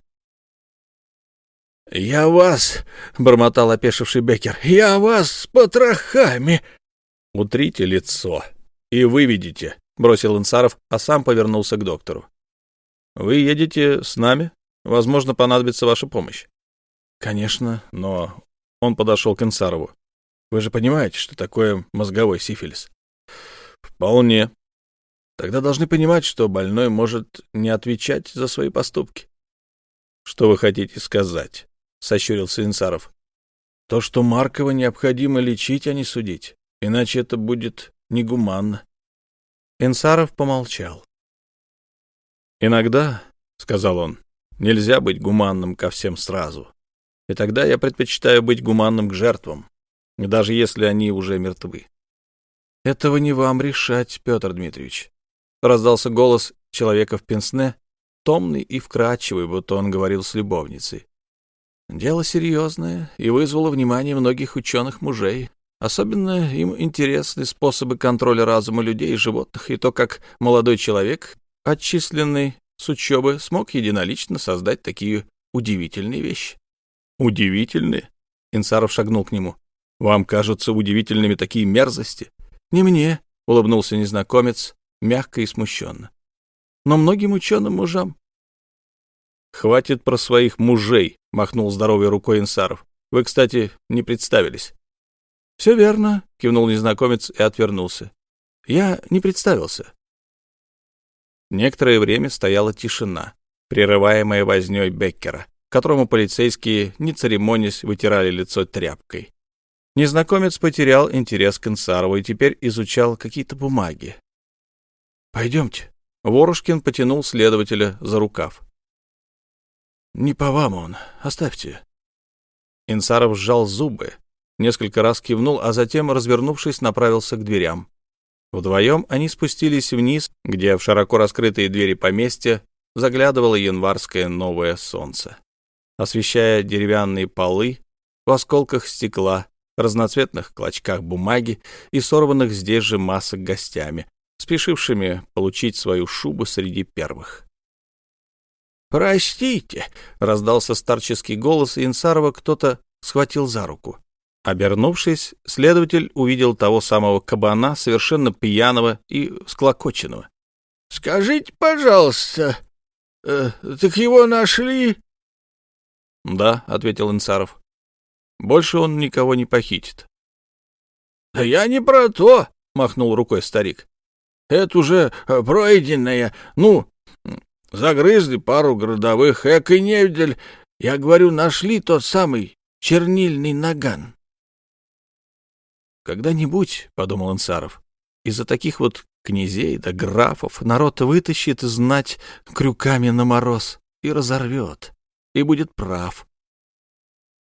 Speaker 3: — Я вас, — бормотал опешивший Беккер, — я вас с потрохами. — Утрите лицо и выведите, — бросил Инсаров, а сам повернулся к доктору. — Вы едете с нами? Возможно, понадобится ваша помощь. — Конечно, но... Он подошел к Инсарову. Вы же понимаете, что такое мозговой сифилис? Вполне. Тогда должны понимать, что больной может не отвечать за свои поступки. Что вы хотите сказать? Сощурился Инсаров. То, что Маркова необходимо лечить, а не судить. Иначе это будет негуманно. Инсаров помолчал. «Иногда, — сказал он, — нельзя быть гуманным ко всем сразу. И тогда я предпочитаю быть гуманным к жертвам даже если они уже мертвы. — Этого не вам решать, Петр Дмитриевич. Раздался голос человека в пенсне, томный и вкрадчивый, будто он говорил с любовницей. Дело серьезное и вызвало внимание многих ученых-мужей. Особенно им интересны способы контроля разума людей и животных, и то, как молодой человек, отчисленный с учебы, смог единолично создать такие удивительные вещи. «Удивительные?» — Инсаров шагнул к нему. Вам кажутся удивительными такие мерзости? Не мне, улыбнулся незнакомец, мягко и смущенно. Но многим ученым мужам. Хватит про своих мужей, махнул здоровой рукой Инсаров. Вы, кстати, не представились. Все верно, кивнул незнакомец и отвернулся. Я не представился. Некоторое время стояла тишина, прерываемая вознёй Беккера, которому полицейские, не церемонясь, вытирали лицо тряпкой. Незнакомец потерял интерес к Инсарову и теперь изучал какие-то бумаги. — Пойдемте. Ворушкин потянул следователя за рукав. — Не по вам он. Оставьте. Инсаров сжал зубы, несколько раз кивнул, а затем, развернувшись, направился к дверям. Вдвоем они спустились вниз, где в широко раскрытые двери поместья заглядывало январское новое солнце, освещая деревянные полы в осколках стекла, разноцветных клочках бумаги и сорванных здесь же масок гостями, спешившими получить свою шубу среди первых. «Простите!» — раздался старческий голос, и Инсарова кто-то схватил за руку. Обернувшись, следователь увидел того самого кабана, совершенно пьяного и склокоченного. — Скажите, пожалуйста, э, так его нашли? — Да, — ответил Инсаров. Больше он никого не похитит. — Да я не про то, — махнул рукой старик. — Это уже э, пройденное. Ну, загрызли пару городовых, эк и невдель. Я говорю, нашли тот самый чернильный наган. «Когда-нибудь, — подумал Ансаров, — из-за таких вот князей да графов народ вытащит знать крюками на мороз и разорвет, и будет прав.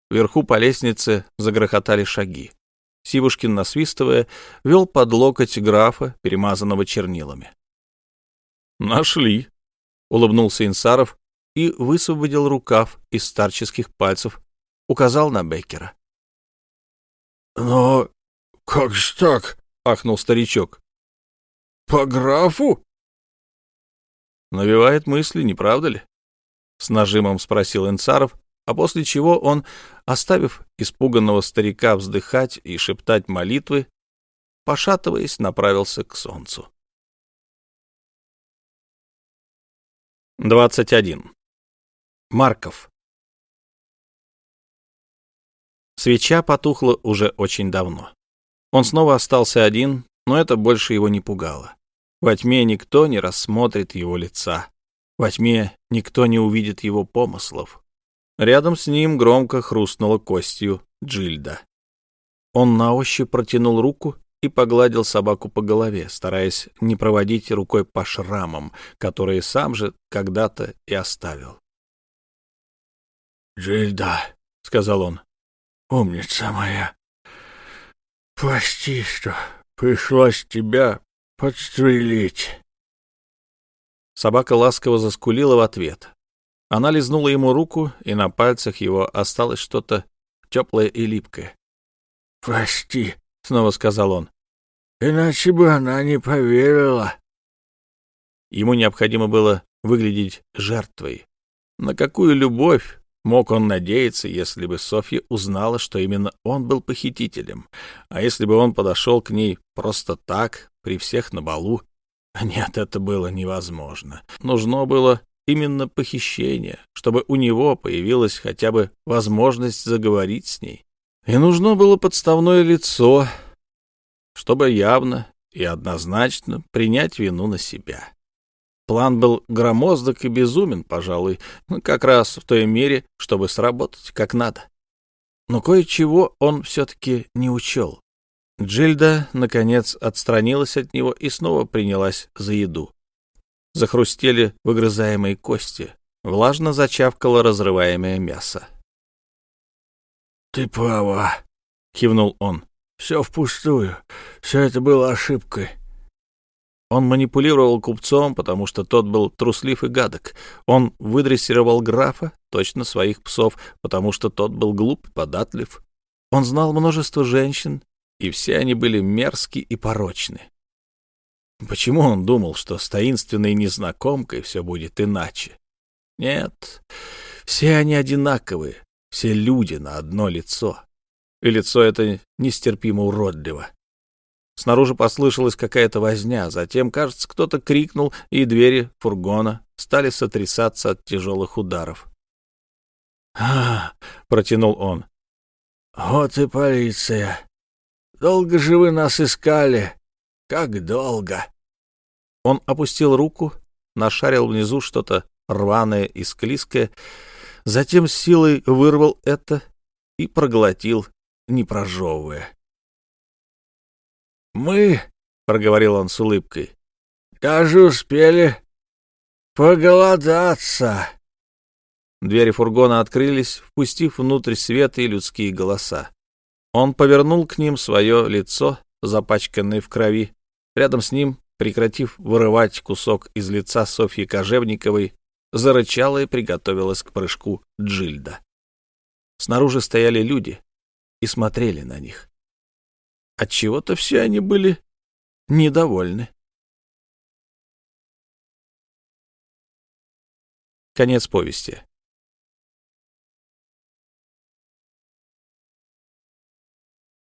Speaker 3: Вверху по лестнице загрохотали шаги. Сивушкин, насвистывая, вел под локоть графа, перемазанного чернилами. «Нашли», — улыбнулся Инсаров и высвободил рукав из старческих пальцев, указал на Беккера. «Но как же так?» — ахнул старичок. «По графу?» «Навевает мысли, не правда ли?» — с нажимом спросил Инсаров, а после чего он, оставив испуганного старика вздыхать и шептать молитвы, пошатываясь, направился к солнцу. 21. Марков. Свеча потухла уже очень давно. Он снова остался один, но это больше его не пугало. Во тьме никто не рассмотрит его лица. Во тьме никто не увидит его помыслов. Рядом с ним громко хрустнула костью Джильда. Он на ощупь протянул руку и погладил собаку по голове, стараясь не проводить рукой по шрамам, которые сам же когда-то и оставил. «Джильда», — сказал он, — «умница моя, прости, что пришлось тебя подстрелить». Собака ласково заскулила в ответ. Она лизнула ему руку, и на пальцах его осталось что-то теплое и липкое. «Прости», — снова сказал он. иначе бы она не поверила.
Speaker 1: Ему необходимо было выглядеть жертвой. На какую любовь мог он надеяться, если бы Софья узнала, что именно он был похитителем? А если бы он подошел к ней просто так, при всех на балу? Нет, это было невозможно. Нужно было именно похищение, чтобы у него появилась хотя бы возможность заговорить с ней. И нужно было подставное лицо, чтобы явно и однозначно принять вину на себя. План был громоздок и безумен, пожалуй, как раз в той мере, чтобы сработать как надо. Но кое-чего он все-таки не учел. Джильда, наконец, отстранилась от него и снова принялась за еду. Захрустели выгрызаемые кости, влажно зачавкало разрываемое мясо.
Speaker 3: — Ты права, — кивнул он. — Все впустую. Все это было ошибкой.
Speaker 1: Он манипулировал купцом, потому что тот был труслив и гадок. Он выдрессировал графа, точно своих псов, потому что тот был глуп и податлив. Он знал множество женщин, и все они были мерзки и порочны. Почему он думал, что с таинственной незнакомкой все будет иначе? Нет, все они одинаковые, все люди на одно лицо. И лицо это нестерпимо уродливо. Снаружи послышалась какая-то возня, затем, кажется, кто-то крикнул, и двери фургона стали сотрясаться от тяжелых ударов.
Speaker 3: «А, — протянул он, — вот и полиция. Долго же вы нас искали? Как долго?»
Speaker 1: Он опустил руку, нашарил внизу что-то рваное и склизкое, затем силой вырвал это и проглотил, не прожевывая.
Speaker 3: «Мы, — проговорил он с улыбкой, — даже успели поголодаться».
Speaker 1: Двери фургона открылись, впустив внутрь свет и людские голоса. Он повернул к ним свое лицо, запачканное в крови. Рядом с ним, прекратив вырывать кусок из лица Софьи Кожевниковой, зарычала и приготовилась к прыжку Джильда. Снаружи стояли люди и смотрели на них. Отчего-то все они были недовольны. Конец повести.